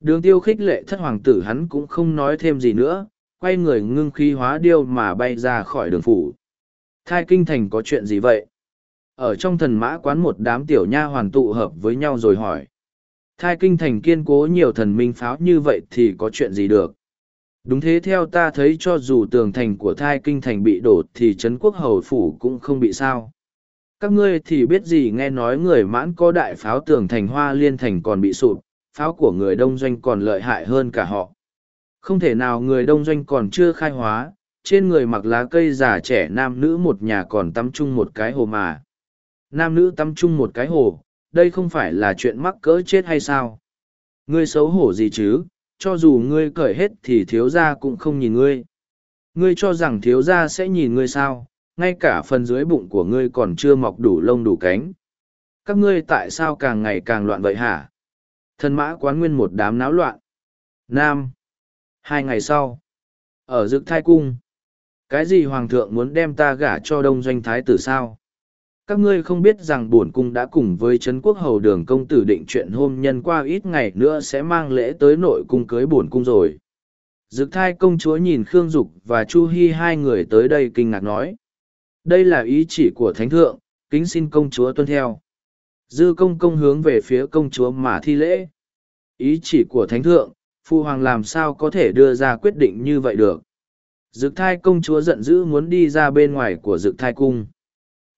Đường tiêu khích lệ thất hoàng tử hắn cũng không nói thêm gì nữa, quay người ngưng khí hóa điêu mà bay ra khỏi đường phủ. Thai kinh thành có chuyện gì vậy? Ở trong thần mã quán một đám tiểu nha hoàn tụ hợp với nhau rồi hỏi. Thai kinh thành kiên cố nhiều thần minh pháo như vậy thì có chuyện gì được? Đúng thế theo ta thấy cho dù tường thành của thai kinh thành bị đổ thì Trấn quốc hầu phủ cũng không bị sao. Các ngươi thì biết gì nghe nói người mãn có đại pháo tường thành hoa liên thành còn bị sụp, pháo của người đông doanh còn lợi hại hơn cả họ. Không thể nào người đông doanh còn chưa khai hóa, trên người mặc lá cây già trẻ nam nữ một nhà còn tắm chung một cái hồ mà. Nam nữ tắm chung một cái hồ, đây không phải là chuyện mắc cỡ chết hay sao? Ngươi xấu hổ gì chứ, cho dù ngươi cởi hết thì thiếu gia cũng không nhìn ngươi. Ngươi cho rằng thiếu gia sẽ nhìn ngươi sao, ngay cả phần dưới bụng của ngươi còn chưa mọc đủ lông đủ cánh. Các ngươi tại sao càng ngày càng loạn vậy hả? Thân mã quán nguyên một đám náo loạn. Nam. Hai ngày sau. Ở dực thai cung cái gì hoàng thượng muốn đem ta gả cho đông doanh thái tử sao? Các ngươi không biết rằng bổn cung đã cùng với trấn quốc hầu đường công tử định chuyện hôm nhân qua ít ngày nữa sẽ mang lễ tới nội cung cưới bổn cung rồi. Dực thai công chúa nhìn khương dục và chu hy hai người tới đây kinh ngạc nói. Đây là ý chỉ của thánh thượng, kính xin công chúa tuân theo. Dư công công hướng về phía công chúa mà thi lễ. Ý chỉ của thánh thượng, phu hoàng làm sao có thể đưa ra quyết định như vậy được? Dực thai công chúa giận dữ muốn đi ra bên ngoài của dực thai cung.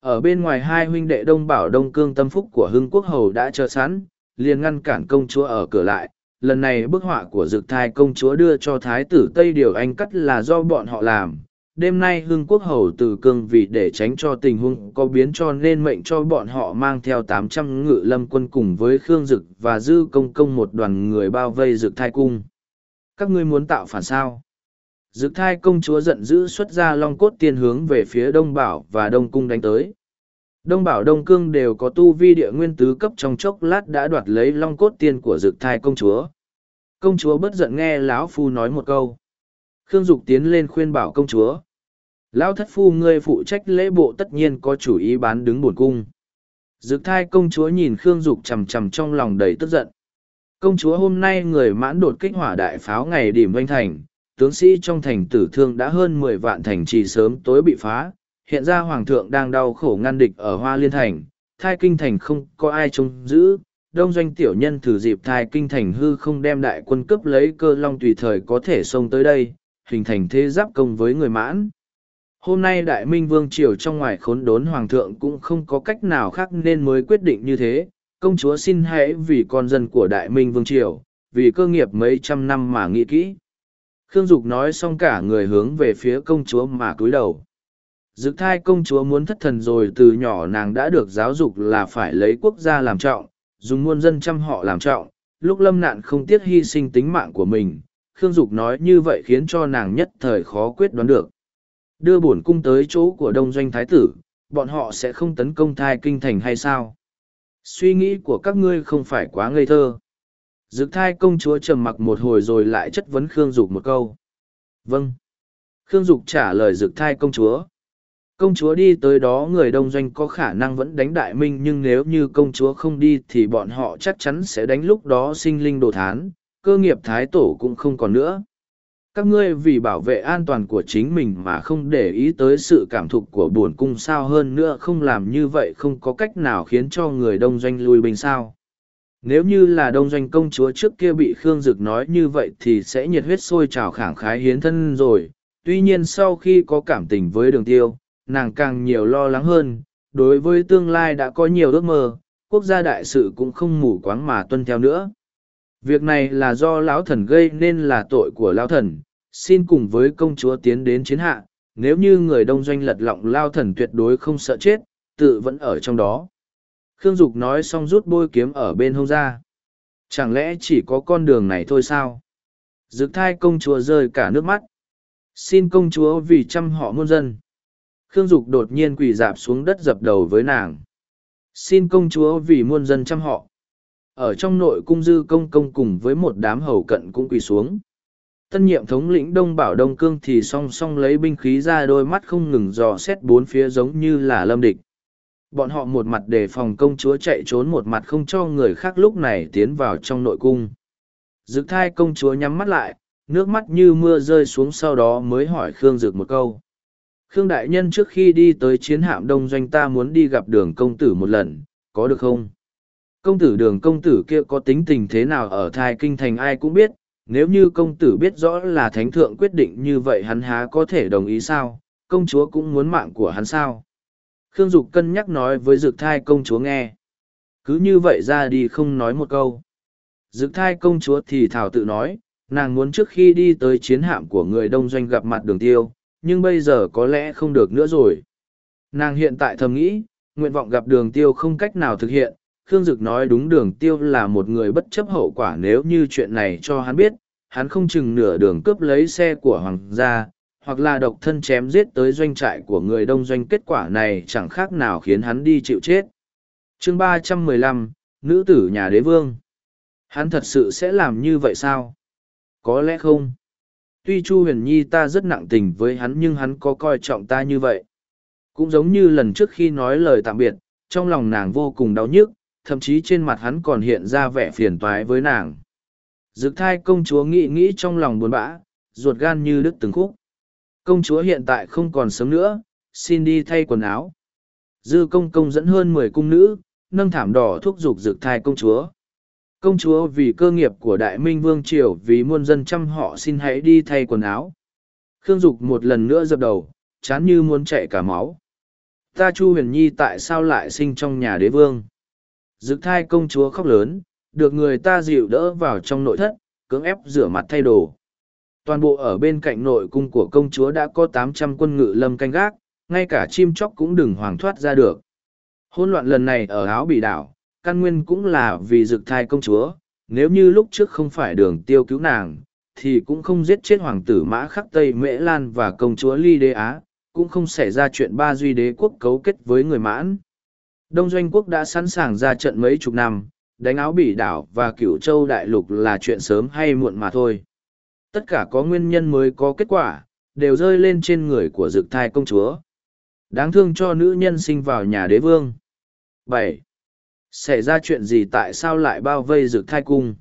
Ở bên ngoài hai huynh đệ đông bảo đông cương tâm phúc của hưng quốc hầu đã chờ sẵn, liền ngăn cản công chúa ở cửa lại. Lần này bức họa của dực thai công chúa đưa cho thái tử Tây Điều Anh cắt là do bọn họ làm. Đêm nay hưng quốc hầu từ cương vì để tránh cho tình huống có biến cho nên mệnh cho bọn họ mang theo tám trăm ngự lâm quân cùng với Khương Dực và dư công công một đoàn người bao vây dực thai cung. Các ngươi muốn tạo phản sao? Dực thai công chúa giận dữ xuất ra long cốt tiên hướng về phía Đông Bảo và Đông Cung đánh tới. Đông Bảo Đông Cương đều có tu vi địa nguyên tứ cấp trong chốc lát đã đoạt lấy long cốt tiên của dực thai công chúa. Công chúa bất giận nghe lão phu nói một câu. Khương Dục tiến lên khuyên bảo công chúa. Lão thất phu ngươi phụ trách lễ bộ tất nhiên có chủ ý bán đứng bổn cung. Dực thai công chúa nhìn Khương Dục chầm chầm trong lòng đầy tức giận. Công chúa hôm nay người mãn đột kích hỏa đại pháo ngày điểm doanh thành, tướng sĩ trong thành tử thương đã hơn mười vạn thành trì sớm tối bị phá, hiện ra hoàng thượng đang đau khổ ngăn địch ở Hoa Liên Thành, thai kinh thành không có ai trông giữ, đông doanh tiểu nhân thử dịp thai kinh thành hư không đem đại quân cấp lấy cơ long tùy thời có thể xông tới đây, hình thành thế giáp công với người mãn. Hôm nay Đại Minh Vương Triều trong ngoài khốn đốn Hoàng thượng cũng không có cách nào khác nên mới quyết định như thế. Công chúa xin hãy vì con dân của Đại Minh Vương Triều, vì cơ nghiệp mấy trăm năm mà nghĩ kỹ. Khương Dục nói xong cả người hướng về phía công chúa mà cúi đầu. Dực thai công chúa muốn thất thần rồi từ nhỏ nàng đã được giáo dục là phải lấy quốc gia làm trọng, dùng muôn dân chăm họ làm trọng, lúc lâm nạn không tiếc hy sinh tính mạng của mình. Khương Dục nói như vậy khiến cho nàng nhất thời khó quyết đoán được. Đưa bổn cung tới chỗ của đông doanh thái tử, bọn họ sẽ không tấn công thai kinh thành hay sao? Suy nghĩ của các ngươi không phải quá ngây thơ. Dực thai công chúa trầm mặc một hồi rồi lại chất vấn Khương Dục một câu. Vâng. Khương Dục trả lời dực thai công chúa. Công chúa đi tới đó người đông doanh có khả năng vẫn đánh đại minh nhưng nếu như công chúa không đi thì bọn họ chắc chắn sẽ đánh lúc đó sinh linh đồ thán, cơ nghiệp thái tổ cũng không còn nữa. Các ngươi vì bảo vệ an toàn của chính mình mà không để ý tới sự cảm thục của buồn cung sao hơn nữa không làm như vậy không có cách nào khiến cho người đông doanh lui binh sao nếu như là đông doanh công chúa trước kia bị khương dực nói như vậy thì sẽ nhiệt huyết sôi trào khẳng khái hiến thân rồi. Tuy nhiên sau khi có cảm tình với đường tiêu, nàng càng nhiều lo lắng hơn. Đối với tương lai đã có nhiều ước mơ, quốc gia đại sự cũng không mù quáng mà tuân theo nữa. Việc này là do lão thần gây nên là tội của lão thần. Xin cùng với công chúa tiến đến chiến hạ. Nếu như người đông doanh lật lọng lao thần tuyệt đối không sợ chết, tự vẫn ở trong đó. Khương Dục nói xong rút bôi kiếm ở bên hông ra. Chẳng lẽ chỉ có con đường này thôi sao? Dực thai công chúa rơi cả nước mắt. Xin công chúa vì chăm họ muôn dân. Khương Dục đột nhiên quỳ dạp xuống đất dập đầu với nàng. Xin công chúa vì muôn dân chăm họ. Ở trong nội cung dư công công cùng với một đám hầu cận cũng quỳ xuống. Tân nhiệm thống lĩnh Đông Bảo Đông Cương thì song song lấy binh khí ra đôi mắt không ngừng dò xét bốn phía giống như là lâm địch bọn họ một mặt đề phòng công chúa chạy trốn một mặt không cho người khác lúc này tiến vào trong nội cung. Dực thai công chúa nhắm mắt lại, nước mắt như mưa rơi xuống sau đó mới hỏi khương dực một câu. Khương đại nhân trước khi đi tới chiến hạm đông doanh ta muốn đi gặp đường công tử một lần, có được không? Công tử đường công tử kia có tính tình thế nào ở thai kinh thành ai cũng biết, nếu như công tử biết rõ là thánh thượng quyết định như vậy hắn há có thể đồng ý sao? Công chúa cũng muốn mạng của hắn sao? Khương Dục cân nhắc nói với Dược Thai công chúa nghe. Cứ như vậy ra đi không nói một câu. Dược Thai công chúa thì thảo tự nói, nàng muốn trước khi đi tới chiến hạm của người đông doanh gặp mặt đường tiêu, nhưng bây giờ có lẽ không được nữa rồi. Nàng hiện tại thầm nghĩ, nguyện vọng gặp đường tiêu không cách nào thực hiện. Khương Dực nói đúng đường tiêu là một người bất chấp hậu quả nếu như chuyện này cho hắn biết, hắn không chừng nửa đường cướp lấy xe của hoàng gia, hoặc là độc thân chém giết tới doanh trại của người đông doanh kết quả này chẳng khác nào khiến hắn đi chịu chết. chương ba trăm mười lăm nữ tử nhà đế vương. Hắn thật sự sẽ làm như vậy sao? Có lẽ không. Tuy Chu huyền nhi ta rất nặng tình với hắn nhưng hắn có coi trọng ta như vậy. Cũng giống như lần trước khi nói lời tạm biệt, trong lòng nàng vô cùng đau nhức, thậm chí trên mặt hắn còn hiện ra vẻ phiền toái với nàng. Dực thai công chúa nghĩ nghĩ trong lòng buồn bã, ruột gan như đứt từng khúc công chúa hiện tại không còn sớm nữa, xin đi thay quần áo. Dư công công dẫn hơn mười cung nữ, nâng thảm đỏ thúc giục rực thai công chúa. Công chúa vì cơ nghiệp của đại minh vương triều vì muôn dân chăm họ xin hãy đi thay quần áo. Khương dục một lần nữa dập đầu, chán như muốn chạy cả máu. Ta chu huyền nhi tại sao lại sinh trong nhà đế vương? Dực thai công chúa khóc lớn, được người ta dịu đỡ vào trong nội thất, cưỡng ép rửa mặt thay đồ toàn bộ ở bên cạnh nội cung của công chúa đã có tám trăm quân ngự lâm canh gác, ngay cả chim chóc cũng đừng hoàng thoát ra được. Hôn loạn lần này ở áo bị đảo, căn nguyên cũng là vì dực thai công chúa, nếu như lúc trước không phải đường tiêu cứu nàng, thì cũng không giết chết hoàng tử mã khắc Tây Mễ Lan và công chúa Ly Đế Á, cũng không xảy ra chuyện ba duy đế quốc cấu kết với người mãn. Đông Doanh quốc đã sẵn sàng ra trận mấy chục năm, đánh áo bỉ đảo và cửu châu đại lục là chuyện sớm hay muộn mà thôi tất cả có nguyên nhân mới có kết quả, đều rơi lên trên người của dực thai công chúa. Đáng thương cho nữ nhân sinh vào nhà đế vương. Bảy. Xảy ra chuyện gì tại sao lại bao vây dực thai cung?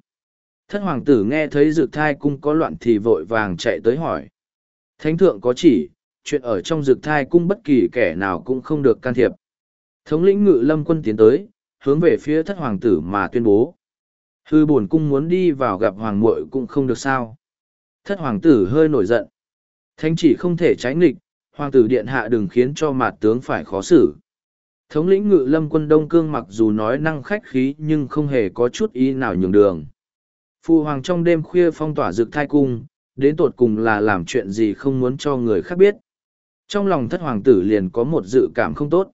Thất hoàng tử nghe thấy dực thai cung có loạn thì vội vàng chạy tới hỏi. Thánh thượng có chỉ, chuyện ở trong dực thai cung bất kỳ kẻ nào cũng không được can thiệp. Thống lĩnh ngự lâm quân tiến tới, hướng về phía thất hoàng tử mà tuyên bố. Hư bổn cung muốn đi vào gặp hoàng muội cũng không được sao. Thất hoàng tử hơi nổi giận. Thánh chỉ không thể tránh nghịch, hoàng tử điện hạ đừng khiến cho mạt tướng phải khó xử. Thống lĩnh ngự lâm quân Đông Cương mặc dù nói năng khách khí nhưng không hề có chút ý nào nhường đường. Phu hoàng trong đêm khuya phong tỏa rực thai cung, đến tột cùng là làm chuyện gì không muốn cho người khác biết. Trong lòng thất hoàng tử liền có một dự cảm không tốt.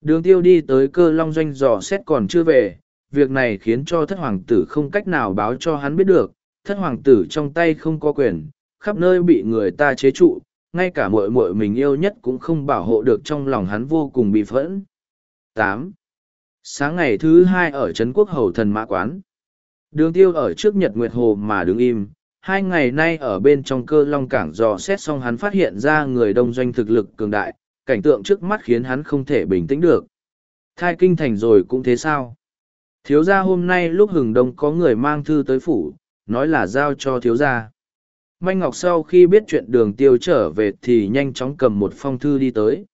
Đường tiêu đi tới cơ long doanh dò xét còn chưa về, việc này khiến cho thất hoàng tử không cách nào báo cho hắn biết được, thất hoàng tử trong tay không có quyền, khắp nơi bị người ta chế trụ, ngay cả muội muội mình yêu nhất cũng không bảo hộ được trong lòng hắn vô cùng bị phẫn. tám Sáng ngày thứ hai ở Trấn Quốc Hầu Thần Mã Quán. Đường tiêu ở trước Nhật Nguyệt Hồ mà đứng im, hai ngày nay ở bên trong cơ long cảng dò xét xong hắn phát hiện ra người đông doanh thực lực cường đại, cảnh tượng trước mắt khiến hắn không thể bình tĩnh được. Thai kinh thành rồi cũng thế sao? Thiếu gia hôm nay lúc hừng đông có người mang thư tới phủ, nói là giao cho thiếu gia. Manh Ngọc sau khi biết chuyện đường tiêu trở về thì nhanh chóng cầm một phong thư đi tới.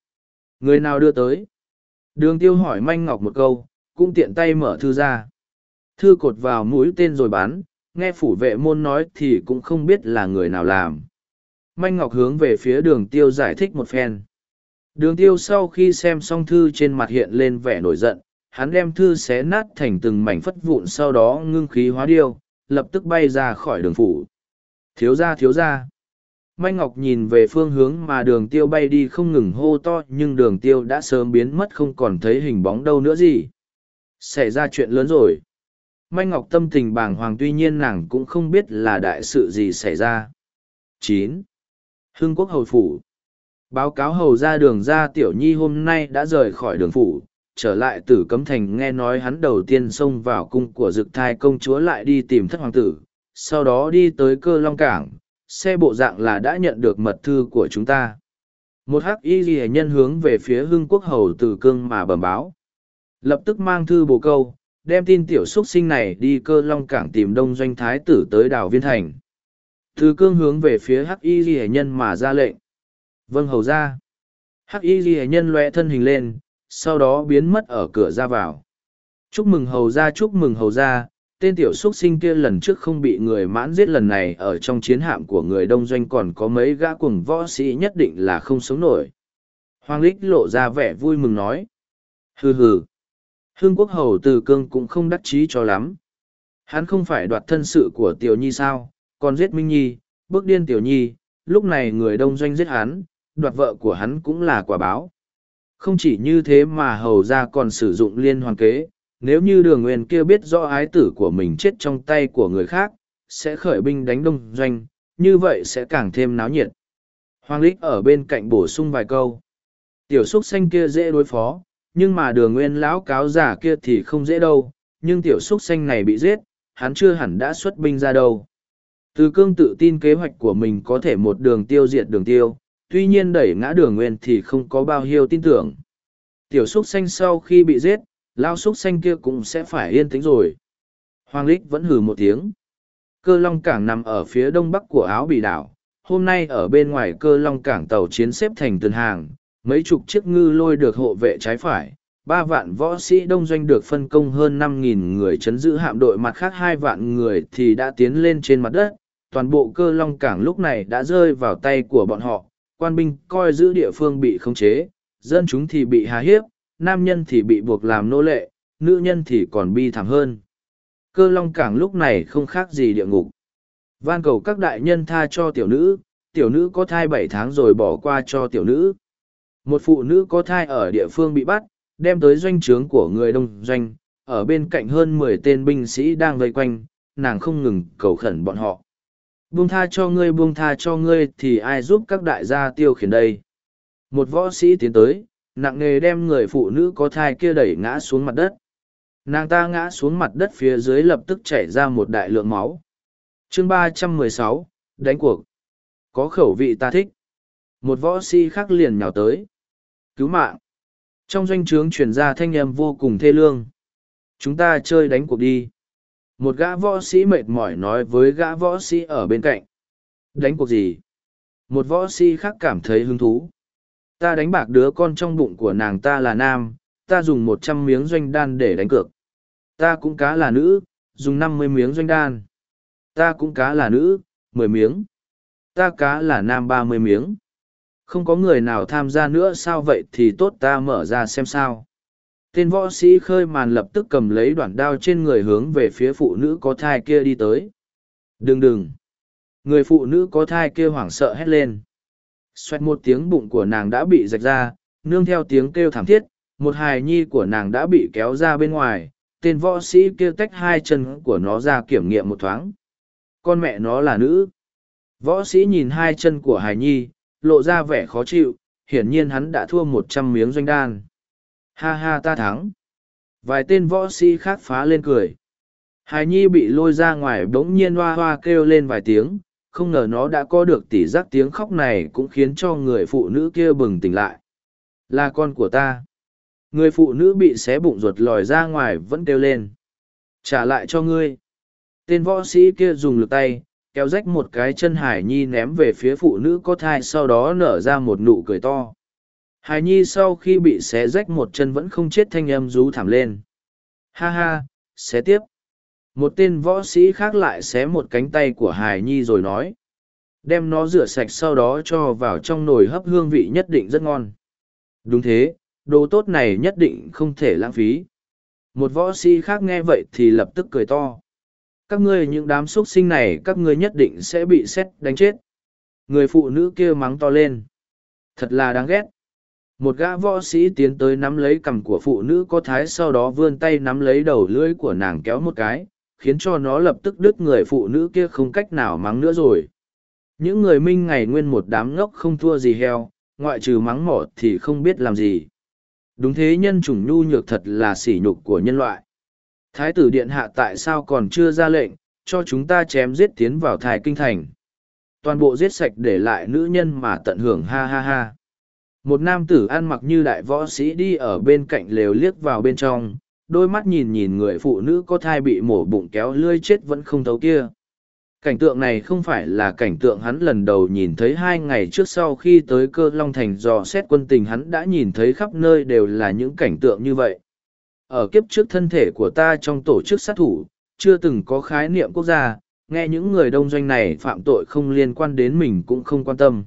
Người nào đưa tới? Đường tiêu hỏi Manh Ngọc một câu, cũng tiện tay mở thư ra. Thư cột vào mũi tên rồi bán, nghe phủ vệ môn nói thì cũng không biết là người nào làm. Manh Ngọc hướng về phía đường tiêu giải thích một phen. Đường tiêu sau khi xem xong thư trên mặt hiện lên vẻ nổi giận, hắn đem thư xé nát thành từng mảnh phất vụn sau đó ngưng khí hóa điêu, lập tức bay ra khỏi đường phủ. Thiếu ra thiếu ra. Manh Ngọc nhìn về phương hướng mà đường tiêu bay đi không ngừng hô to nhưng đường tiêu đã sớm biến mất không còn thấy hình bóng đâu nữa gì. Xảy ra chuyện lớn rồi. Manh Ngọc tâm tình bàng hoàng tuy nhiên nàng cũng không biết là đại sự gì xảy ra. chín Hưng Quốc Hầu Phủ Báo cáo hầu ra đường ra tiểu nhi hôm nay đã rời khỏi đường phủ, trở lại tử cấm thành nghe nói hắn đầu tiên xông vào cung của dực thai công chúa lại đi tìm thất hoàng tử, sau đó đi tới cơ long cảng, xe bộ dạng là đã nhận được mật thư của chúng ta. Một hắc y ghi nhân hướng về phía hưng quốc hầu tử cương mà bẩm báo. Lập tức mang thư bồ câu, đem tin tiểu xuất sinh này đi cơ long cảng tìm đông doanh thái tử tới đảo viên thành. Tử cương hướng về phía hắc y ghi nhân mà ra lệnh. Vâng hầu ra. Hắc y ghi nhân loe thân hình lên, sau đó biến mất ở cửa ra vào. Chúc mừng hầu ra chúc mừng hầu ra, tên tiểu xuất sinh kia lần trước không bị người mãn giết lần này ở trong chiến hạm của người đông doanh còn có mấy gã cùng võ sĩ nhất định là không sống nổi. Hoàng lích lộ ra vẻ vui mừng nói. Hừ hừ. Hương quốc hầu từ cương cũng không đắc chí cho lắm. Hắn không phải đoạt thân sự của tiểu nhi sao, còn giết Minh Nhi, bước điên tiểu nhi, lúc này người đông doanh giết hắn, đoạt vợ của hắn cũng là quả báo. Không chỉ như thế mà hầu ra còn sử dụng liên hoàn kế, nếu như đường nguyên kia biết rõ ái tử của mình chết trong tay của người khác, sẽ khởi binh đánh đông doanh, như vậy sẽ càng thêm náo nhiệt. Hoàng Lích ở bên cạnh bổ sung vài câu. Tiểu xúc xanh kia dễ đối phó, nhưng mà đường nguyên lão cáo giả kia thì không dễ đâu, nhưng tiểu xúc xanh này bị giết, hắn chưa hẳn đã xuất binh ra đâu. Từ cương tự tin kế hoạch của mình có thể một đường tiêu diệt đường tiêu, tuy nhiên đẩy ngã đường nguyên thì không có bao nhiêu tin tưởng. Tiểu xúc xanh sau khi bị giết, lao xúc xanh kia cũng sẽ phải yên tĩnh rồi. Hoàng Lích vẫn hừ một tiếng. Cơ long cảng nằm ở phía đông bắc của áo bị đảo. Hôm nay ở bên ngoài cơ long cảng tàu chiến xếp thành từng hàng, mấy chục chiếc ngư lôi được hộ vệ trái phải. Ba vạn võ sĩ đông doanh được phân công hơn năm nghìn người chấn giữ hạm đội mặt khác hai vạn người thì đã tiến lên trên mặt đất. Toàn bộ cơ long cảng lúc này đã rơi vào tay của bọn họ, quan binh coi giữ địa phương bị khống chế, dân chúng thì bị hà hiếp, nam nhân thì bị buộc làm nô lệ, nữ nhân thì còn bi thảm hơn. Cơ long cảng lúc này không khác gì địa ngục. Van cầu các đại nhân tha cho tiểu nữ, tiểu nữ có thai bảy tháng rồi bỏ qua cho tiểu nữ. Một phụ nữ có thai ở địa phương bị bắt, đem tới doanh trướng của người đông doanh, ở bên cạnh hơn mười tên binh sĩ đang vây quanh, nàng không ngừng cầu khẩn bọn họ. Buông tha cho ngươi buông tha cho ngươi thì ai giúp các đại gia tiêu khiển đây? Một võ sĩ tiến tới, nặng nề đem người phụ nữ có thai kia đẩy ngã xuống mặt đất. Nàng ta ngã xuống mặt đất phía dưới lập tức chảy ra một đại lượng máu. chương ba trăm mười sáu đánh cuộc. Có khẩu vị ta thích. Một võ sĩ khác liền nhào tới. Cứu mạng. Trong doanh trướng truyền ra thanh âm vô cùng thê lương. Chúng ta chơi đánh cuộc đi. Một gã võ sĩ mệt mỏi nói với gã võ sĩ ở bên cạnh. Đánh cuộc gì? Một võ sĩ khác cảm thấy hứng thú. Ta đánh bạc đứa con trong bụng của nàng ta là nam, ta dùng một trăm miếng doanh đan để đánh cược. Ta cũng cá là nữ, dùng năm mươi miếng doanh đan. Ta cũng cá là nữ, mười miếng. Ta cá là nam ba mươi miếng. Không có người nào tham gia nữa sao vậy thì tốt ta mở ra xem sao. Tên võ sĩ khơi màn lập tức cầm lấy đoạn đao trên người hướng về phía phụ nữ có thai kia đi tới. Đừng đừng! Người phụ nữ có thai kia hoảng sợ hét lên. Xoẹt một tiếng bụng của nàng đã bị rạch ra, nương theo tiếng kêu thảm thiết, một hài nhi của nàng đã bị kéo ra bên ngoài, tên võ sĩ kia tách hai chân của nó ra kiểm nghiệm một thoáng. Con mẹ nó là nữ. Võ sĩ nhìn hai chân của hài nhi, lộ ra vẻ khó chịu, hiển nhiên hắn đã thua một trăm miếng doanh đan. Ha ha ta thắng. Vài tên võ sĩ khác phá lên cười. Hài nhi bị lôi ra ngoài bỗng nhiên hoa hoa kêu lên vài tiếng, không ngờ nó đã có được tỉ giác tiếng khóc này cũng khiến cho người phụ nữ kia bừng tỉnh lại. Là con của ta. Người phụ nữ bị xé bụng ruột lòi ra ngoài vẫn kêu lên. Trả lại cho ngươi. Tên võ sĩ kia dùng lực tay, kéo rách một cái chân hải nhi ném về phía phụ nữ có thai sau đó nở ra một nụ cười to hải nhi sau khi bị xé rách một chân vẫn không chết thanh âm rú thảm lên. Ha ha, xé tiếp. Một tên võ sĩ khác lại xé một cánh tay của hải nhi rồi nói. Đem nó rửa sạch sau đó cho vào trong nồi hấp hương vị nhất định rất ngon. Đúng thế, đồ tốt này nhất định không thể lãng phí. Một võ sĩ khác nghe vậy thì lập tức cười to. Các ngươi những đám x u ấ t sinh này, các ngươi nhất định sẽ bị xét đánh chết. Người phụ nữ kia mắng to lên. Thật là đáng ghét một gã võ sĩ tiến tới nắm lấy cằm của phụ nữ có thái sau đó vươn tay nắm lấy đầu lưỡi của nàng kéo một cái khiến cho nó lập tức đứt người phụ nữ kia không cách nào mắng nữa rồi những người minh ngày nguyên một đám ngốc không thua gì heo ngoại trừ mắng mỏ thì không biết làm gì đúng thế nhân chủng nhu nhược thật là sỉ nhục của nhân loại Thái tử điện hạ tại sao còn chưa ra lệnh, cho chúng ta chém giết tiến vào thái kinh thành. Toàn bộ giết sạch để lại nữ nhân mà tận hưởng ha ha ha. Một nam tử ăn mặc như đại võ sĩ đi ở bên cạnh lều liếc vào bên trong, đôi mắt nhìn nhìn người phụ nữ có thai bị mổ bụng kéo lươi chết vẫn không thấu kia. Cảnh tượng này không phải là cảnh tượng hắn lần đầu nhìn thấy hai ngày trước sau khi tới cơ Long Thành dò xét quân tình hắn đã nhìn thấy khắp nơi đều là những cảnh tượng như vậy ở kiếp trước thân thể của ta trong tổ chức sát thủ, chưa từng có khái niệm quốc gia, nghe những người đông doanh này phạm tội không liên quan đến mình cũng không quan tâm.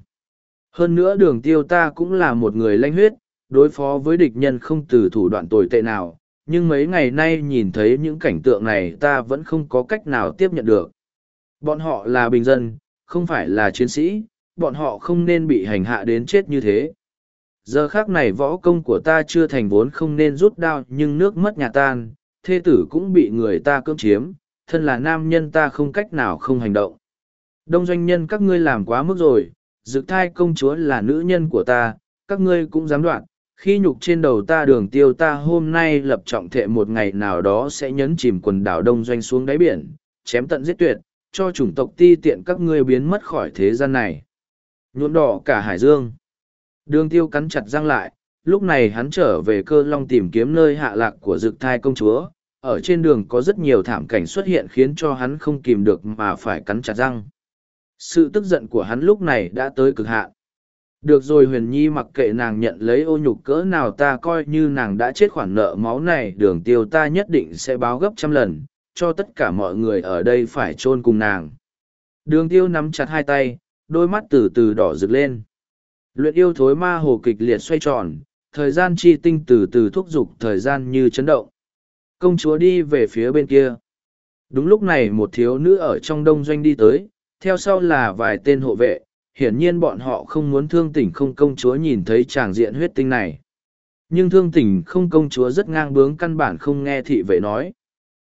Hơn nữa đường tiêu ta cũng là một người lanh huyết, đối phó với địch nhân không từ thủ đoạn tồi tệ nào, nhưng mấy ngày nay nhìn thấy những cảnh tượng này ta vẫn không có cách nào tiếp nhận được. Bọn họ là bình dân, không phải là chiến sĩ, bọn họ không nên bị hành hạ đến chết như thế. Giờ khác này võ công của ta chưa thành vốn không nên rút đao nhưng nước mất nhà tan thê tử cũng bị người ta cưỡng chiếm thân là nam nhân ta không cách nào không hành động. Đông doanh nhân các ngươi làm quá mức rồi dực thai công chúa là nữ nhân của ta các ngươi cũng dám đoạn khi nhục trên đầu ta đường tiêu ta hôm nay lập trọng thệ một ngày nào đó sẽ nhấn chìm quần đảo đông doanh xuống đáy biển chém tận giết tuyệt cho chủng tộc ti tiện các ngươi biến mất khỏi thế gian này nhuộm đỏ cả hải dương Đường tiêu cắn chặt răng lại, lúc này hắn trở về cơ long tìm kiếm nơi hạ lạc của dực thai công chúa. Ở trên đường có rất nhiều thảm cảnh xuất hiện khiến cho hắn không kìm được mà phải cắn chặt răng. Sự tức giận của hắn lúc này đã tới cực hạn. Được rồi huyền nhi mặc kệ nàng nhận lấy ô nhục cỡ nào ta coi như nàng đã chết khoản nợ máu này đường tiêu ta nhất định sẽ báo gấp trăm lần, cho tất cả mọi người ở đây phải chôn cùng nàng. Đường tiêu nắm chặt hai tay, đôi mắt từ từ đỏ rực lên. Luyện yêu thối ma hồ kịch liệt xoay tròn, thời gian chi tinh từ từ thúc giục thời gian như chấn động. Công chúa đi về phía bên kia. Đúng lúc này một thiếu nữ ở trong đông doanh đi tới, theo sau là vài tên hộ vệ, hiển nhiên bọn họ không muốn thương tỉnh không công chúa nhìn thấy tràng diện huyết tinh này. Nhưng thương tỉnh không công chúa rất ngang bướng căn bản không nghe thị vệ nói.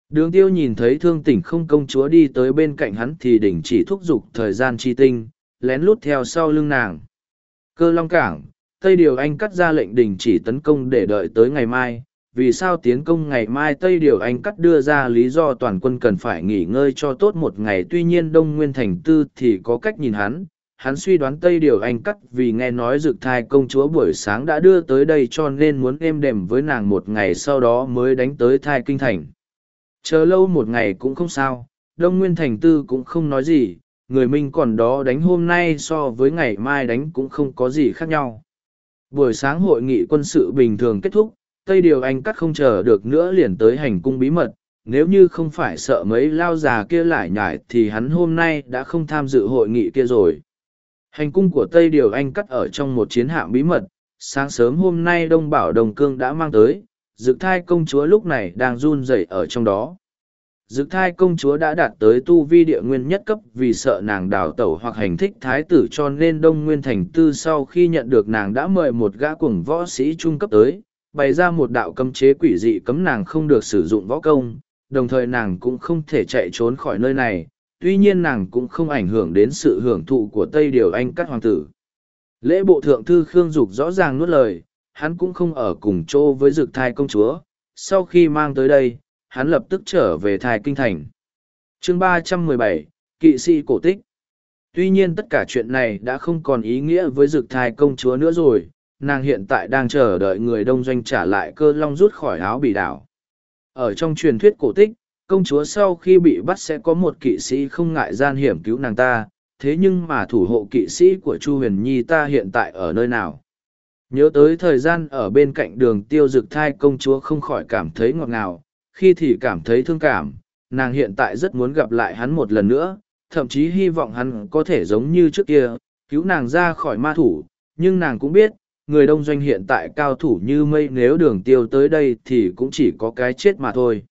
Đường tiêu nhìn thấy thương tỉnh không công chúa đi tới bên cạnh hắn thì đỉnh chỉ thúc giục thời gian chi tinh, lén lút theo sau lưng nàng. Cơ Long Cảng, Tây Điều Anh cắt ra lệnh đình chỉ tấn công để đợi tới ngày mai. Vì sao tiến công ngày mai Tây Điều Anh cắt đưa ra lý do toàn quân cần phải nghỉ ngơi cho tốt một ngày. Tuy nhiên Đông Nguyên Thành Tư thì có cách nhìn hắn. Hắn suy đoán Tây Điều Anh cắt vì nghe nói dực thai công chúa buổi sáng đã đưa tới đây cho nên muốn êm đềm với nàng một ngày sau đó mới đánh tới thai kinh thành. Chờ lâu một ngày cũng không sao, Đông Nguyên Thành Tư cũng không nói gì, người minh còn đó đánh hôm nay so với ngày mai đánh cũng không có gì khác nhau. Buổi sáng hội nghị quân sự bình thường kết thúc tây điều anh cắt không chờ được nữa liền tới hành cung bí mật nếu như không phải sợ mấy lao già kia lại nhải thì hắn hôm nay đã không tham dự hội nghị kia rồi Hành cung của Tây Điều Anh cắt ở trong một chiến hạm bí mật, sáng sớm hôm nay Đông Bảo Đồng Cương đã mang tới, dực thai công chúa lúc này đang run rẩy ở trong đó. Dực thai công chúa đã đạt tới tu vi địa nguyên nhất cấp vì sợ nàng đào tẩu hoặc hành thích thái tử cho nên Đông Nguyên Thành Tư sau khi nhận được nàng đã mời một gã cuồng võ sĩ trung cấp tới, bày ra một đạo cấm chế quỷ dị cấm nàng không được sử dụng võ công, đồng thời nàng cũng không thể chạy trốn khỏi nơi này, tuy nhiên nàng cũng không ảnh hưởng đến sự hưởng thụ của Tây Điều Anh các hoàng tử. Lễ bộ thượng thư Khương Dục rõ ràng nuốt lời, hắn cũng không ở cùng chỗ với dực thai công chúa, sau khi mang tới đây, hắn lập tức trở về thai kinh thành. chương ba trăm mười bảy Kỵ sĩ cổ tích Tuy nhiên tất cả chuyện này đã không còn ý nghĩa với dực thai công chúa nữa rồi, nàng hiện tại đang chờ đợi người đông doanh trả lại cơ long rút khỏi áo bị đảo. Ở trong truyền thuyết cổ tích, công chúa sau khi bị bắt sẽ có một kỵ sĩ không ngại gian hiểm cứu nàng ta, thế nhưng mà thủ hộ kỵ sĩ của Chu Huyền Nhi ta hiện tại ở nơi nào? Nhớ tới thời gian ở bên cạnh đường tiêu dực thai công chúa không khỏi cảm thấy ngọt ngào, khi thì cảm thấy thương cảm, nàng hiện tại rất muốn gặp lại hắn một lần nữa, thậm chí hy vọng hắn có thể giống như trước kia, cứu nàng ra khỏi ma thủ, nhưng nàng cũng biết, người đông doanh hiện tại cao thủ như mây nếu đường tiêu tới đây thì cũng chỉ có cái chết mà thôi.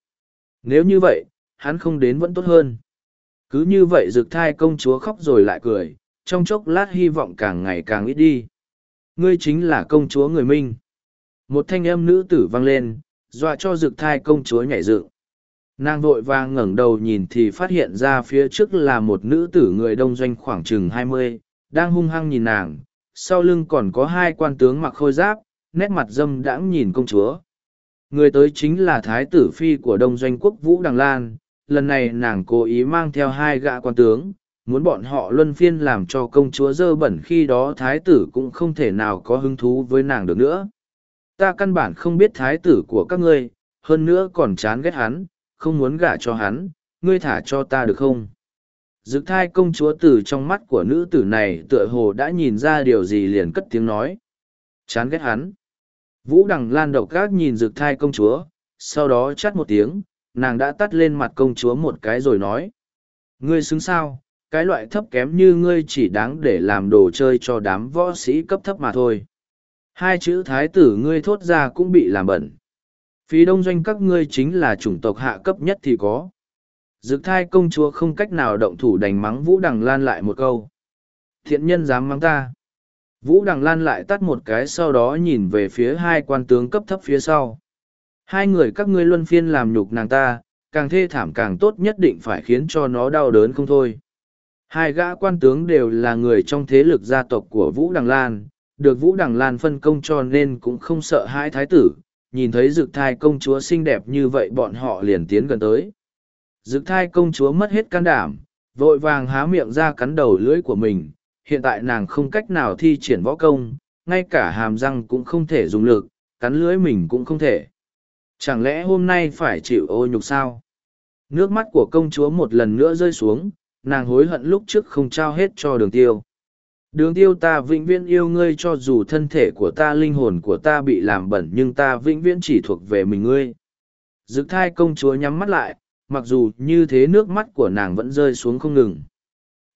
Nếu như vậy, hắn không đến vẫn tốt hơn. Cứ như vậy rực thai công chúa khóc rồi lại cười, trong chốc lát hy vọng càng ngày càng ít đi. Ngươi chính là công chúa người Minh. Một thanh âm nữ tử vang lên, dọa cho rực thai công chúa nhảy dựng. Nàng vội vàng ngẩng đầu nhìn thì phát hiện ra phía trước là một nữ tử người đông doanh khoảng chừng hai mươi, đang hung hăng nhìn nàng, sau lưng còn có hai quan tướng mặc khôi giáp, nét mặt dâm đãng nhìn công chúa. Người tới chính là thái tử phi của đông doanh quốc Vũ Đằng Lan, lần này nàng cố ý mang theo hai gã quan tướng, muốn bọn họ luân phiên làm cho công chúa dơ bẩn khi đó thái tử cũng không thể nào có hứng thú với nàng được nữa. Ta căn bản không biết thái tử của các ngươi, hơn nữa còn chán ghét hắn, không muốn gả cho hắn, ngươi thả cho ta được không? Dực thai công chúa từ trong mắt của nữ tử này tựa hồ đã nhìn ra điều gì liền cất tiếng nói. Chán ghét hắn. Vũ đằng lan độc gác nhìn dực thai công chúa, sau đó chắt một tiếng, nàng đã tắt lên mặt công chúa một cái rồi nói. Ngươi xứng sao, cái loại thấp kém như ngươi chỉ đáng để làm đồ chơi cho đám võ sĩ cấp thấp mà thôi. Hai chữ thái tử ngươi thốt ra cũng bị làm bẩn. Phí đông doanh các ngươi chính là chủng tộc hạ cấp nhất thì có. Dực thai công chúa không cách nào động thủ đánh mắng Vũ Đằng Lan lại một câu. Thiện nhân dám mắng ta. Vũ Đằng Lan lại tắt một cái sau đó nhìn về phía hai quan tướng cấp thấp phía sau. Hai người các ngươi luân phiên làm nhục nàng ta, càng thê thảm càng tốt nhất định phải khiến cho nó đau đớn không thôi. Hai gã quan tướng đều là người trong thế lực gia tộc của Vũ Đằng Lan, được Vũ Đằng Lan phân công cho nên cũng không sợ hai thái tử, nhìn thấy dực thai công chúa xinh đẹp như vậy bọn họ liền tiến gần tới. Dực thai công chúa mất hết can đảm, vội vàng há miệng ra cắn đầu lưỡi của mình, hiện tại nàng không cách nào thi triển võ công, ngay cả hàm răng cũng không thể dùng lực, cắn lưỡi mình cũng không thể. Chẳng lẽ hôm nay phải chịu ô nhục sao? Nước mắt của công chúa một lần nữa rơi xuống, nàng hối hận lúc trước không trao hết cho đường tiêu. Đường tiêu ta vĩnh viễn yêu ngươi cho dù thân thể của ta linh hồn của ta bị làm bẩn nhưng ta vĩnh viễn chỉ thuộc về mình ngươi. Dực thai công chúa nhắm mắt lại, mặc dù như thế nước mắt của nàng vẫn rơi xuống không ngừng.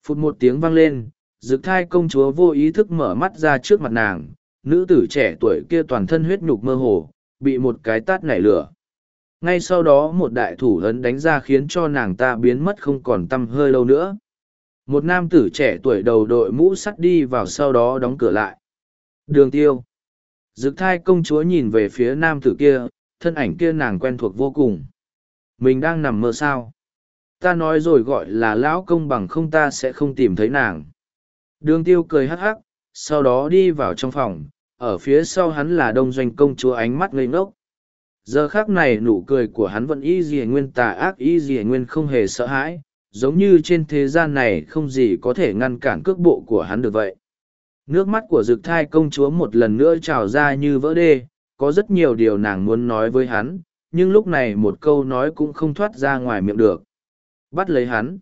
Phút một tiếng vang lên, dực thai công chúa vô ý thức mở mắt ra trước mặt nàng, nữ tử trẻ tuổi kia toàn thân huyết nhục mơ hồ, bị một cái tát nảy lửa. Ngay sau đó một đại thủ ấn đánh ra khiến cho nàng ta biến mất không còn tâm hơi lâu nữa. Một nam tử trẻ tuổi đầu đội mũ sắt đi vào sau đó đóng cửa lại. Đường tiêu. Dực thai công chúa nhìn về phía nam tử kia, thân ảnh kia nàng quen thuộc vô cùng. Mình đang nằm mơ sao. Ta nói rồi gọi là lão công bằng không ta sẽ không tìm thấy nàng. Đường tiêu cười hắc hắc, sau đó đi vào trong phòng, ở phía sau hắn là đông doanh công chúa ánh mắt ngây ngốc. Giờ khác này nụ cười của hắn vẫn y dì nguyên tà ác y dì nguyên không hề sợ hãi, giống như trên thế gian này không gì có thể ngăn cản cước bộ của hắn được vậy. Nước mắt của dực thai công chúa một lần nữa trào ra như vỡ đê, có rất nhiều điều nàng muốn nói với hắn, nhưng lúc này một câu nói cũng không thoát ra ngoài miệng được. Bắt lấy hắn.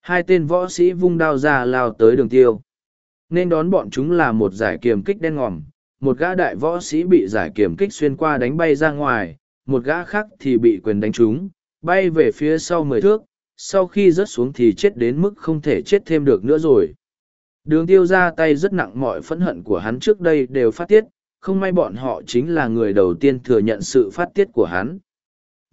Hai tên võ sĩ vung đao ra lao tới đường tiêu. Nên đón bọn chúng là một giải kiềm kích đen ngòm, một gã đại võ sĩ bị giải kiềm kích xuyên qua đánh bay ra ngoài, một gã khác thì bị quyền đánh trúng, bay về phía sau mười thước, sau khi rớt xuống thì chết đến mức không thể chết thêm được nữa rồi. Đường tiêu ra tay rất nặng mọi phẫn hận của hắn trước đây đều phát tiết, không may bọn họ chính là người đầu tiên thừa nhận sự phát tiết của hắn.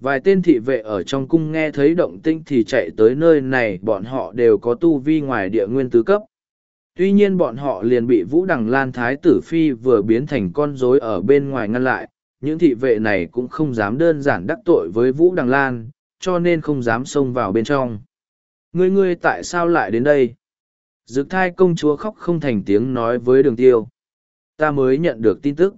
Vài tên thị vệ ở trong cung nghe thấy động tinh thì chạy tới nơi này bọn họ đều có tu vi ngoài địa nguyên tứ cấp. Tuy nhiên bọn họ liền bị Vũ Đằng Lan Thái tử Phi vừa biến thành con rối ở bên ngoài ngăn lại, những thị vệ này cũng không dám đơn giản đắc tội với Vũ Đằng Lan, cho nên không dám xông vào bên trong. Ngươi ngươi tại sao lại đến đây? Dực thai công chúa khóc không thành tiếng nói với đường tiêu. Ta mới nhận được tin tức.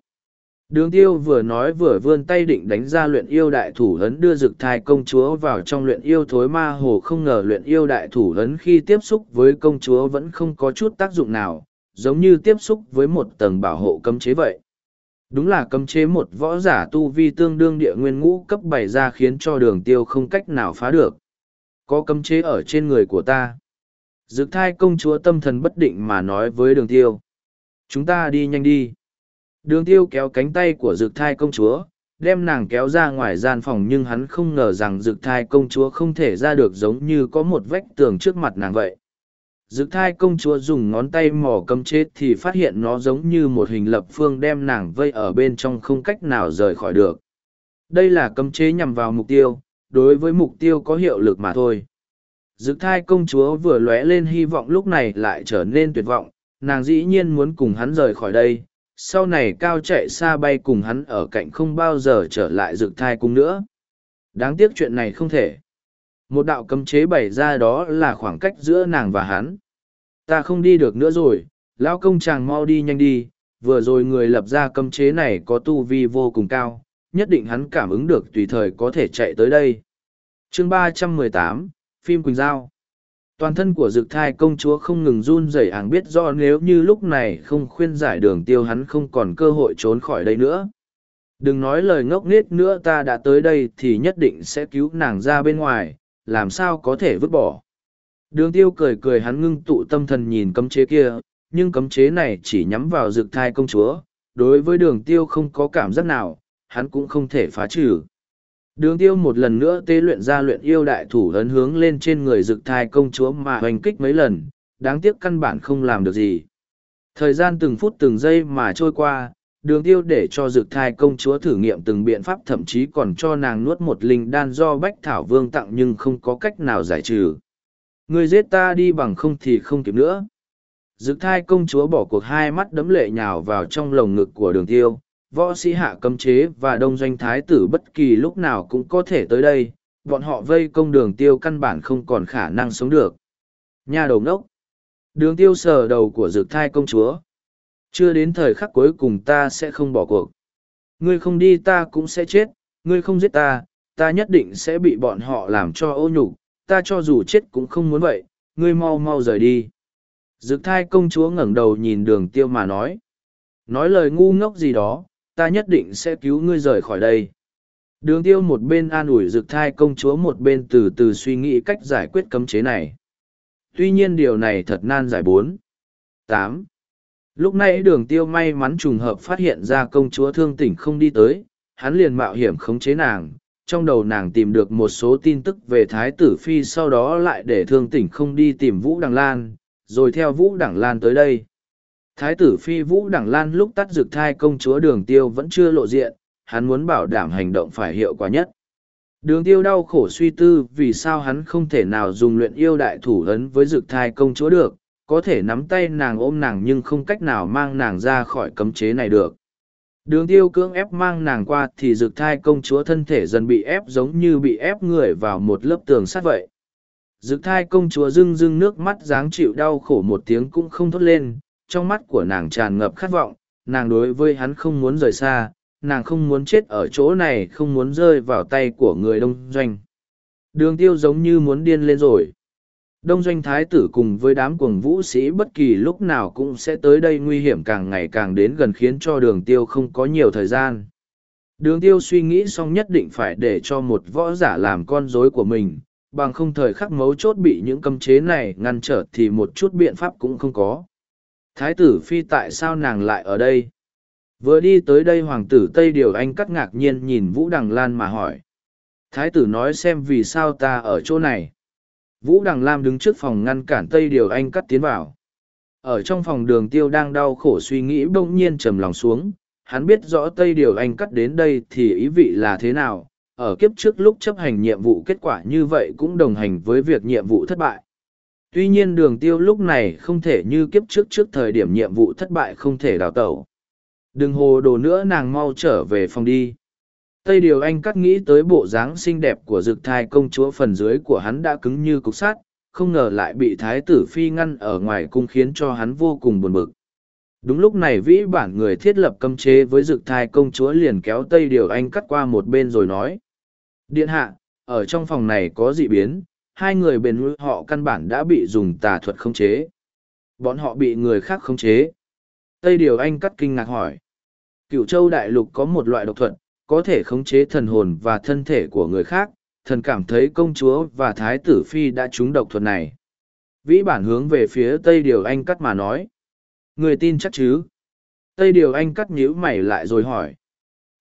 Đường tiêu vừa nói vừa vươn tay định đánh ra luyện yêu đại thủ hấn đưa dực thai công chúa vào trong luyện yêu thối ma hồ không ngờ luyện yêu đại thủ hấn khi tiếp xúc với công chúa vẫn không có chút tác dụng nào, giống như tiếp xúc với một tầng bảo hộ cấm chế vậy. Đúng là cấm chế một võ giả tu vi tương đương địa nguyên ngũ cấp bảy ra khiến cho đường tiêu không cách nào phá được. Có cấm chế ở trên người của ta. Dực thai công chúa tâm thần bất định mà nói với đường tiêu. Chúng ta đi nhanh đi. Đường tiêu kéo cánh tay của Dược thai công chúa, đem nàng kéo ra ngoài gian phòng nhưng hắn không ngờ rằng Dược thai công chúa không thể ra được giống như có một vách tường trước mặt nàng vậy. Dược thai công chúa dùng ngón tay mò cấm chết thì phát hiện nó giống như một hình lập phương đem nàng vây ở bên trong không cách nào rời khỏi được. Đây là cấm chế nhằm vào mục tiêu, đối với mục tiêu có hiệu lực mà thôi. Dược thai công chúa vừa lóe lên hy vọng lúc này lại trở nên tuyệt vọng, nàng dĩ nhiên muốn cùng hắn rời khỏi đây, sau này cao chạy xa bay cùng hắn ở cạnh không bao giờ trở lại dực thai cung nữa. Đáng tiếc chuyện này không thể. Một đạo cấm chế bày ra đó là khoảng cách giữa nàng và hắn. Ta không đi được nữa rồi, lão công chàng mau đi nhanh đi, vừa rồi người lập ra cấm chế này có tu vi vô cùng cao, nhất định hắn cảm ứng được tùy thời có thể chạy tới đây. chương ba trăm mười tám phim Quỳnh Giao Toàn thân của dực thai công chúa không ngừng run rẩy ảng biết do nếu như lúc này không khuyên giải đường tiêu hắn không còn cơ hội trốn khỏi đây nữa. Đừng nói lời ngốc nghếch nữa ta đã tới đây thì nhất định sẽ cứu nàng ra bên ngoài, làm sao có thể vứt bỏ. Đường tiêu cười cười hắn ngưng tụ tâm thần nhìn cấm chế kia, nhưng cấm chế này chỉ nhắm vào dực thai công chúa, đối với đường tiêu không có cảm giác nào, hắn cũng không thể phá trừ. Đường tiêu một lần nữa tế luyện ra luyện yêu đại thủ ấn hướng lên trên người rực thai công chúa mà hoành kích mấy lần, đáng tiếc căn bản không làm được gì. Thời gian từng phút từng giây mà trôi qua, đường tiêu để cho rực thai công chúa thử nghiệm từng biện pháp thậm chí còn cho nàng nuốt một linh đan do bách thảo vương tặng nhưng không có cách nào giải trừ. Người giết ta đi bằng không thì không kịp nữa. Dực thai công chúa bỏ cuộc hai mắt đấm lệ nhào vào trong lồng ngực của đường tiêu, võ sĩ hạ cấm chế và đông doanh thái tử bất kỳ lúc nào cũng có thể tới đây, bọn họ vây công đường tiêu căn bản không còn khả năng sống được. Nhà đầu ngốc. Đường tiêu sờ đầu của dược thai công chúa. Chưa đến thời khắc cuối cùng ta sẽ không bỏ cuộc. Ngươi không đi ta cũng sẽ chết, ngươi không giết ta, ta nhất định sẽ bị bọn họ làm cho ô nhục, ta cho dù chết cũng không muốn vậy, ngươi mau mau rời đi. Dược thai công chúa ngẩng đầu nhìn đường tiêu mà nói. Nói lời ngu ngốc gì đó, ta nhất định sẽ cứu ngươi rời khỏi đây. Đường tiêu một bên an ủi rực thai công chúa một bên từ từ suy nghĩ cách giải quyết cấm chế này. Tuy nhiên điều này thật nan giải bốn. tám Lúc nãy đường tiêu may mắn trùng hợp phát hiện ra công chúa thương tỉnh không đi tới, hắn liền mạo hiểm khống chế nàng. Trong đầu nàng tìm được một số tin tức về Thái tử Phi sau đó lại để thương tỉnh không đi tìm Vũ Đằng Lan, rồi theo Vũ Đằng Lan tới đây. Thái tử phi vũ đẳng lan lúc tắt rực thai công chúa đường tiêu vẫn chưa lộ diện, hắn muốn bảo đảm hành động phải hiệu quả nhất. Đường tiêu đau khổ suy tư vì sao hắn không thể nào dùng luyện yêu đại thủ ấn với rực thai công chúa được, có thể nắm tay nàng ôm nàng nhưng không cách nào mang nàng ra khỏi cấm chế này được. Đường tiêu cưỡng ép mang nàng qua thì rực thai công chúa thân thể dần bị ép giống như bị ép người vào một lớp tường sắt vậy. Dược thai công chúa rưng rưng nước mắt dáng chịu đau khổ một tiếng cũng không thốt lên, trong mắt của nàng tràn ngập khát vọng, nàng đối với hắn không muốn rời xa, nàng không muốn chết ở chỗ này, không muốn rơi vào tay của người đông doanh. Đường tiêu giống như muốn điên lên rồi. Đông doanh thái tử cùng với đám cuồng vũ sĩ bất kỳ lúc nào cũng sẽ tới đây nguy hiểm càng ngày càng đến gần khiến cho đường tiêu không có nhiều thời gian. Đường tiêu suy nghĩ xong nhất định phải để cho một võ giả làm con rối của mình, bằng không thời khắc mấu chốt bị những cấm chế này ngăn trở thì một chút biện pháp cũng không có. Thái tử phi tại sao nàng lại ở đây? Vừa đi tới đây hoàng tử Tây Điều Anh cắt ngạc nhiên nhìn Vũ Đằng Lan mà hỏi. Thái tử nói xem vì sao ta ở chỗ này. Vũ Đằng Lam đứng trước phòng ngăn cản Tây Điều Anh cắt tiến vào. Ở trong phòng đường tiêu đang đau khổ suy nghĩ bỗng nhiên trầm lòng xuống, hắn biết rõ Tây Điều Anh cắt đến đây thì ý vị là thế nào, ở kiếp trước lúc chấp hành nhiệm vụ kết quả như vậy cũng đồng hành với việc nhiệm vụ thất bại. Tuy nhiên đường tiêu lúc này không thể như kiếp trước trước thời điểm nhiệm vụ thất bại không thể đào tẩu. Đừng hồ đồ nữa nàng mau trở về phòng đi. Tây Điều Anh cắt nghĩ tới bộ dáng xinh đẹp của dực thai công chúa phần dưới của hắn đã cứng như cục sắt, không ngờ lại bị thái tử phi ngăn ở ngoài cung khiến cho hắn vô cùng buồn bực. Đúng lúc này vĩ bản người thiết lập cấm chế với dực thai công chúa liền kéo Tây Điều Anh cắt qua một bên rồi nói. Điện hạ, ở trong phòng này có dị biến, hai người bền núi họ căn bản đã bị dùng tà thuật khống chế. Bọn họ bị người khác khống chế. Tây Điều Anh cắt kinh ngạc hỏi. Cựu châu đại lục có một loại độc thuật, có thể khống chế thần hồn và thân thể của người khác, thần cảm thấy công chúa và thái tử phi đã trúng độc thuật này. Vĩ bản hướng về phía Tây Điều Anh cắt mà nói. Người tin chắc chứ? Tây Điều Anh cắt nhíu mày lại rồi hỏi.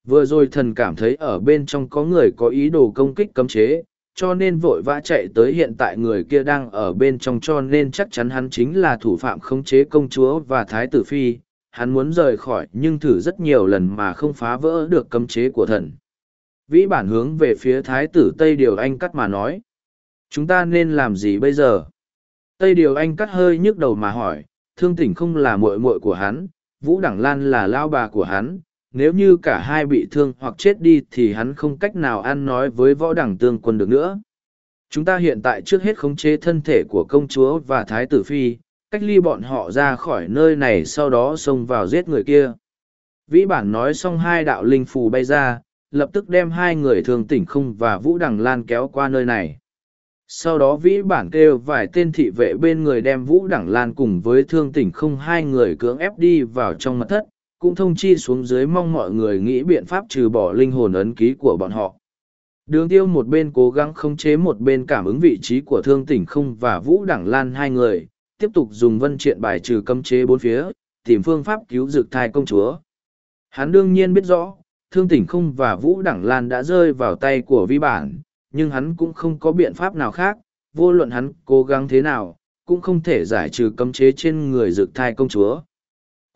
Vừa rồi thần cảm thấy ở bên trong có người có ý đồ công kích cấm chế, cho nên vội vã chạy tới hiện tại người kia đang ở bên trong cho nên chắc chắn hắn chính là thủ phạm khống chế công chúa và thái tử phi. Hắn muốn rời khỏi nhưng thử rất nhiều lần mà không phá vỡ được cấm chế của thần. Vĩ bản hướng về phía thái tử Tây Điều Anh cắt mà nói. Chúng ta nên làm gì bây giờ? Tây Điều Anh cắt hơi nhức đầu mà hỏi, thương tỉnh không là muội muội của hắn, Vũ Đẳng Lan là lao bà của hắn, nếu như cả hai bị thương hoặc chết đi thì hắn không cách nào ăn nói với võ đẳng tương quân được nữa. Chúng ta hiện tại trước hết khống chế thân thể của công chúa và thái tử phi, cách ly bọn họ ra khỏi nơi này sau đó xông vào giết người kia. Vĩ bản nói xong hai đạo linh phù bay ra, lập tức đem hai người thường tỉnh không và Vũ Đằng Lan kéo qua nơi này. Sau đó vĩ bản kêu vài tên thị vệ bên người đem Vũ Đẳng Lan cùng với thương tỉnh không hai người cưỡng ép đi vào trong mật thất, cũng thông chi xuống dưới mong mọi người nghĩ biện pháp trừ bỏ linh hồn ấn ký của bọn họ. Đường tiêu một bên cố gắng khống chế một bên cảm ứng vị trí của thương tỉnh không và Vũ Đẳng Lan hai người, tiếp tục dùng vân triện bài trừ cấm chế bốn phía, tìm phương pháp cứu dược thai công chúa. Hắn đương nhiên biết rõ, thương tỉnh không và Vũ Đẳng Lan đã rơi vào tay của vi bản, nhưng hắn cũng không có biện pháp nào khác, vô luận hắn cố gắng thế nào, cũng không thể giải trừ cấm chế trên người dược thai công chúa.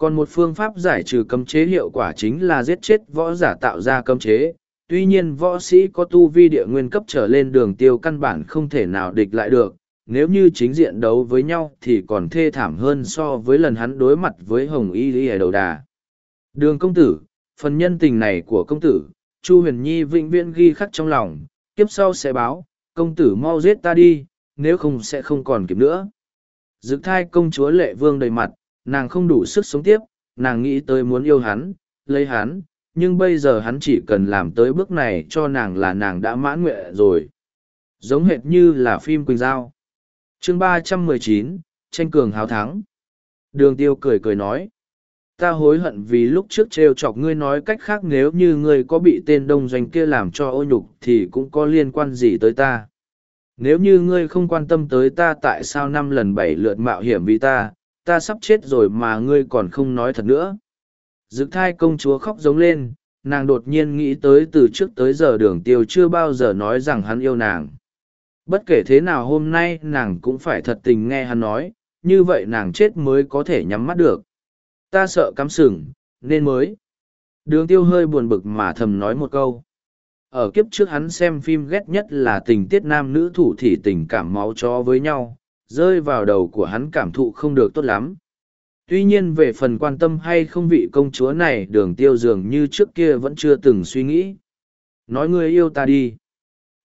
Còn một phương pháp giải trừ cấm chế hiệu quả chính là giết chết võ giả tạo ra cấm chế. Tuy nhiên võ sĩ có tu vi địa nguyên cấp trở lên đường tiêu căn bản không thể nào địch lại được. Nếu như chính diện đấu với nhau thì còn thê thảm hơn so với lần hắn đối mặt với Hồng Y Lý đầu đà. Đường công tử, phần nhân tình này của công tử, Chu Huyền Nhi vĩnh viễn ghi khắc trong lòng, kiếp sau sẽ báo, công tử mau giết ta đi, nếu không sẽ không còn kịp nữa. Dực thai công chúa lệ vương đầy mặt, nàng không đủ sức sống tiếp, nàng nghĩ tới muốn yêu hắn, lấy hắn, nhưng bây giờ hắn chỉ cần làm tới bước này cho nàng là nàng đã mãn nguyện rồi. Giống hệt như là phim Quỳnh Giao. chương ba trăm mười chín tranh cường hào thắng. Đường tiêu cười cười nói. Ta hối hận vì lúc trước trêu chọc ngươi nói cách khác nếu như ngươi có bị tên đông doanh kia làm cho ô nhục thì cũng có liên quan gì tới ta. Nếu như ngươi không quan tâm tới ta tại sao năm lần bảy lượt mạo hiểm vì ta, ta sắp chết rồi mà ngươi còn không nói thật nữa. Dực thai công chúa khóc giống lên, nàng đột nhiên nghĩ tới từ trước tới giờ đường tiêu chưa bao giờ nói rằng hắn yêu nàng. Bất kể thế nào hôm nay nàng cũng phải thật tình nghe hắn nói, như vậy nàng chết mới có thể nhắm mắt được. Ta sợ cắm sừng, nên mới. Đường tiêu hơi buồn bực mà thầm nói một câu. Ở kiếp trước hắn xem phim ghét nhất là tình tiết nam nữ thủ thị tình cảm máu chó với nhau, rơi vào đầu của hắn cảm thụ không được tốt lắm. Tuy nhiên về phần quan tâm hay không vị công chúa này đường tiêu dường như trước kia vẫn chưa từng suy nghĩ. Nói ngươi yêu ta đi.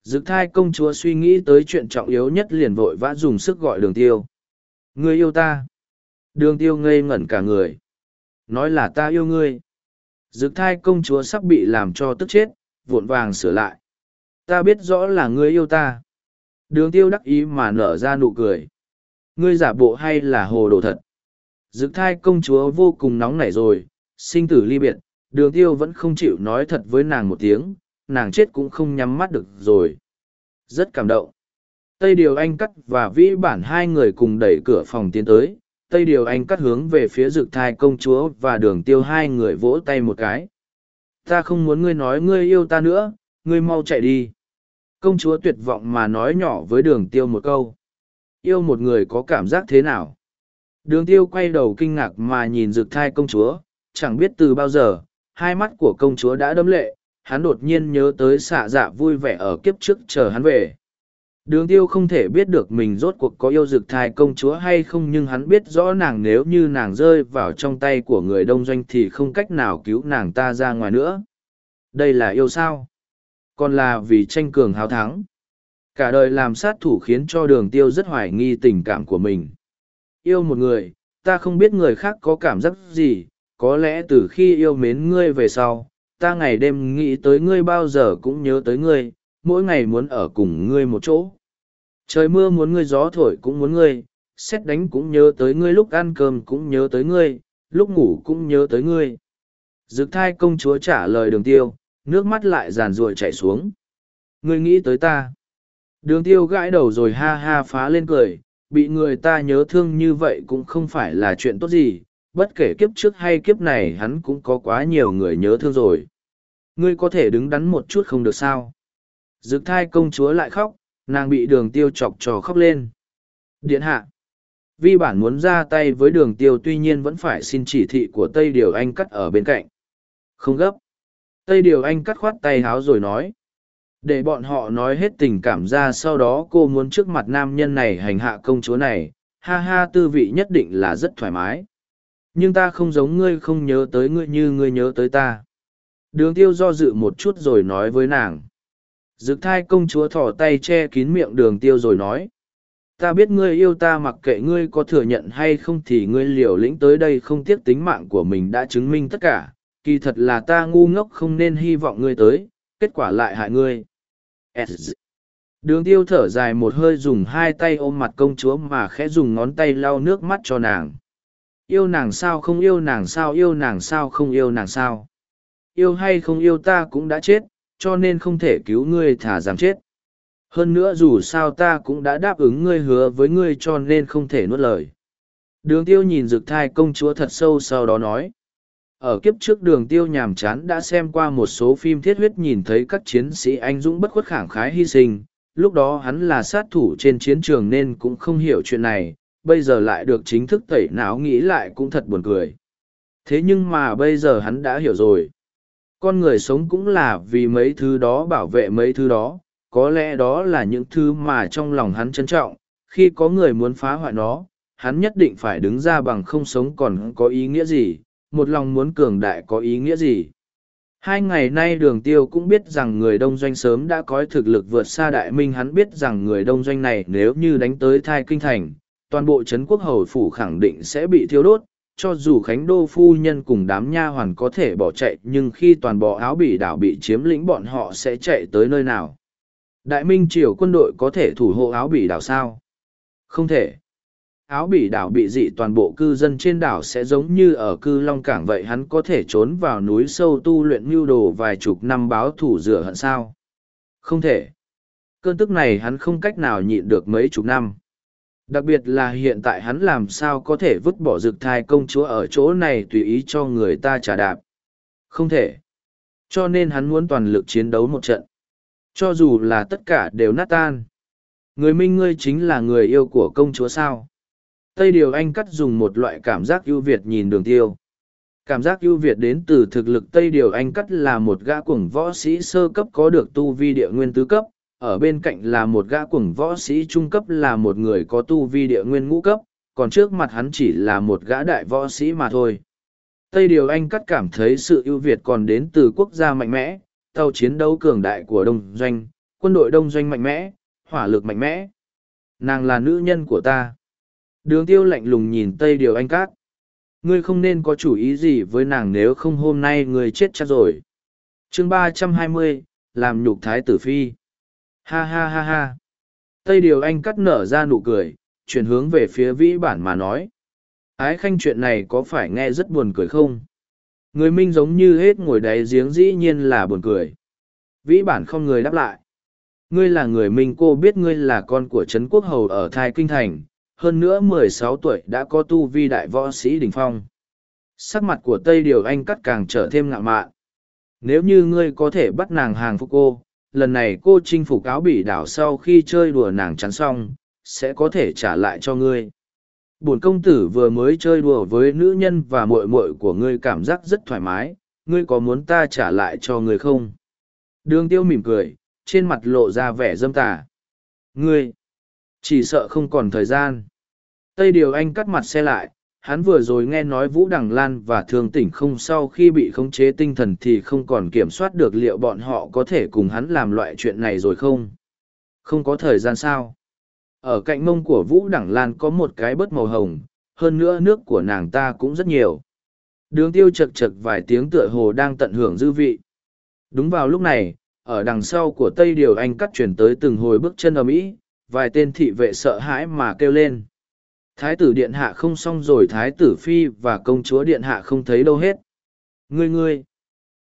Dực thai công chúa suy nghĩ tới chuyện trọng yếu nhất liền vội vã dùng sức gọi đường tiêu. Ngươi yêu ta. Đường tiêu ngây ngẩn cả người. Nói là ta yêu ngươi. Dực thai công chúa sắp bị làm cho tức chết, vội vàng sửa lại. Ta biết rõ là ngươi yêu ta. Đường tiêu đắc ý mà nở ra nụ cười. Ngươi giả bộ hay là hồ đồ thật. Dực thai công chúa vô cùng nóng nảy rồi, sinh tử ly biệt, đường tiêu vẫn không chịu nói thật với nàng một tiếng, nàng chết cũng không nhắm mắt được rồi. Rất cảm động. Tây Điều Anh cắt và vĩ bản hai người cùng đẩy cửa phòng tiến tới, Tây Điều Anh cắt hướng về phía dực thai công chúa và đường tiêu hai người vỗ tay một cái. Ta không muốn ngươi nói ngươi yêu ta nữa, ngươi mau chạy đi. Công chúa tuyệt vọng mà nói nhỏ với đường tiêu một câu. Yêu một người có cảm giác thế nào? Đường tiêu quay đầu kinh ngạc mà nhìn rực thai công chúa, chẳng biết từ bao giờ, hai mắt của công chúa đã đâm lệ, hắn đột nhiên nhớ tới xạ dạ vui vẻ ở kiếp trước chờ hắn về. Đường tiêu không thể biết được mình rốt cuộc có yêu dực thai công chúa hay không nhưng hắn biết rõ nàng nếu như nàng rơi vào trong tay của người đông doanh thì không cách nào cứu nàng ta ra ngoài nữa. Đây là yêu sao? Còn là vì tranh cường hào thắng. Cả đời làm sát thủ khiến cho đường tiêu rất hoài nghi tình cảm của mình. Yêu một người, ta không biết người khác có cảm giác gì, có lẽ từ khi yêu mến ngươi về sau, ta ngày đêm nghĩ tới ngươi bao giờ cũng nhớ tới ngươi, mỗi ngày muốn ở cùng ngươi một chỗ. Trời mưa muốn ngươi gió thổi cũng muốn ngươi, xét đánh cũng nhớ tới ngươi lúc ăn cơm cũng nhớ tới ngươi, lúc ngủ cũng nhớ tới ngươi. Dực thai công chúa trả lời đường tiêu, nước mắt lại giàn ruồi chảy xuống. Ngươi nghĩ tới ta. Đường tiêu gãi đầu rồi ha ha phá lên cười, bị người ta nhớ thương như vậy cũng không phải là chuyện tốt gì, bất kể kiếp trước hay kiếp này hắn cũng có quá nhiều người nhớ thương rồi. Ngươi có thể đứng đắn một chút không được sao. Dực thai công chúa lại khóc, nàng bị đường tiêu chọc trò khóc lên. Điện hạ. Vi bản muốn ra tay với đường tiêu tuy nhiên vẫn phải xin chỉ thị của Tây Điều Anh cắt ở bên cạnh. Không gấp. Tây Điều Anh cắt khoát tay háo rồi nói. Để bọn họ nói hết tình cảm ra sau đó cô muốn trước mặt nam nhân này hành hạ công chúa này, ha ha tư vị nhất định là rất thoải mái. Nhưng ta không giống ngươi không nhớ tới ngươi như ngươi nhớ tới ta. Đường tiêu do dự một chút rồi nói với nàng. Dực thai công chúa thỏ tay che kín miệng đường tiêu rồi nói. Ta biết ngươi yêu ta mặc kệ ngươi có thừa nhận hay không thì ngươi liều lĩnh tới đây không tiếc tính mạng của mình đã chứng minh tất cả. Kỳ thật là ta ngu ngốc không nên hy vọng ngươi tới, kết quả lại hại ngươi. Đường tiêu thở dài một hơi dùng hai tay ôm mặt công chúa mà khẽ dùng ngón tay lau nước mắt cho nàng. Yêu nàng sao không yêu nàng sao yêu nàng sao không yêu nàng sao. Yêu hay không yêu ta cũng đã chết, cho nên không thể cứu ngươi thả giảm chết. Hơn nữa dù sao ta cũng đã đáp ứng ngươi hứa với ngươi cho nên không thể nuốt lời. Đường tiêu nhìn rực thai công chúa thật sâu sau đó nói. Ở kiếp trước đường tiêu nhàm chán đã xem qua một số phim thiết huyết nhìn thấy các chiến sĩ anh dũng bất khuất khẳng khái hy sinh, lúc đó hắn là sát thủ trên chiến trường nên cũng không hiểu chuyện này, bây giờ lại được chính thức tẩy não nghĩ lại cũng thật buồn cười. Thế nhưng mà bây giờ hắn đã hiểu rồi. Con người sống cũng là vì mấy thứ đó bảo vệ mấy thứ đó, có lẽ đó là những thứ mà trong lòng hắn trân trọng, khi có người muốn phá hoại nó, hắn nhất định phải đứng ra bằng không sống còn có ý nghĩa gì, một lòng muốn cường đại có ý nghĩa gì. Hai ngày nay đường tiêu cũng biết rằng người đông doanh sớm đã có thực lực vượt xa đại minh hắn biết rằng người đông doanh này nếu như đánh tới thai kinh thành, toàn bộ Trấn quốc hầu phủ khẳng định sẽ bị thiêu đốt, cho dù Khánh Đô phu nhân cùng đám nha hoàn có thể bỏ chạy nhưng khi toàn bộ áo bỉ đảo bị chiếm lĩnh bọn họ sẽ chạy tới nơi nào. Đại Minh triều quân đội có thể thủ hộ áo bỉ đảo sao? Không thể. Áo bỉ đảo bị dị toàn bộ cư dân trên đảo sẽ giống như ở cư Long Cảng vậy hắn có thể trốn vào núi sâu tu luyện mưu đồ vài chục năm báo thủ rửa hận sao? Không thể. Cơn tức này hắn không cách nào nhịn được mấy chục năm. Đặc biệt là hiện tại hắn làm sao có thể vứt bỏ rực thai công chúa ở chỗ này tùy ý cho người ta trả đạp? Không thể. Cho nên hắn muốn toàn lực chiến đấu một trận. Cho dù là tất cả đều nát tan. Người minh ngươi chính là người yêu của công chúa sao? Tây điều anh cắt dùng một loại cảm giác ưu việt nhìn đường tiêu cảm giác ưu việt đến từ thực lực tây điều anh cắt là một gã cuồng võ sĩ sơ cấp có được tu vi địa nguyên tứ cấp ở bên cạnh là một gã cuồng võ sĩ trung cấp là một người có tu vi địa nguyên ngũ cấp, còn trước mặt hắn chỉ là một gã đại võ sĩ mà thôi. Tây Điều Anh cắt cảm thấy sự ưu việt còn đến từ quốc gia mạnh mẽ, tàu chiến đấu cường đại của Đông Doanh, quân đội Đông Doanh mạnh mẽ, hỏa lực mạnh mẽ. Nàng là nữ nhân của ta. Đường tiêu lạnh lùng nhìn Tây Điều Anh cát, Ngươi không nên có chủ ý gì với nàng nếu không hôm nay ngươi chết chắc rồi. chương ba trăm hai mươi làm nhục thái tử phi. Ha ha ha ha. Tây Điều Anh cắt nở ra nụ cười, chuyển hướng về phía vĩ bản mà nói. Ái khanh chuyện này có phải nghe rất buồn cười không? Người minh giống như hết ngồi đáy giếng dĩ nhiên là buồn cười. Vĩ bản không người đáp lại. Ngươi là người minh cô biết ngươi là con của Trấn Quốc Hầu ở Thai Kinh Thành, hơn nữa mười sáu tuổi đã có tu vi đại võ sĩ đỉnh phong. Sắc mặt của Tây Điều Anh cắt càng trở thêm ngạo mạn. Nếu như ngươi có thể bắt nàng hàng phục cô, lần này cô chinh phục áo bỉ đảo sau khi chơi đùa nàng chắn xong sẽ có thể trả lại cho ngươi bổn công tử vừa mới chơi đùa với nữ nhân và muội muội của ngươi cảm giác rất thoải mái ngươi có muốn ta trả lại cho ngươi không đường tiêu mỉm cười trên mặt lộ ra vẻ dâm tà ngươi chỉ sợ không còn thời gian. Tây điều anh cắt mặt xe lại, hắn vừa rồi nghe nói vũ đằng lan và thương tỉnh không sau khi bị khống chế tinh thần thì không còn kiểm soát được liệu bọn họ có thể cùng hắn làm loại chuyện này rồi không? Không có thời gian sao? Ở cạnh mông của vũ đẳng lan có một cái bớt màu hồng, hơn nữa nước của nàng ta cũng rất nhiều. Đường tiêu chật chật vài tiếng tựa hồ đang tận hưởng dư vị. Đúng vào lúc này, ở đằng sau của tây điều anh cắt chuyển tới từng hồi bước chân ở mỹ vài tên thị vệ sợ hãi mà kêu lên. Thái tử điện hạ không xong rồi, thái tử phi và công chúa điện hạ không thấy đâu hết. Ngươi ngươi.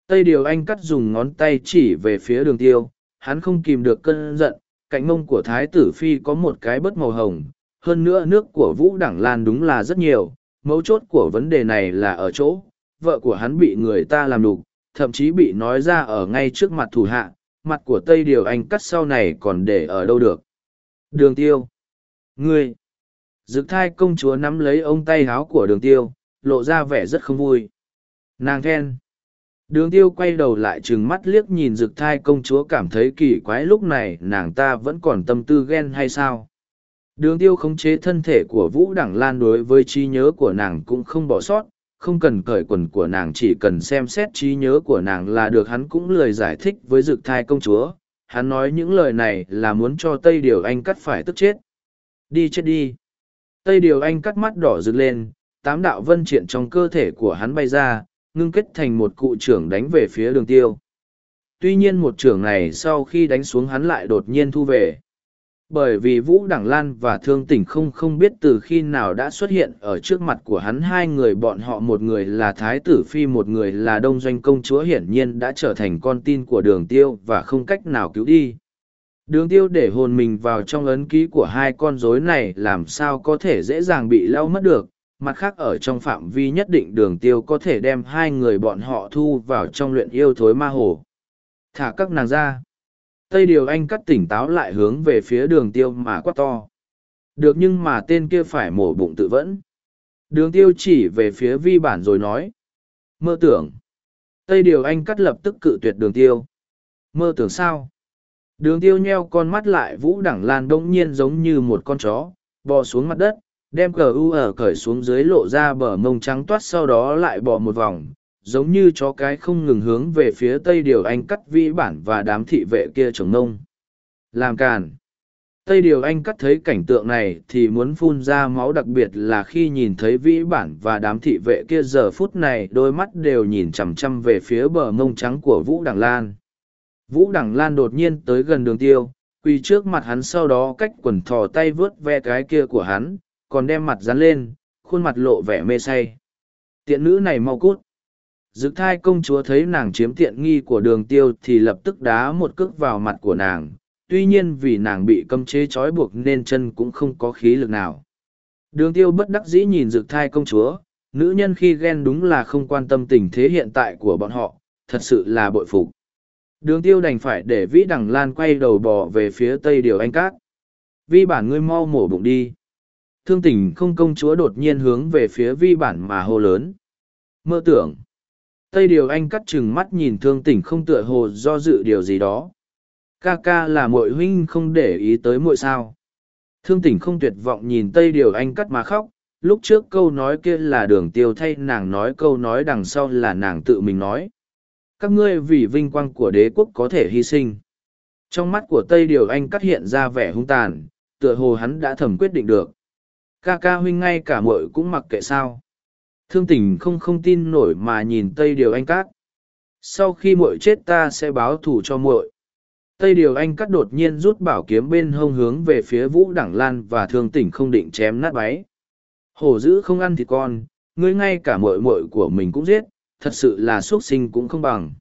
Tây điều anh cắt dùng ngón tay chỉ về phía đường tiêu, hắn không kìm được cơn giận, cạnh mông của thái tử phi có một cái bất màu hồng, hơn nữa nước của vũ đẳng lan đúng là rất nhiều, mấu chốt của vấn đề này là ở chỗ, vợ của hắn bị người ta làm đục, thậm chí bị nói ra ở ngay trước mặt thủ hạ, mặt của tây điều anh cắt sau này còn để ở đâu được đường tiêu ngươi dực thai công chúa nắm lấy ông tay háo của đường tiêu lộ ra vẻ rất không vui nàng khen Đường tiêu quay đầu lại trừng mắt liếc nhìn dực thai công chúa cảm thấy kỳ quái lúc này nàng ta vẫn còn tâm tư ghen hay sao. Đường tiêu khống chế thân thể của Vũ Đẳng Lan đối với trí nhớ của nàng cũng không bỏ sót, không cần cởi quần của nàng chỉ cần xem xét trí nhớ của nàng là được hắn cũng lười giải thích với dực thai công chúa. Hắn nói những lời này là muốn cho Tây Điều Anh cắt phải tức chết. Đi chết đi. Tây Điều Anh cắt mắt đỏ rực lên, tám đạo vân triện trong cơ thể của hắn bay ra, ngưng kết thành một cụ trưởng đánh về phía đường tiêu. Tuy nhiên một trưởng này sau khi đánh xuống hắn lại đột nhiên thu về. Bởi vì Vũ Đẳng Lan và Thương Tỉnh không không biết từ khi nào đã xuất hiện ở trước mặt của hắn hai người bọn họ một người là Thái tử Phi một người là Đông Doanh Công Chúa hiển nhiên đã trở thành con tin của đường tiêu và không cách nào cứu đi. Đường tiêu để hồn mình vào trong ấn ký của hai con rối này làm sao có thể dễ dàng bị lau mất được, mặt khác ở trong phạm vi nhất định đường tiêu có thể đem hai người bọn họ thu vào trong luyện yêu thối ma hồ. Thả các nàng ra. Tây Điều Anh cắt tỉnh táo lại hướng về phía đường tiêu mà quát to. Được nhưng mà tên kia phải mổ bụng tự vẫn. Đường tiêu chỉ về phía vi bản rồi nói. Mơ tưởng. Tây Điều Anh cắt lập tức cự tuyệt đường tiêu. Mơ tưởng sao? Đường tiêu nheo con mắt lại vũ đẳng lan đông nhiên giống như một con chó, bò xuống mặt đất, đem cờ u ở cởi xuống dưới lộ ra bờ mông trắng toát sau đó lại bò một vòng giống như chó cái không ngừng hướng về phía tây điều anh cắt vĩ bản và đám thị vệ kia trồng nông làm càn tây điều anh cắt thấy cảnh tượng này thì muốn phun ra máu đặc biệt là khi nhìn thấy vĩ bản và đám thị vệ kia giờ phút này đôi mắt đều nhìn chằm chằm về phía bờ mông trắng của vũ đằng lan vũ đằng lan đột nhiên tới gần đường tiêu quỳ trước mặt hắn sau đó cách quần thò tay vớt ve cái kia của hắn còn đem mặt dán lên, khuôn mặt lộ vẻ mê say. Tiện nữ này mau cút. Dực thai công chúa thấy nàng chiếm tiện nghi của đường tiêu thì lập tức đá một cước vào mặt của nàng, tuy nhiên vì nàng bị cấm chế trói buộc nên chân cũng không có khí lực nào. Đường tiêu bất đắc dĩ nhìn dực thai công chúa, nữ nhân khi ghen đúng là không quan tâm tình thế hiện tại của bọn họ, thật sự là bội phục. Đường tiêu đành phải để vĩ đằng lan quay đầu bò về phía tây điều anh cát. Vi bản ngươi mau mổ bụng đi thương tình không công chúa đột nhiên hướng về phía vi bản mà hô lớn mơ tưởng tây điều anh cắt chừng mắt nhìn thương tỉnh không tựa hồ do dự điều gì đó. Ca ca là mội huynh không để ý tới mội sao. Thương tỉnh không tuyệt vọng nhìn tây điều anh cắt mà khóc, lúc trước câu nói kia là đường tiêu thay nàng nói câu nói đằng sau là nàng tự mình nói. Các ngươi vì vinh quang của đế quốc có thể hy sinh. Trong mắt của tây điều anh cắt hiện ra vẻ hung tàn, tựa hồ hắn đã thầm quyết định được. Ca ca huynh ngay cả muội cũng mặc kệ sao thương tình không không tin nổi mà nhìn tây điều anh cát. Sau khi muội chết ta sẽ báo thù cho muội. Tây điều anh cắt đột nhiên rút bảo kiếm bên hông hướng về phía vũ đẳng lan và thương tỉnh không định chém nát váy hổ dữ không ăn thịt con, ngươi ngay cả muội muội của mình cũng giết, thật sự là x u ấ t sinh cũng không bằng.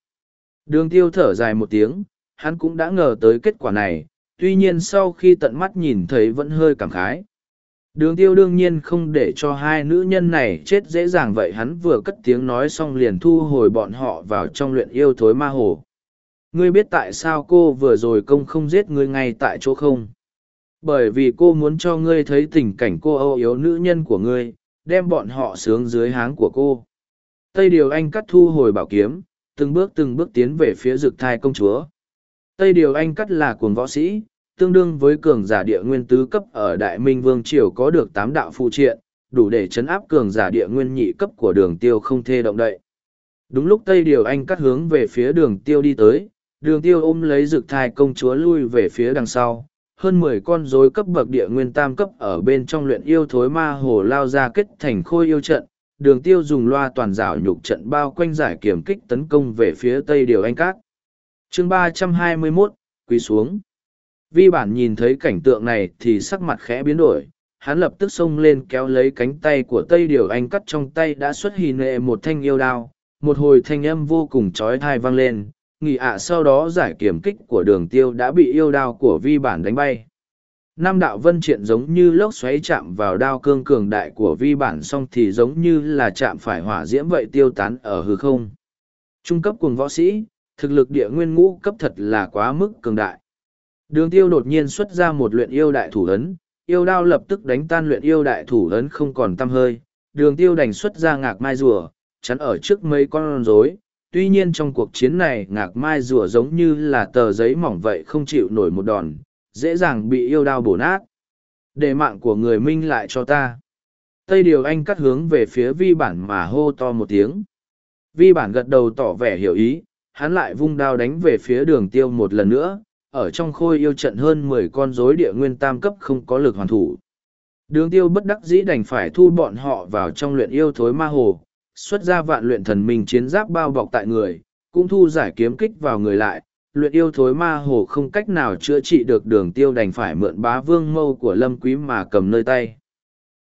Đường tiêu thở dài một tiếng, hắn cũng đã ngờ tới kết quả này, tuy nhiên sau khi tận mắt nhìn thấy vẫn hơi cảm khái. Đường tiêu đương nhiên không để cho hai nữ nhân này chết dễ dàng vậy hắn vừa cất tiếng nói xong liền thu hồi bọn họ vào trong luyện yêu thối ma hồ. Ngươi biết tại sao cô vừa rồi công không giết ngươi ngay tại chỗ không? bởi vì cô muốn cho ngươi thấy tình cảnh cô âu yếu nữ nhân của ngươi, đem bọn họ sướng dưới háng của cô tây điều anh cắt thu hồi bảo kiếm, từng bước từng bước tiến về phía rực thai công chúa tây điều anh cắt là cuồng võ sĩ tương đương với cường giả địa nguyên tứ cấp ở đại minh vương triều có được tám đạo phụ triện đủ để chấn áp cường giả địa nguyên nhị cấp của đường tiêu không thê động đậy. Đúng lúc tây điều anh cắt hướng về phía đường tiêu đi tới đường tiêu ôm lấy rực thai công chúa lui về phía đằng sau. Hơn mười con rối cấp bậc địa nguyên tam cấp ở bên trong luyện yêu thối ma hồ lao ra kết thành khôi yêu trận. Đường tiêu dùng loa toàn rảo nhục trận bao quanh giải kiểm kích tấn công về phía tây điều anh cát chương ba trăm hai mươi 321, quỳ xuống vi bản nhìn thấy cảnh tượng này thì sắc mặt khẽ biến đổi hắn lập tức xông lên kéo lấy cánh tay của tây điều anh cắt trong tay đã xuất hì nệ một thanh yêu đao một hồi thanh âm vô cùng trói thai vang lên nghỉ ạ sau đó giải kiểm kích của đường tiêu đã bị yêu đao của vi bản đánh bay. Nam đạo vân triện giống như lốc xoáy chạm vào đao cương cường đại của vi bản xong thì giống như là chạm phải hỏa diễm vậy tiêu tán ở hư không. Trung cấp cùng võ sĩ, thực lực địa nguyên ngũ cấp thật là quá mức cường đại. Đường tiêu đột nhiên xuất ra một luyện yêu đại thủ ấn, yêu đao lập tức đánh tan luyện yêu đại thủ ấn không còn tăm hơi. Đường tiêu đành xuất ra ngạc mai rùa, chắn ở trước mấy con rối, tuy nhiên trong cuộc chiến này ngạc mai rùa giống như là tờ giấy mỏng vậy không chịu nổi một đòn dễ dàng bị yêu đao bổ nát. Để mạng của người minh lại cho ta. Tây điều anh cắt hướng về phía vi bản mà hô to một tiếng. Vi bản gật đầu tỏ vẻ hiểu ý hắn lại vung đao đánh về phía đường tiêu một lần nữa ở trong khôi yêu trận hơn mười con rối địa nguyên tam cấp không có lực hoàn thủ đường tiêu bất đắc dĩ đành phải thu bọn họ vào trong luyện yêu thối ma hồ xuất ra vạn luyện thần minh chiến giáp bao bọc tại người, cũng thu giải kiếm kích vào người lại, luyện yêu thối ma hồ không cách nào chữa trị được đường tiêu đành phải mượn bá vương mâu của lâm quý mà cầm nơi tay.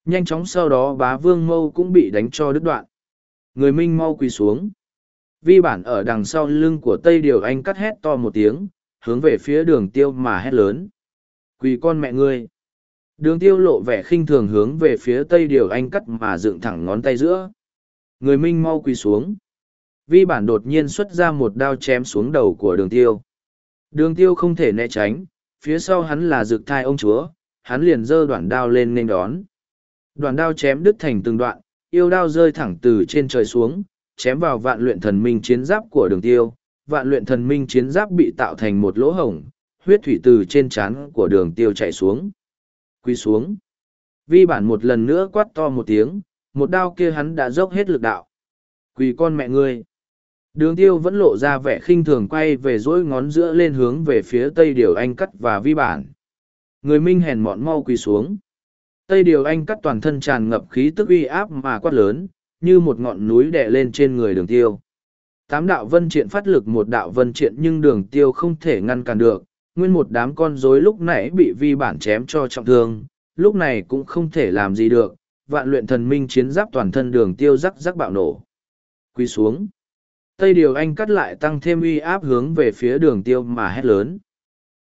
Nhanh chóng sau đó bá vương mâu cũng bị đánh cho đứt đoạn. Người minh mau quỳ xuống. Vi bản ở đằng sau lưng của Tây Điều Anh cắt hét to một tiếng, hướng về phía đường tiêu mà hét lớn. Quỳ con mẹ ngươi. Đường tiêu lộ vẻ khinh thường hướng về phía Tây Điều Anh cắt mà dựng thẳng ngón tay giữa. Người minh mau quỳ xuống. Vi bản đột nhiên xuất ra một đao chém xuống đầu của đường tiêu. Đường tiêu không thể né tránh, phía sau hắn là rực thai ông chúa, hắn liền giơ đoạn đao lên nên đón. Đoạn đao chém đứt thành từng đoạn, yêu đao rơi thẳng từ trên trời xuống, chém vào vạn luyện thần minh chiến giáp của đường tiêu. Vạn luyện thần minh chiến giáp bị tạo thành một lỗ hổng, huyết thủy từ trên trán của đường tiêu chảy xuống. Quy xuống. Vi bản một lần nữa quát to một tiếng, một đao kia hắn đã dốc hết lực đạo. Quỳ con mẹ ngươi. Đường tiêu vẫn lộ ra vẻ khinh thường quay về dỗi ngón giữa lên hướng về phía tây điều anh cắt và vi bản. Người minh hèn mọn mau quỳ xuống. Tây điều anh cắt toàn thân tràn ngập khí tức uy áp mà quát lớn, như một ngọn núi đè lên trên người đường tiêu. Tám đạo vân triện phát lực một đạo vân triện nhưng đường tiêu không thể ngăn cản được. Nguyên một đám con rối lúc nãy bị vi bản chém cho trọng thương, lúc này cũng không thể làm gì được, vạn luyện thần minh chiến giáp toàn thân đường tiêu rắc rắc bạo nổ. Quy xuống. Tây Điều Anh cắt lại tăng thêm uy áp hướng về phía đường tiêu mà hét lớn.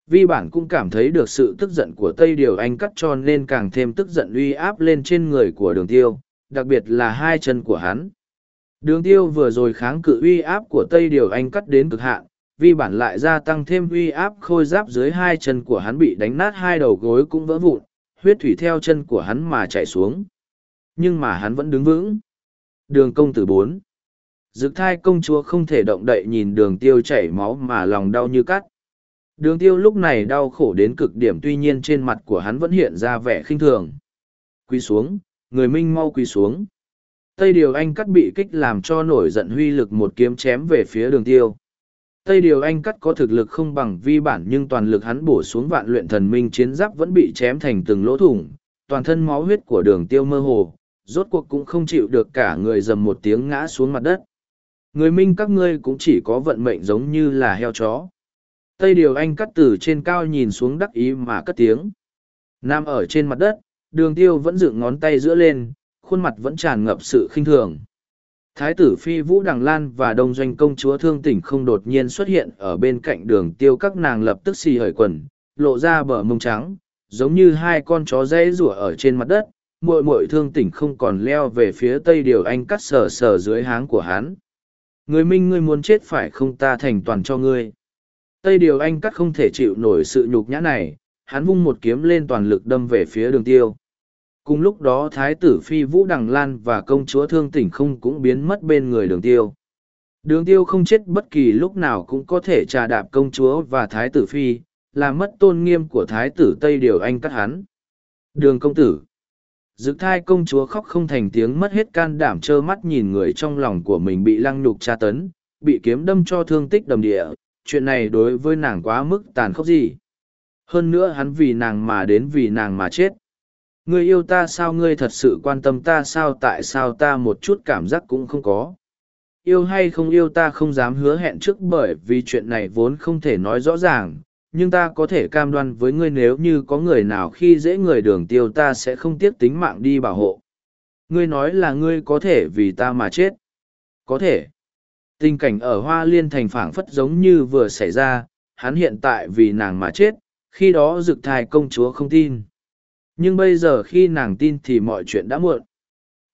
Vi bản cũng cảm thấy được sự tức giận của Tây Điều Anh cắt cho nên càng thêm tức giận uy áp lên trên người của đường tiêu, đặc biệt là hai chân của hắn. Đường tiêu vừa rồi kháng cự uy áp của Tây Điều Anh cắt đến cực hạn, vi bản lại gia tăng thêm uy áp khôi giáp dưới hai chân của hắn bị đánh nát hai đầu gối cũng vỡ vụn, huyết thủy theo chân của hắn mà chảy xuống. Nhưng mà hắn vẫn đứng vững. Đường công tử bốn. Dực thai công chúa không thể động đậy nhìn đường tiêu chảy máu mà lòng đau như cắt. Đường tiêu lúc này đau khổ đến cực điểm tuy nhiên trên mặt của hắn vẫn hiện ra vẻ khinh thường. Quỳ xuống người minh mau quỳ xuống tây điều anh cắt bị kích làm cho nổi giận huy lực một kiếm chém về phía đường tiêu Tây Điều Anh cắt có thực lực không bằng vi bản nhưng toàn lực hắn bổ xuống vạn luyện thần minh chiến giáp vẫn bị chém thành từng lỗ thủng, toàn thân máu huyết của đường tiêu mơ hồ, rốt cuộc cũng không chịu được cả người dầm một tiếng ngã xuống mặt đất. Người minh các ngươi cũng chỉ có vận mệnh giống như là heo chó. Tây Điều Anh cắt từ trên cao nhìn xuống đắc ý mà cất tiếng. Nam ở trên mặt đất, đường tiêu vẫn dựng ngón tay giữa lên, khuôn mặt vẫn tràn ngập sự khinh thường. Thái tử Phi Vũ Đằng Lan và Đông Doanh công chúa Thương Tỉnh không đột nhiên xuất hiện ở bên cạnh đường tiêu các nàng lập tức xì hởi quần, lộ ra bờ mông trắng, giống như hai con chó dãy rủa ở trên mặt đất, muội muội thương tỉnh không còn leo về phía tây điều anh cắt sờ sờ dưới háng của hắn người minh ngươi muốn chết phải không ta thành toàn cho ngươi tây điều anh cắt không thể chịu nổi sự nhục nhã này hắn vung một kiếm lên toàn lực đâm về phía đường tiêu. Cùng lúc đó Thái tử Phi Vũ Đằng Lan và công chúa Thương Tỉnh không cũng biến mất bên người đường tiêu. Đường tiêu không chết bất kỳ lúc nào cũng có thể trà đạp công chúa và Thái tử Phi, làm mất tôn nghiêm của Thái tử Tây Điều Anh cắt hắn. Đường công tử Dực thai công chúa khóc không thành tiếng mất hết can đảm trơ mắt nhìn người trong lòng của mình bị lăng nhục tra tấn, bị kiếm đâm cho thương tích đầm địa, chuyện này đối với nàng quá mức tàn khốc gì. Hơn nữa hắn vì nàng mà đến vì nàng mà chết. Ngươi yêu ta sao ngươi thật sự quan tâm ta sao tại sao ta một chút cảm giác cũng không có. Yêu hay không yêu ta không dám hứa hẹn trước bởi vì chuyện này vốn không thể nói rõ ràng, nhưng ta có thể cam đoan với ngươi nếu như có người nào khi dễ người đường tiêu ta sẽ không tiếc tính mạng đi bảo hộ. Ngươi nói là ngươi có thể vì ta mà chết. Có thể. Tình cảnh ở Hoa Liên thành phảng phất giống như vừa xảy ra, hắn hiện tại vì nàng mà chết, khi đó dực thai công chúa không tin. Nhưng bây giờ khi nàng tin thì mọi chuyện đã muộn.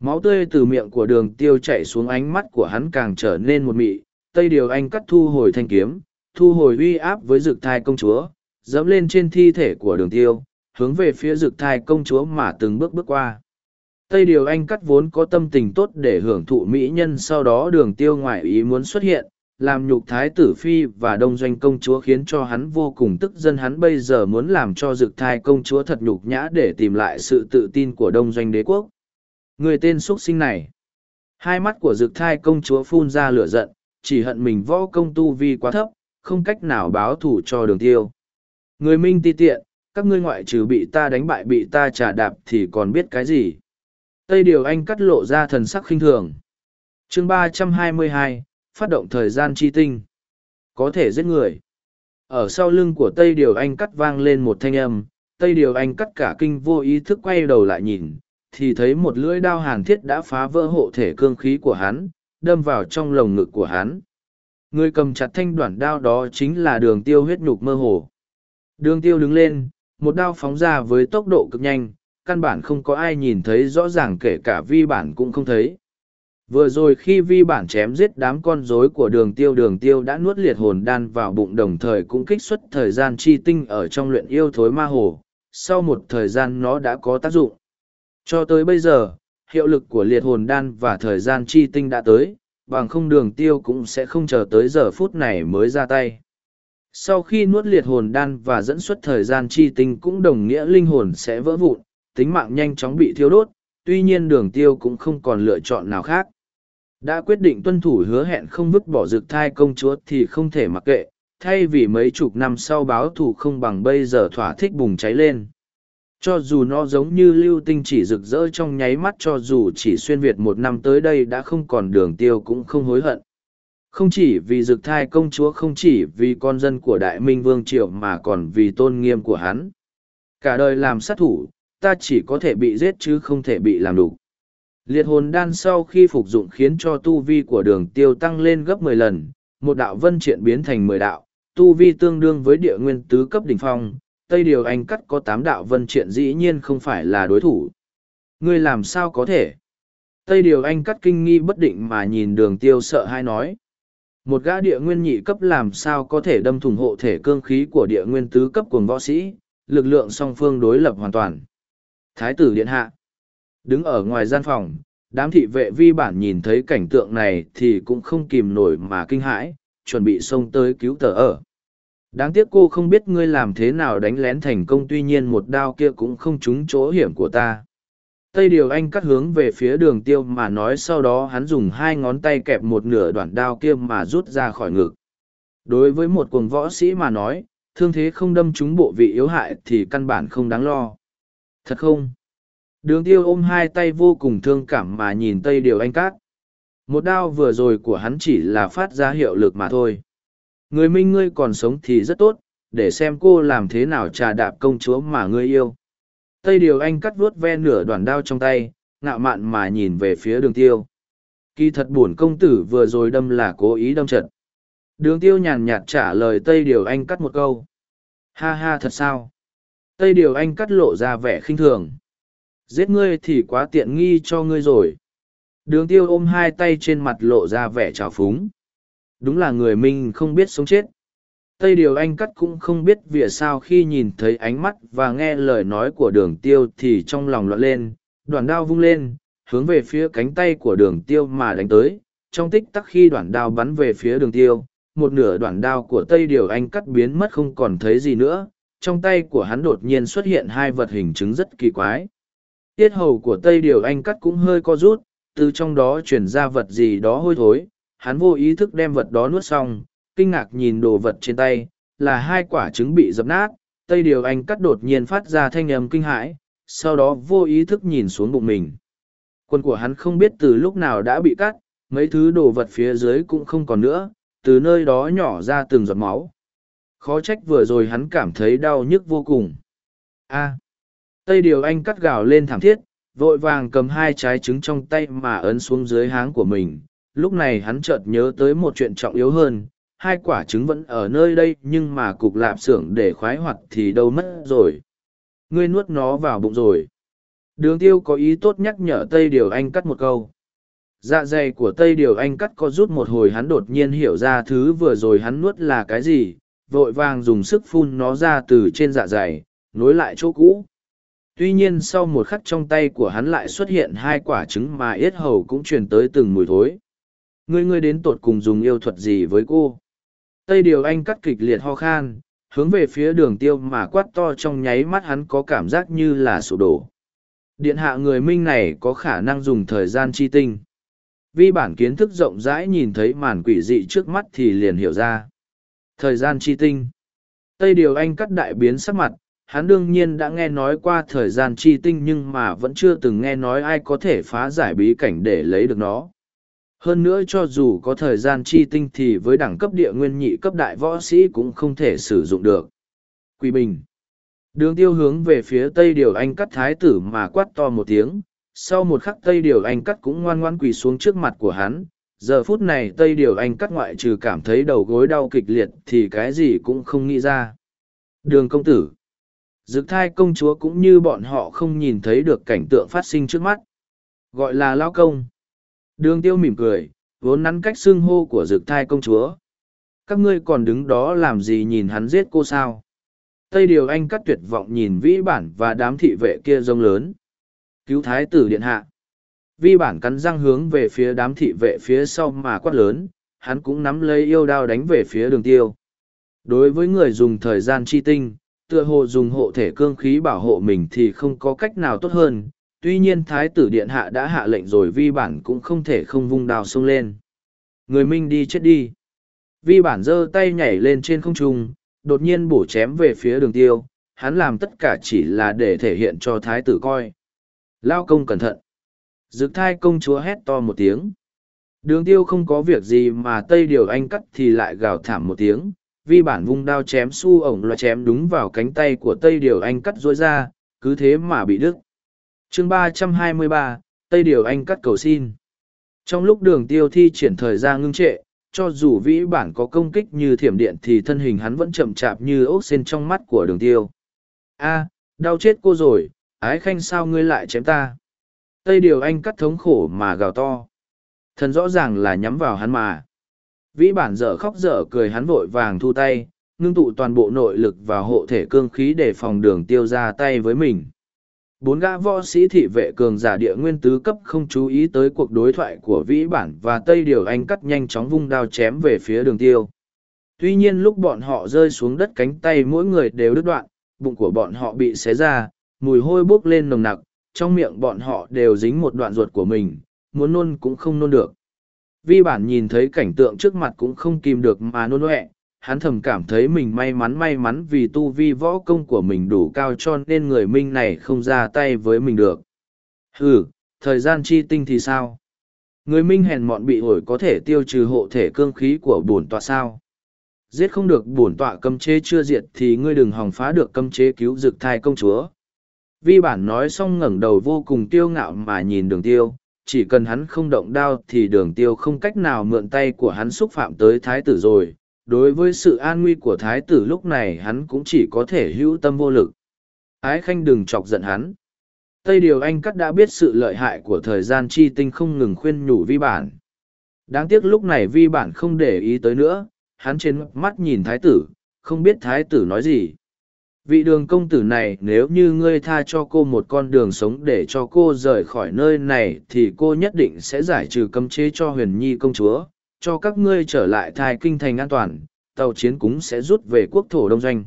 Máu tươi từ miệng của đường tiêu chảy xuống ánh mắt của hắn càng trở nên một mị, tây điều anh cắt thu hồi thanh kiếm, thu hồi uy áp với dực thai công chúa, dẫm lên trên thi thể của đường tiêu, hướng về phía dực thai công chúa mà từng bước bước qua. Tây Điều Anh cắt vốn có tâm tình tốt để hưởng thụ mỹ nhân sau đó đường tiêu ngoại ý muốn xuất hiện, làm nhục thái tử phi và đông doanh công chúa khiến cho hắn vô cùng tức dân hắn bây giờ muốn làm cho dực thai công chúa thật nhục nhã để tìm lại sự tự tin của đông doanh đế quốc. Người tên xuất sinh này. Hai mắt của dực thai công chúa phun ra lửa giận, chỉ hận mình võ công tu vi quá thấp, không cách nào báo thù cho đường tiêu. Người minh ti tiện, các ngươi ngoại trừ bị ta đánh bại bị ta trả đạp thì còn biết cái gì. Tây Điều Anh cắt lộ ra thần sắc khinh thường. chương ba trăm hai mươi hai, phát động thời gian chi tinh. Có thể giết người. Ở sau lưng của Tây Điều Anh cắt vang lên một thanh âm, Tây Điều Anh cắt cả kinh vô ý thức quay đầu lại nhìn, thì thấy một lưỡi đao hàn thiết đã phá vỡ hộ thể cương khí của hắn, đâm vào trong lồng ngực của hắn. Người cầm chặt thanh đoạn đao đó chính là đường tiêu huyết nhục mơ hồ. Đường tiêu đứng lên, một đao phóng ra với tốc độ cực nhanh, căn bản không có ai nhìn thấy rõ ràng kể cả vi bản cũng không thấy. Vừa rồi khi vi bản chém giết đám con rối của đường tiêu đường tiêu đã nuốt liệt hồn đan vào bụng đồng thời cũng kích xuất thời gian chi tinh ở trong luyện yêu thối ma hồ. Sau một thời gian nó đã có tác dụng. Cho tới bây giờ, hiệu lực của liệt hồn đan và thời gian chi tinh đã tới, bằng không đường tiêu cũng sẽ không chờ tới giờ phút này mới ra tay. Sau khi nuốt liệt hồn đan và dẫn xuất thời gian chi tinh cũng đồng nghĩa linh hồn sẽ vỡ vụn, tính mạng nhanh chóng bị thiêu đốt, tuy nhiên đường tiêu cũng không còn lựa chọn nào khác. Đã quyết định tuân thủ hứa hẹn không vứt bỏ dược thai công chúa thì không thể mặc kệ, thay vì mấy chục năm sau báo thù không bằng bây giờ thỏa thích bùng cháy lên. Cho dù nó giống như lưu tinh chỉ rực rỡ trong nháy mắt cho dù chỉ xuyên Việt một năm tới đây đã không còn đường tiêu cũng không hối hận. Không chỉ vì rực thai công chúa không chỉ vì con dân của Đại Minh Vương Triệu mà còn vì tôn nghiêm của hắn. Cả đời làm sát thủ, ta chỉ có thể bị giết chứ không thể bị làm đủ. Liệt hồn đan sau khi phục dụng khiến cho tu vi của đường tiêu tăng lên gấp mười lần, một đạo vân triện biến thành mười đạo, tu vi tương đương với địa nguyên tứ cấp đỉnh phong, Tây Điều Anh cắt có tám đạo vân triện dĩ nhiên không phải là đối thủ. Ngươi làm sao có thể? Tây Điều Anh cắt kinh nghi bất định mà nhìn đường tiêu sợ hai nói. Một gã địa nguyên nhị cấp làm sao có thể đâm thủng hộ thể cương khí của địa nguyên tứ cấp cùng võ sĩ, lực lượng song phương đối lập hoàn toàn. Thái tử điện hạ. Đứng ở ngoài gian phòng, đám thị vệ vi bản nhìn thấy cảnh tượng này thì cũng không kìm nổi mà kinh hãi, chuẩn bị xông tới cứu tờ ở. Đáng tiếc cô không biết ngươi làm thế nào đánh lén thành công tuy nhiên một đao kia cũng không trúng chỗ hiểm của ta. Tây Điều Anh cắt hướng về phía đường tiêu mà nói sau đó hắn dùng hai ngón tay kẹp một nửa đoạn đao kia mà rút ra khỏi ngực. Đối với một cuồng võ sĩ mà nói, thương thế không đâm trúng bộ vị yếu hại thì căn bản không đáng lo. Thật không? Đường tiêu ôm hai tay vô cùng thương cảm mà nhìn Tây Điều Anh cắt. Một đao vừa rồi của hắn chỉ là phát ra hiệu lực mà thôi. Người minh ngươi còn sống thì rất tốt, để xem cô làm thế nào trà đạp công chúa mà ngươi yêu. Tây Điều Anh cắt vuốt ve nửa đoạn đao trong tay, ngạo mạn mà nhìn về phía đường tiêu. Kỳ thật buồn công tử vừa rồi đâm là cố ý đâm trận. Đường tiêu nhàn nhạt trả lời Tây Điều Anh cắt một câu. Ha ha thật sao? Tây Điều Anh cắt lộ ra vẻ khinh thường. Giết ngươi thì quá tiện nghi cho ngươi rồi. Đường tiêu ôm hai tay trên mặt lộ ra vẻ trào phúng. Đúng là người mình không biết sống chết. Tây Điều Anh Cắt cũng không biết vì sao khi nhìn thấy ánh mắt và nghe lời nói của đường tiêu thì trong lòng loạn lên, đoạn đao vung lên, hướng về phía cánh tay của đường tiêu mà đánh tới. Trong tích tắc khi đoạn đao bắn về phía đường tiêu, một nửa đoạn đao của Tây Điều Anh Cắt biến mất không còn thấy gì nữa, trong tay của hắn đột nhiên xuất hiện hai vật hình chứng rất kỳ quái. Tiết hầu của Tây Điều Anh Cắt cũng hơi co rút, từ trong đó chuyển ra vật gì đó hôi thối, hắn vô ý thức đem vật đó nuốt xong, kinh ngạc nhìn đồ vật trên tay, là hai quả trứng bị dập nát, Tây Điều Anh cắt đột nhiên phát ra thanh âm kinh hãi, sau đó vô ý thức nhìn xuống bụng mình. Quần của hắn không biết từ lúc nào đã bị cắt, mấy thứ đồ vật phía dưới cũng không còn nữa, từ nơi đó nhỏ ra từng giọt máu. Khó trách vừa rồi hắn cảm thấy đau nhức vô cùng. A. Tây Điều Anh cắt gào lên thảm thiết, vội vàng cầm hai trái trứng trong tay mà ấn xuống dưới háng của mình. Lúc này hắn chợt nhớ tới một chuyện trọng yếu hơn, hai quả trứng vẫn ở nơi đây nhưng mà cục lạp xưởng để khoái hoạt thì đâu mất rồi. Ngươi nuốt nó vào bụng rồi. Đường tiêu có ý tốt nhắc nhở Tây Điều Anh cắt một câu. Dạ dày của Tây Điều Anh cắt có rút một hồi hắn đột nhiên hiểu ra thứ vừa rồi hắn nuốt là cái gì, vội vàng dùng sức phun nó ra từ trên dạ dày, nối lại chỗ cũ. Tuy nhiên sau một khắc trong tay của hắn lại xuất hiện hai quả trứng mà yết hầu cũng truyền tới từng mùi thối. Ngươi ngươi đến tột cùng dùng yêu thuật gì với cô? Tây Điều Anh cắt kịch liệt ho khan, hướng về phía đường tiêu mà quát to trong nháy mắt hắn có cảm giác như là sụp đổ. Điện hạ người minh này có khả năng dùng thời gian chi tinh. Vi bản kiến thức rộng rãi nhìn thấy màn quỷ dị trước mắt thì liền hiểu ra. Thời gian chi tinh. Tây Điều Anh cắt đại biến sắc mặt, hắn đương nhiên đã nghe nói qua thời gian chi tinh nhưng mà vẫn chưa từng nghe nói ai có thể phá giải bí cảnh để lấy được nó. Hơn nữa cho dù có thời gian chi tinh thì với đẳng cấp địa nguyên nhị cấp đại võ sĩ cũng không thể sử dụng được. Quỳ bình. Đường tiêu hướng về phía tây điều anh cắt thái tử mà quát to một tiếng. Sau một khắc tây điều anh cắt cũng ngoan ngoan quỳ xuống trước mặt của hắn. Giờ phút này tây điều anh cắt ngoại trừ cảm thấy đầu gối đau kịch liệt thì cái gì cũng không nghĩ ra. Đường công tử. Dực thai công chúa cũng như bọn họ không nhìn thấy được cảnh tượng phát sinh trước mắt. Gọi là lao công. Đường tiêu mỉm cười, vốn nắn cách xưng hô của dược thai công chúa. Các ngươi còn đứng đó làm gì nhìn hắn giết cô sao? Tây Điều Anh cắt tuyệt vọng nhìn vĩ bản và đám thị vệ kia rông lớn. Cứu thái tử điện hạ. Vi bản cắn răng hướng về phía đám thị vệ phía sau mà quát lớn, hắn cũng nắm lấy yêu đao đánh về phía đường tiêu. Đối với người dùng thời gian chi tinh, tựa hồ dùng hộ thể cương khí bảo hộ mình thì không có cách nào tốt hơn, tuy nhiên thái tử điện hạ đã hạ lệnh rồi vi bản cũng không thể không vung đào xông lên. Người minh đi chết đi. Vi bản giơ tay nhảy lên trên không trung đột nhiên bổ chém về phía đường tiêu hắn làm tất cả chỉ là để thể hiện cho thái tử coi. Lao công cẩn thận. Dực thai công chúa hét to một tiếng. Đường tiêu không có việc gì mà tây điều anh cắt thì lại gào thảm một tiếng vi bản vung đao chém su ổng loa chém đúng vào cánh tay của tây điều anh cắt rối ra, cứ thế mà bị đứt. Chương ba trăm hai mươi ba, tây điều anh cắt cầu xin. Trong lúc đường tiêu thi triển thời gian ngưng trệ, cho dù vĩ bản có công kích như thiểm điện thì thân hình hắn vẫn chậm chạp như ốc xên trong mắt của đường tiêu. A, đau chết cô rồi, ái khanh sao ngươi lại chém ta? Tây điều anh cắt thống khổ mà gào to. Thần rõ ràng là nhắm vào hắn mà vĩ bản dở khóc dở cười hắn vội vàng thu tay, ngưng tụ toàn bộ nội lực và hộ thể cương khí để phòng đường tiêu ra tay với mình. Bốn gã võ sĩ thị vệ cường giả địa nguyên tứ cấp không chú ý tới cuộc đối thoại của vĩ bản và tây điều anh cắt nhanh chóng vung đao chém về phía đường tiêu. Tuy nhiên lúc bọn họ rơi xuống đất cánh tay mỗi người đều đứt đoạn, bụng của bọn họ bị xé ra, mùi hôi bốc lên nồng nặc, trong miệng bọn họ đều dính một đoạn ruột của mình, muốn nôn cũng không nôn được vi bản nhìn thấy cảnh tượng trước mặt cũng không kìm được mà nôn huệ hắn thầm cảm thấy mình may mắn may mắn vì tu vi võ công của mình đủ cao cho nên người minh này không ra tay với mình được. Ừ, thời gian chi tinh thì sao? Người minh hèn mọn bị ổi có thể tiêu trừ hộ thể cương khí của bổn tọa sao? Giết không được bổn tọa cấm chế chưa diệt thì ngươi đừng hòng phá được cấm chế cứu dực thai công chúa. Vi bản nói xong ngẩng đầu vô cùng tiêu ngạo mà nhìn đường tiêu, chỉ cần hắn không động đao thì đường tiêu không cách nào mượn tay của hắn xúc phạm tới thái tử rồi, đối với sự an nguy của thái tử lúc này hắn cũng chỉ có thể hữu tâm vô lực. Ái khanh đừng chọc giận hắn. Tây điều anh cắt đã biết sự lợi hại của thời gian chi tinh không ngừng khuyên nhủ vi bản. Đáng tiếc lúc này vi bản không để ý tới nữa hắn trên mắt nhìn thái tử không biết thái tử nói gì. Vị đường công tử này nếu như ngươi tha cho cô một con đường sống để cho cô rời khỏi nơi này thì cô nhất định sẽ giải trừ cấm chế cho huyền nhi công chúa, cho các ngươi trở lại thai kinh thành an toàn, tàu chiến cũng sẽ rút về quốc thổ đông doanh.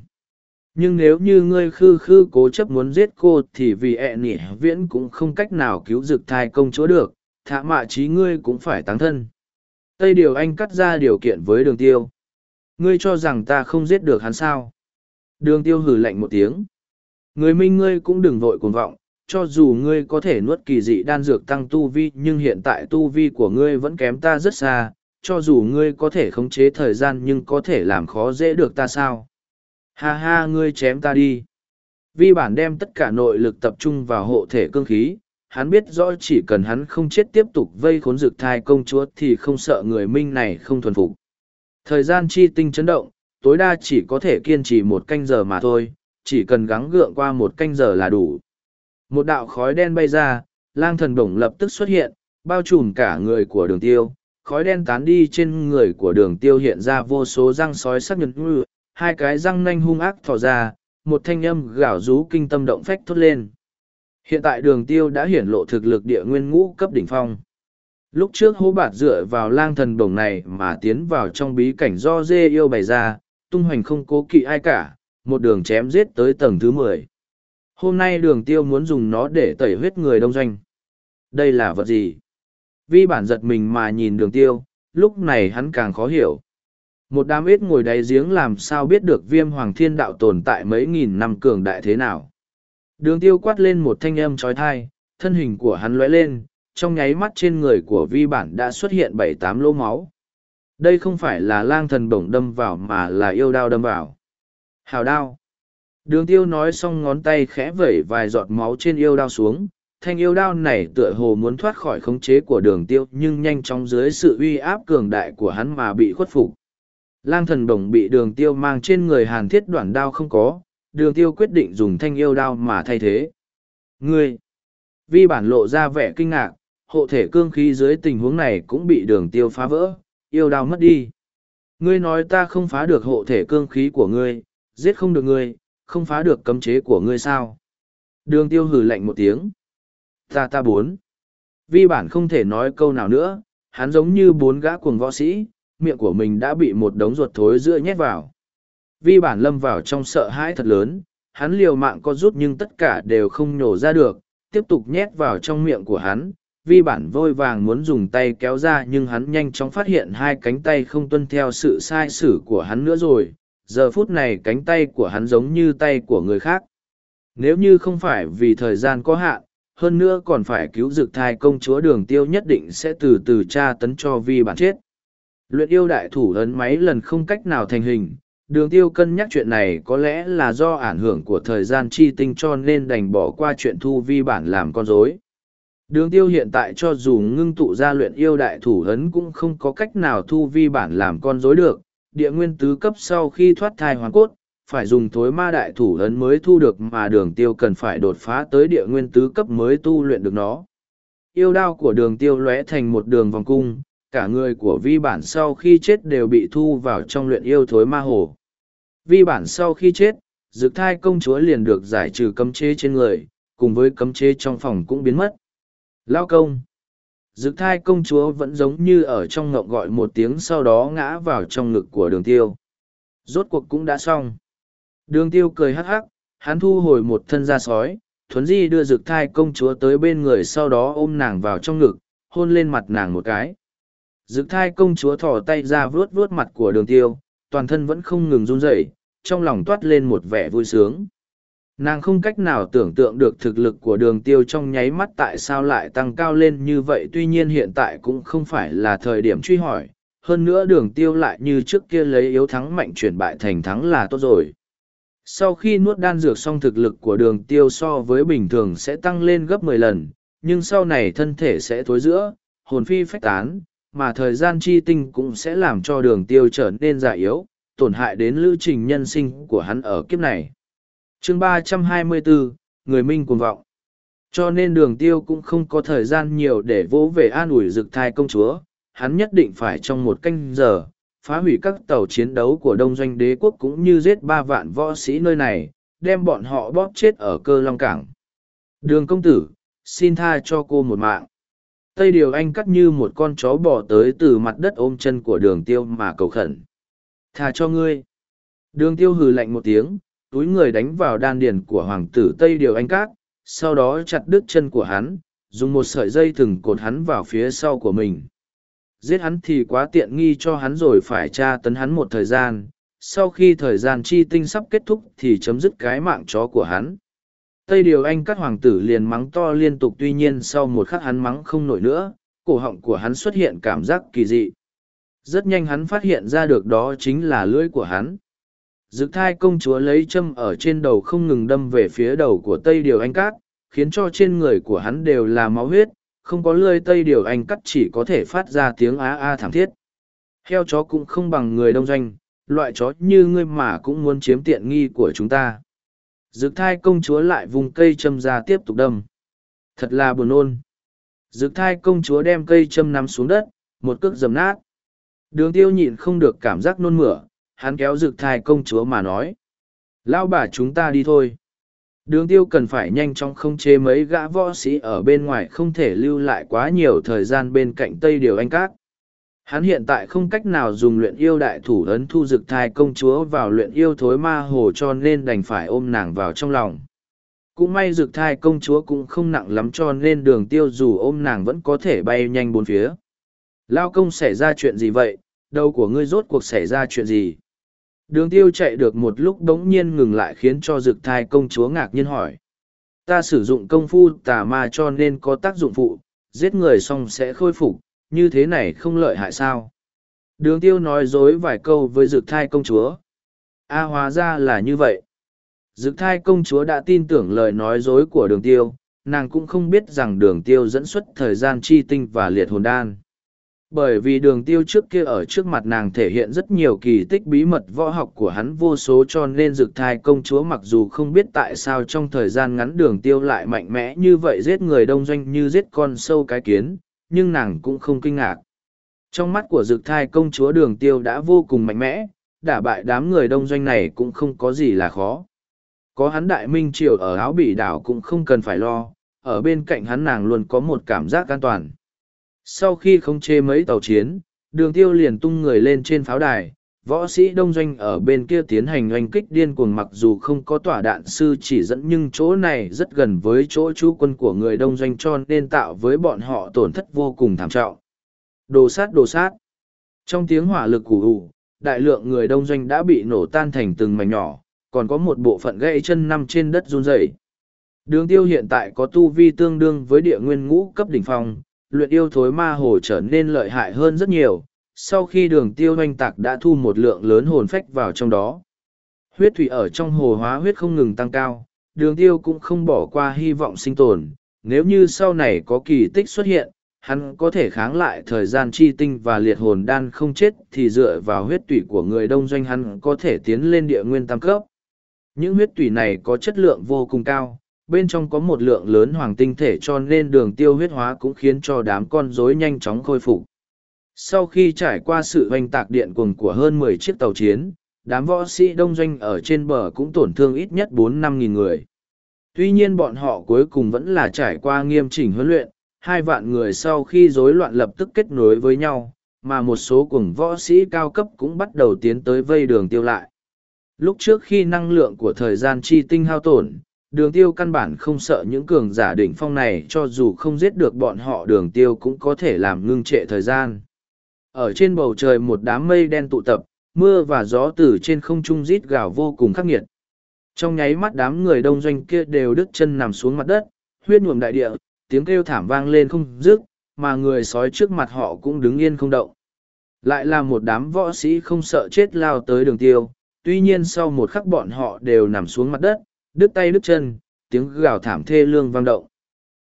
Nhưng nếu như ngươi khư khư cố chấp muốn giết cô thì vì ẹ nỉ viễn cũng không cách nào cứu rực thai công chúa được, thả mạ trí ngươi cũng phải táng thân. Tây Điều Anh cắt ra điều kiện với đường tiêu. Ngươi cho rằng ta không giết được hắn sao? Đường tiêu hử lạnh một tiếng. Người minh ngươi cũng đừng vội cuồng vọng, cho dù ngươi có thể nuốt kỳ dị đan dược tăng tu vi nhưng hiện tại tu vi của ngươi vẫn kém ta rất xa, cho dù ngươi có thể khống chế thời gian nhưng có thể làm khó dễ được ta sao? Ha ha ngươi chém ta đi. Vi bản đem tất cả nội lực tập trung vào hộ thể cương khí, hắn biết rõ chỉ cần hắn không chết tiếp tục vây khốn dược thai công chúa thì không sợ người minh này không thuần phục. Thời gian chi tinh chấn động, tối đa chỉ có thể kiên trì một canh giờ mà thôi, chỉ cần gắng gượng qua một canh giờ là đủ. Một đạo khói đen bay ra, lang thần đồng lập tức xuất hiện, bao trùm cả người của đường tiêu. Khói đen tán đi trên người của đường tiêu hiện ra vô số răng sói sắc nhật hai cái răng nanh hung ác thò ra, một thanh âm gào rú kinh tâm động phách thốt lên. Hiện tại đường tiêu đã hiển lộ thực lực địa nguyên ngũ cấp đỉnh phong. Lúc trước hố bạt dựa vào lang thần đồng này mà tiến vào trong bí cảnh do dê yêu bày ra, tung hoành không cố kỵ ai cả, một đường chém giết tới tầng thứ mười. Hôm nay đường tiêu muốn dùng nó để tẩy huyết người đông doanh. Đây là vật gì? Vi bản giật mình mà nhìn đường tiêu, lúc này hắn càng khó hiểu. Một đám ít ngồi đáy giếng làm sao biết được viêm hoàng thiên đạo tồn tại mấy nghìn năm cường đại thế nào. Đường tiêu quát lên một thanh âm trói thai, thân hình của hắn lóe lên, trong nháy mắt trên người của vi bản đã xuất hiện bảy tám lỗ máu. Đây không phải là lang thần bổng đâm vào mà là yêu đao đâm vào. Hào đao. Đường tiêu nói xong ngón tay khẽ vẩy vài giọt máu trên yêu đao xuống. Thanh yêu đao này tựa hồ muốn thoát khỏi khống chế của đường tiêu nhưng nhanh chóng dưới sự uy áp cường đại của hắn mà bị khuất phục. Lang thần bổng bị đường tiêu mang trên người hàn thiết đoạn đao không có, đường tiêu quyết định dùng thanh yêu đao mà thay thế. Ngươi! Vi bản lộ ra vẻ kinh ngạc, hộ thể cương khí dưới tình huống này cũng bị đường tiêu phá vỡ, yêu đao mất đi. Ngươi nói ta không phá được hộ thể cương khí của ngươi, giết không được ngươi, không phá được cấm chế của ngươi sao? Đường tiêu hử lạnh một tiếng. Ta ta bốn. Vi bản không thể nói câu nào nữa, hắn giống như bốn gã cuồng võ sĩ, miệng của mình đã bị một đống ruột thối giữa nhét vào. Vi bản lâm vào trong sợ hãi thật lớn, hắn liều mạng có rút nhưng tất cả đều không nhổ ra được, tiếp tục nhét vào trong miệng của hắn. Vi bản vôi vàng muốn dùng tay kéo ra nhưng hắn nhanh chóng phát hiện hai cánh tay không tuân theo sự sai sử của hắn nữa rồi. Giờ phút này cánh tay của hắn giống như tay của người khác. Nếu như không phải vì thời gian có hạn, hơn nữa còn phải cứu dực thai công chúa đường tiêu nhất định sẽ từ từ tra tấn cho vi bản chết. Luyện yêu đại thủ ấn máy lần không cách nào thành hình, đường tiêu cân nhắc chuyện này có lẽ là do ảnh hưởng của thời gian chi tinh cho nên đành bỏ qua chuyện thu vi bản làm con dối. Đường tiêu hiện tại cho dù ngưng tụ ra luyện yêu đại thủ ấn cũng không có cách nào thu vi bản làm con rối được, địa nguyên tứ cấp sau khi thoát thai hoàn cốt, phải dùng thối ma đại thủ ấn mới thu được mà đường tiêu cần phải đột phá tới địa nguyên tứ cấp mới tu luyện được nó. Yêu đao của đường tiêu lóe thành một đường vòng cung, cả người của vi bản sau khi chết đều bị thu vào trong luyện yêu thối ma hồ. Vi bản sau khi chết, dược thai công chúa liền được giải trừ cấm chế trên người, cùng với cấm chế trong phòng cũng biến mất. Lao công! Dược thai công chúa vẫn giống như ở trong ngộng gọi một tiếng sau đó ngã vào trong ngực của đường tiêu. Rốt cuộc cũng đã xong. Đường tiêu cười hắc hắc, hắn thu hồi một thân da sói, thuấn di đưa dược thai công chúa tới bên người sau đó ôm nàng vào trong ngực, hôn lên mặt nàng một cái. Dực thai công chúa thỏ tay ra vuốt vuốt mặt của đường tiêu, toàn thân vẫn không ngừng run rẩy, trong lòng toát lên một vẻ vui sướng. Nàng không cách nào tưởng tượng được thực lực của đường tiêu trong nháy mắt tại sao lại tăng cao lên như vậy tuy nhiên hiện tại cũng không phải là thời điểm truy hỏi, hơn nữa đường tiêu lại như trước kia lấy yếu thắng mạnh chuyển bại thành thắng là tốt rồi. Sau khi nuốt đan dược xong thực lực của đường tiêu so với bình thường sẽ tăng lên gấp mười lần, nhưng sau này thân thể sẽ thối giữa, hồn phi phách tán, mà thời gian chi tinh cũng sẽ làm cho đường tiêu trở nên già yếu, tổn hại đến lưu trình nhân sinh của hắn ở kiếp này chương 324, Người Minh cuồng vọng. Cho nên đường tiêu cũng không có thời gian nhiều để vỗ về an ủi dực thai công chúa, hắn nhất định phải trong một canh giờ, phá hủy các tàu chiến đấu của đông doanh đế quốc cũng như giết ba vạn võ sĩ nơi này, đem bọn họ bóp chết ở cơ long cảng. Đường công tử, xin tha cho cô một mạng. Tây Điều Anh cắt như một con chó bỏ tới từ mặt đất ôm chân của đường tiêu mà cầu khẩn. Tha cho ngươi. Đường tiêu hừ lạnh một tiếng, túi người đánh vào đan điền của hoàng tử Tây Điều Anh cát, sau đó chặt đứt chân của hắn, dùng một sợi dây thừng cột hắn vào phía sau của mình. Giết hắn thì quá tiện nghi cho hắn rồi phải tra tấn hắn một thời gian, sau khi thời gian chi tinh sắp kết thúc thì chấm dứt cái mạng chó của hắn. Tây Điều Anh các hoàng tử liền mắng to liên tục tuy nhiên sau một khắc hắn mắng không nổi nữa, cổ họng của hắn xuất hiện cảm giác kỳ dị. Rất nhanh hắn phát hiện ra được đó chính là lưỡi của hắn. Dực thai công chúa lấy châm ở trên đầu không ngừng đâm về phía đầu của Tây Điều Anh Cát, khiến cho trên người của hắn đều là máu huyết, không có lưỡi Tây Điều Anh Cắt chỉ có thể phát ra tiếng á a thảm thiết. Heo chó cũng không bằng người đông doanh, loại chó như ngươi mà cũng muốn chiếm tiện nghi của chúng ta. Dực thai công chúa lại vùng cây châm ra tiếp tục đâm. Thật là buồn nôn. Dực thai công chúa đem cây châm nắm xuống đất, một cước dầm nát. Đường tiêu nhịn không được cảm giác nôn mửa, hắn kéo dực thai công chúa mà nói. Lão bà chúng ta đi thôi. Đường tiêu cần phải nhanh chóng không chế mấy gã võ sĩ ở bên ngoài không thể lưu lại quá nhiều thời gian bên cạnh Tây Điều Anh Cát. Hắn hiện tại không cách nào dùng luyện yêu đại thủ ấn thu dực thai công chúa vào luyện yêu thối ma hồ cho nên đành phải ôm nàng vào trong lòng. Cũng may dực thai công chúa cũng không nặng lắm cho nên đường tiêu dù ôm nàng vẫn có thể bay nhanh bốn phía. Lao công xảy ra chuyện gì vậy, đầu của ngươi rốt cuộc xảy ra chuyện gì? Đường tiêu chạy được một lúc đống nhiên ngừng lại khiến cho rực thai công chúa ngạc nhiên hỏi. Ta sử dụng công phu tà ma cho nên có tác dụng phụ, giết người xong sẽ khôi phục, như thế này không lợi hại sao? Đường tiêu nói dối vài câu với rực thai công chúa. A hóa ra là như vậy. Dực thai công chúa đã tin tưởng lời nói dối của đường tiêu, nàng cũng không biết rằng đường tiêu dẫn xuất thời gian chi tinh và liệt hồn đan. Bởi vì đường tiêu trước kia ở trước mặt nàng thể hiện rất nhiều kỳ tích bí mật võ học của hắn vô số cho nên dực thai công chúa mặc dù không biết tại sao trong thời gian ngắn đường tiêu lại mạnh mẽ như vậy giết người đông doanh như giết con sâu cái kiến, nhưng nàng cũng không kinh ngạc. Trong mắt của dực thai công chúa đường tiêu đã vô cùng mạnh mẽ, đả bại đám người đông doanh này cũng không có gì là khó. Có hắn đại minh triều ở áo bỉ đảo cũng không cần phải lo, ở bên cạnh hắn nàng luôn có một cảm giác an toàn. Sau khi không chê mấy tàu chiến, đường tiêu liền tung người lên trên pháo đài, võ sĩ đông doanh ở bên kia tiến hành oanh kích điên cuồng mặc dù không có tỏa đạn sư chỉ dẫn nhưng chỗ này rất gần với chỗ trú quân của người đông doanh cho nên tạo với bọn họ tổn thất vô cùng thảm trọng. Đồ sát đồ sát. Trong tiếng hỏa lực củ hủ, đại lượng người đông doanh đã bị nổ tan thành từng mảnh nhỏ, còn có một bộ phận gãy chân nằm trên đất run rẩy. Đường tiêu hiện tại có tu vi tương đương với địa nguyên ngũ cấp đỉnh phong, luyện yêu thối ma hồ trở nên lợi hại hơn rất nhiều, sau khi đường tiêu hoanh tạc đã thu một lượng lớn hồn phách vào trong đó. Huyết thủy ở trong hồ hóa huyết không ngừng tăng cao, đường tiêu cũng không bỏ qua hy vọng sinh tồn, nếu như sau này có kỳ tích xuất hiện, hắn có thể kháng lại thời gian chi tinh và liệt hồn đan không chết thì dựa vào huyết tủy của người đông doanh hắn có thể tiến lên địa nguyên tam cấp. Những huyết tủy này có chất lượng vô cùng cao, bên trong có một lượng lớn hoàng tinh thể cho nên đường tiêu huyết hóa cũng khiến cho đám con rối nhanh chóng khôi phục. Sau khi trải qua sự hoành tạc điện cuồng của hơn mười chiếc tàu chiến, đám võ sĩ đông doanh ở trên bờ cũng tổn thương ít nhất bốn năm nghìn người. Tuy nhiên bọn họ cuối cùng vẫn là trải qua nghiêm chỉnh huấn luyện, hai vạn người sau khi rối loạn lập tức kết nối với nhau, mà một số cuồng võ sĩ cao cấp cũng bắt đầu tiến tới vây đường tiêu lại. Lúc trước khi năng lượng của thời gian chi tinh hao tổn, đường tiêu căn bản không sợ những cường giả đỉnh phong này cho dù không giết được bọn họ đường tiêu cũng có thể làm ngưng trệ thời gian. Ở trên bầu trời một đám mây đen tụ tập, mưa và gió từ trên không trung rít gào vô cùng khắc nghiệt. Trong nháy mắt đám người đông doanh kia đều đứt chân nằm xuống mặt đất, huyết nhuộm đại địa, tiếng kêu thảm vang lên không dứt, mà người sói trước mặt họ cũng đứng yên không động. Lại là một đám võ sĩ không sợ chết lao tới đường tiêu, tuy nhiên sau một khắc bọn họ đều nằm xuống mặt đất, đứt tay đứt chân, tiếng gào thảm thê lương vang động.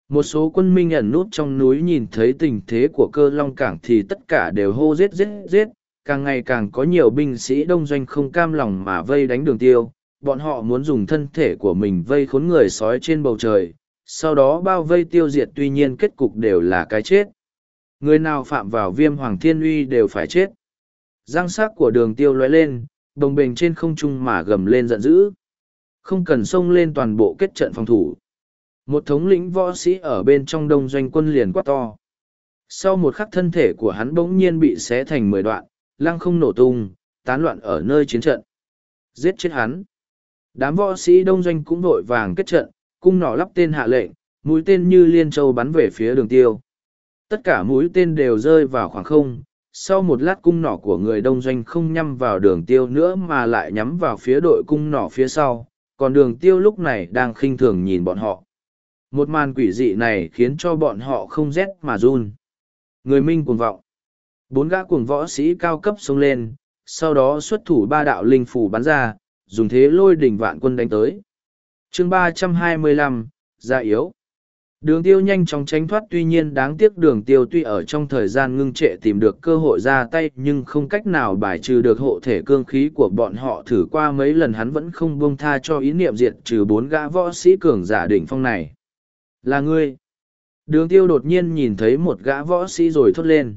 Một số quân minh ẩn nút trong núi nhìn thấy tình thế của cơ long cảng thì tất cả đều hô giết giết giết, càng ngày càng có nhiều binh sĩ đông doanh không cam lòng mà vây đánh đường tiêu, bọn họ muốn dùng thân thể của mình vây khốn người sói trên bầu trời, sau đó bao vây tiêu diệt tuy nhiên kết cục đều là cái chết. Người nào phạm vào viêm hoàng thiên uy đều phải chết. Giang sắc của đường tiêu lóe lên, đồng bền trên không trung mà gầm lên giận dữ. Không cần xông lên toàn bộ kết trận phòng thủ. Một thống lĩnh võ sĩ ở bên trong đông doanh quân liền quát to. Sau một khắc thân thể của hắn bỗng nhiên bị xé thành mười đoạn, lăng không nổ tung, tán loạn ở nơi chiến trận. Giết chết hắn. Đám võ sĩ đông doanh cũng vội vàng kết trận, cung nỏ lắp tên hạ lệnh, mũi tên như liên châu bắn về phía đường tiêu. Tất cả mũi tên đều rơi vào khoảng không, sau một lát cung nỏ của người đông doanh không nhắm vào đường tiêu nữa mà lại nhắm vào phía đội cung nỏ phía sau, còn đường tiêu lúc này đang khinh thường nhìn bọn họ. Một màn quỷ dị này khiến cho bọn họ không rét mà run. Người minh cuồng vọng. Bốn gã cuồng võ sĩ cao cấp xông lên, sau đó xuất thủ ba đạo linh phủ bắn ra, dùng thế lôi đỉnh vạn quân đánh tới. chương ba trăm hai mươi lăm gia yếu. Đường tiêu nhanh chóng tránh thoát tuy nhiên đáng tiếc đường tiêu tuy ở trong thời gian ngưng trệ tìm được cơ hội ra tay nhưng không cách nào bài trừ được hộ thể cương khí của bọn họ thử qua mấy lần hắn vẫn không buông tha cho ý niệm diệt trừ bốn gã võ sĩ cường giả đỉnh phong này. Là ngươi. Đường tiêu đột nhiên nhìn thấy một gã võ sĩ rồi thốt lên.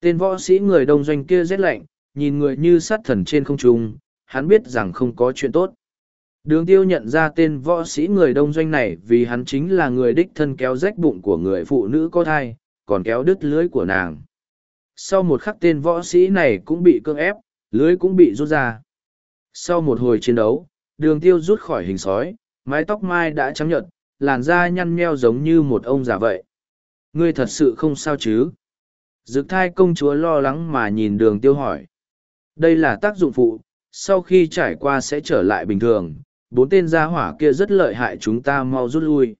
Tên võ sĩ người đông doanh kia rét lạnh, nhìn người như sát thần trên không trung, hắn biết rằng không có chuyện tốt. Đường tiêu nhận ra tên võ sĩ người đông doanh này vì hắn chính là người đích thân kéo rách bụng của người phụ nữ có thai, còn kéo đứt lưới của nàng. Sau một khắc tên võ sĩ này cũng bị cưỡng ép, lưới cũng bị rút ra. Sau một hồi chiến đấu, đường tiêu rút khỏi hình sói, mái tóc mai đã trắng nhợt, làn da nhăn nheo giống như một ông già vậy. Ngươi thật sự không sao chứ? Dực thai công chúa lo lắng mà nhìn đường tiêu hỏi. Đây là tác dụng phụ, sau khi trải qua sẽ trở lại bình thường, bốn tên gia hỏa kia rất lợi hại chúng ta mau rút lui.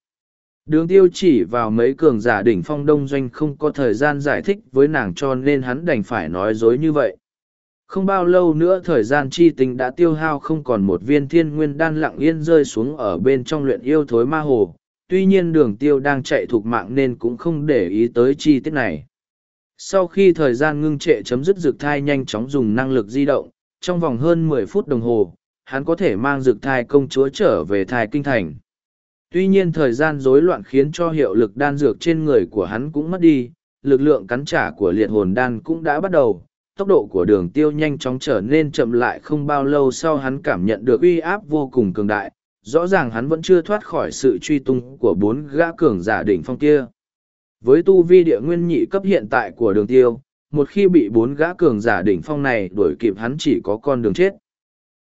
Đường tiêu chỉ vào mấy cường giả đỉnh phong đông doanh không có thời gian giải thích với nàng cho nên hắn đành phải nói dối như vậy. Không bao lâu nữa thời gian chi tình đã tiêu hao không còn một viên thiên nguyên đan lặng yên rơi xuống ở bên trong luyện yêu thối ma hồ. Tuy nhiên đường tiêu đang chạy thuộc mạng nên cũng không để ý tới chi tiết này. Sau khi thời gian ngưng trệ chấm dứt dược thai nhanh chóng dùng năng lực di động, trong vòng hơn mười phút đồng hồ, hắn có thể mang dược thai công chúa trở về thai kinh thành. Tuy nhiên thời gian rối loạn khiến cho hiệu lực đan dược trên người của hắn cũng mất đi, lực lượng cắn trả của liệt hồn đan cũng đã bắt đầu, tốc độ của đường tiêu nhanh chóng trở nên chậm lại không bao lâu sau hắn cảm nhận được uy áp vô cùng cường đại, rõ ràng hắn vẫn chưa thoát khỏi sự truy tung của bốn gã cường giả đỉnh phong kia. Với tu vi địa nguyên nhị cấp hiện tại của đường tiêu, một khi bị bốn gã cường giả đỉnh phong này đuổi kịp hắn chỉ có con đường chết.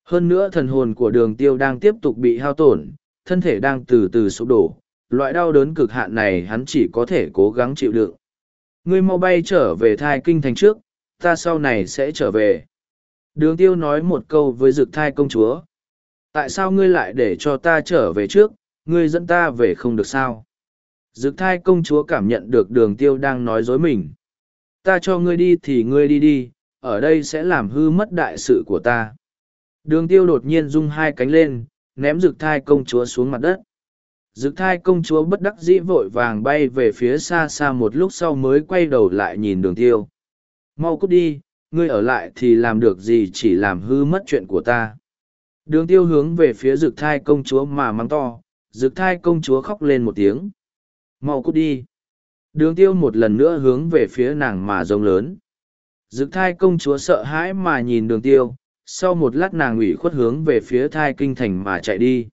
Hơn nữa thần hồn của đường tiêu đang tiếp tục bị hao tổn, thân thể đang từ từ sụp đổ, loại đau đớn cực hạn này hắn chỉ có thể cố gắng chịu đựng. Ngươi mau bay trở về thai kinh thành trước, ta sau này sẽ trở về. Đường tiêu nói một câu với dực thai công chúa. Tại sao ngươi lại để cho ta trở về trước, ngươi dẫn ta về không được sao? Dực thai công chúa cảm nhận được đường tiêu đang nói dối mình. Ta cho ngươi đi thì ngươi đi đi, ở đây sẽ làm hư mất đại sự của ta. Đường tiêu đột nhiên rung hai cánh lên, ném dực thai công chúa xuống mặt đất. Dực thai công chúa bất đắc dĩ vội vàng bay về phía xa xa một lúc sau mới quay đầu lại nhìn đường tiêu. Mau cút đi, ngươi ở lại thì làm được gì chỉ làm hư mất chuyện của ta. Đường tiêu hướng về phía dực thai công chúa mà mắng to, dực thai công chúa khóc lên một tiếng. Mau cút đi. Đường tiêu một lần nữa hướng về phía nàng mà rông lớn. Dực thai công chúa sợ hãi mà nhìn đường tiêu, sau một lát nàng ủy khuất hướng về phía thai kinh thành mà chạy đi.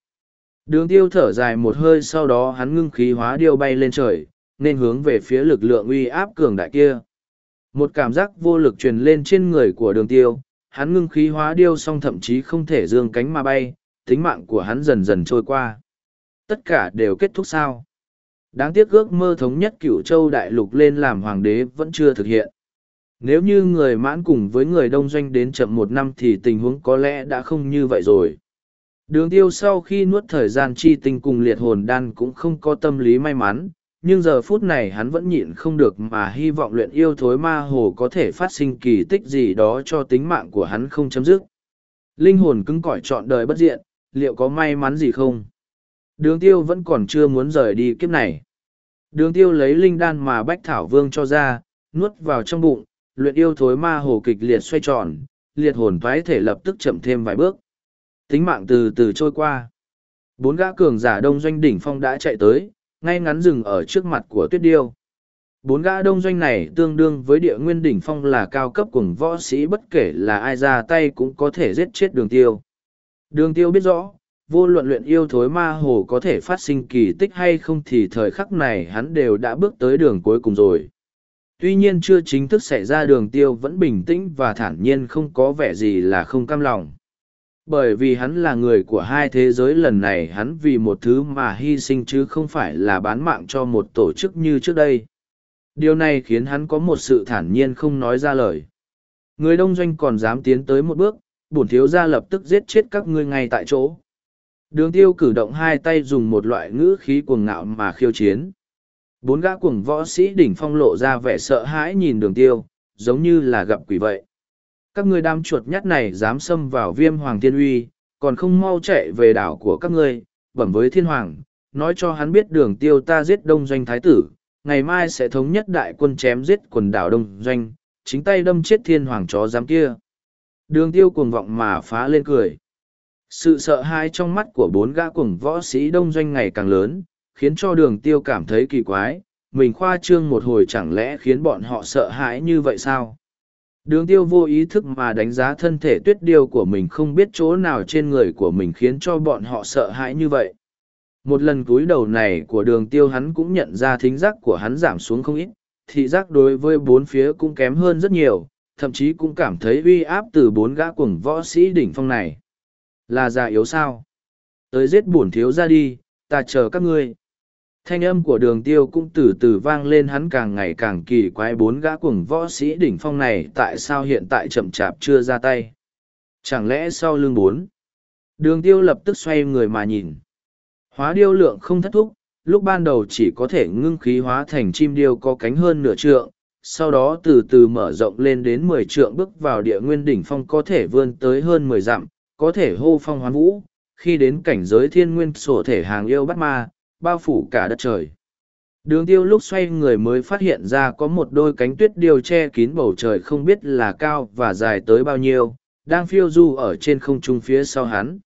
Đường tiêu thở dài một hơi sau đó hắn ngưng khí hóa điêu bay lên trời, nên hướng về phía lực lượng uy áp cường đại kia. Một cảm giác vô lực truyền lên trên người của đường tiêu, hắn ngưng khí hóa điêu xong thậm chí không thể dương cánh mà bay, tính mạng của hắn dần dần trôi qua. Tất cả đều kết thúc sao. Đáng tiếc ước mơ thống nhất cửu châu đại lục lên làm hoàng đế vẫn chưa thực hiện. Nếu như người mãn cùng với người đông doanh đến chậm một năm thì tình huống có lẽ đã không như vậy rồi. Đường tiêu sau khi nuốt thời gian chi tinh cùng liệt hồn đan cũng không có tâm lý may mắn, nhưng giờ phút này hắn vẫn nhịn không được mà hy vọng luyện yêu thối ma hồ có thể phát sinh kỳ tích gì đó cho tính mạng của hắn không chấm dứt. Linh hồn cứng cỏi trọn đời bất diện, liệu có may mắn gì không? Đường tiêu vẫn còn chưa muốn rời đi kiếp này. Đường tiêu lấy linh đan mà bách thảo vương cho ra, nuốt vào trong bụng, luyện yêu thối ma hồ kịch liệt xoay tròn, liệt hồn thoái thể lập tức chậm thêm vài bước. Tính mạng từ từ trôi qua. Bốn gã cường giả đông doanh đỉnh phong đã chạy tới, ngay ngắn rừng ở trước mặt của tuyết điêu. bốn gã đông doanh này tương đương với địa nguyên đỉnh phong là cao cấp cùng võ sĩ bất kể là ai ra tay cũng có thể giết chết đường tiêu. Đường tiêu biết rõ, vô luận luyện yêu thối ma hồ có thể phát sinh kỳ tích hay không thì thời khắc này hắn đều đã bước tới đường cuối cùng rồi. Tuy nhiên chưa chính thức xảy ra đường tiêu vẫn bình tĩnh và thản nhiên không có vẻ gì là không cam lòng. Bởi vì hắn là người của hai thế giới lần này hắn vì một thứ mà hy sinh chứ không phải là bán mạng cho một tổ chức như trước đây. Điều này khiến hắn có một sự thản nhiên không nói ra lời. Người đông doanh còn dám tiến tới một bước, bổn thiếu gia lập tức giết chết các ngươi ngay tại chỗ. Đường tiêu cử động hai tay dùng một loại ngữ khí cuồng ngạo mà khiêu chiến. Bốn gã cuồng võ sĩ đỉnh phong lộ ra vẻ sợ hãi nhìn đường tiêu, giống như là gặp quỷ vậy. Các ngươi đám chuột nhắt này dám xâm vào viêm hoàng thiên uy, còn không mau chạy về đảo của các ngươi, bẩm với thiên hoàng, nói cho hắn biết đường tiêu ta giết đông doanh thái tử, ngày mai sẽ thống nhất đại quân chém giết quần đảo đông doanh, chính tay đâm chết thiên hoàng chó dám kia. Đường tiêu cuồng vọng mà phá lên cười. Sự sợ hãi trong mắt của bốn gã cuồng võ sĩ đông doanh ngày càng lớn, khiến cho đường tiêu cảm thấy kỳ quái, mình khoa trương một hồi chẳng lẽ khiến bọn họ sợ hãi như vậy sao? Đường tiêu vô ý thức mà đánh giá thân thể tuyết điêu của mình không biết chỗ nào trên người của mình khiến cho bọn họ sợ hãi như vậy. Một lần cúi đầu này của đường tiêu hắn cũng nhận ra thính giác của hắn giảm xuống không ít, thị giác đối với bốn phía cũng kém hơn rất nhiều, thậm chí cũng cảm thấy uy áp từ bốn gã cuồng võ sĩ đỉnh phong này. Là già yếu sao? Tới giết bổn thiếu ra đi, ta chờ các ngươi. Thanh âm của đường tiêu cũng từ từ vang lên hắn càng ngày càng kỳ quái bốn gã cuồng võ sĩ đỉnh phong này tại sao hiện tại chậm chạp chưa ra tay. Chẳng lẽ sau lưng bốn? Đường tiêu lập tức xoay người mà nhìn. Hóa điêu lượng không thất thúc, lúc ban đầu chỉ có thể ngưng khí hóa thành chim điêu có cánh hơn nửa trượng, sau đó từ từ mở rộng lên đến mười trượng bước vào địa nguyên đỉnh phong có thể vươn tới hơn mười dặm, có thể hô phong hoán vũ, khi đến cảnh giới thiên nguyên sổ thể hàng yêu bắt ma, bao phủ cả đất trời. Đường tiêu lúc xoay người mới phát hiện ra có một đôi cánh tuyết điều che kín bầu trời không biết là cao và dài tới bao nhiêu, đang phiêu du ở trên không trung phía sau hắn.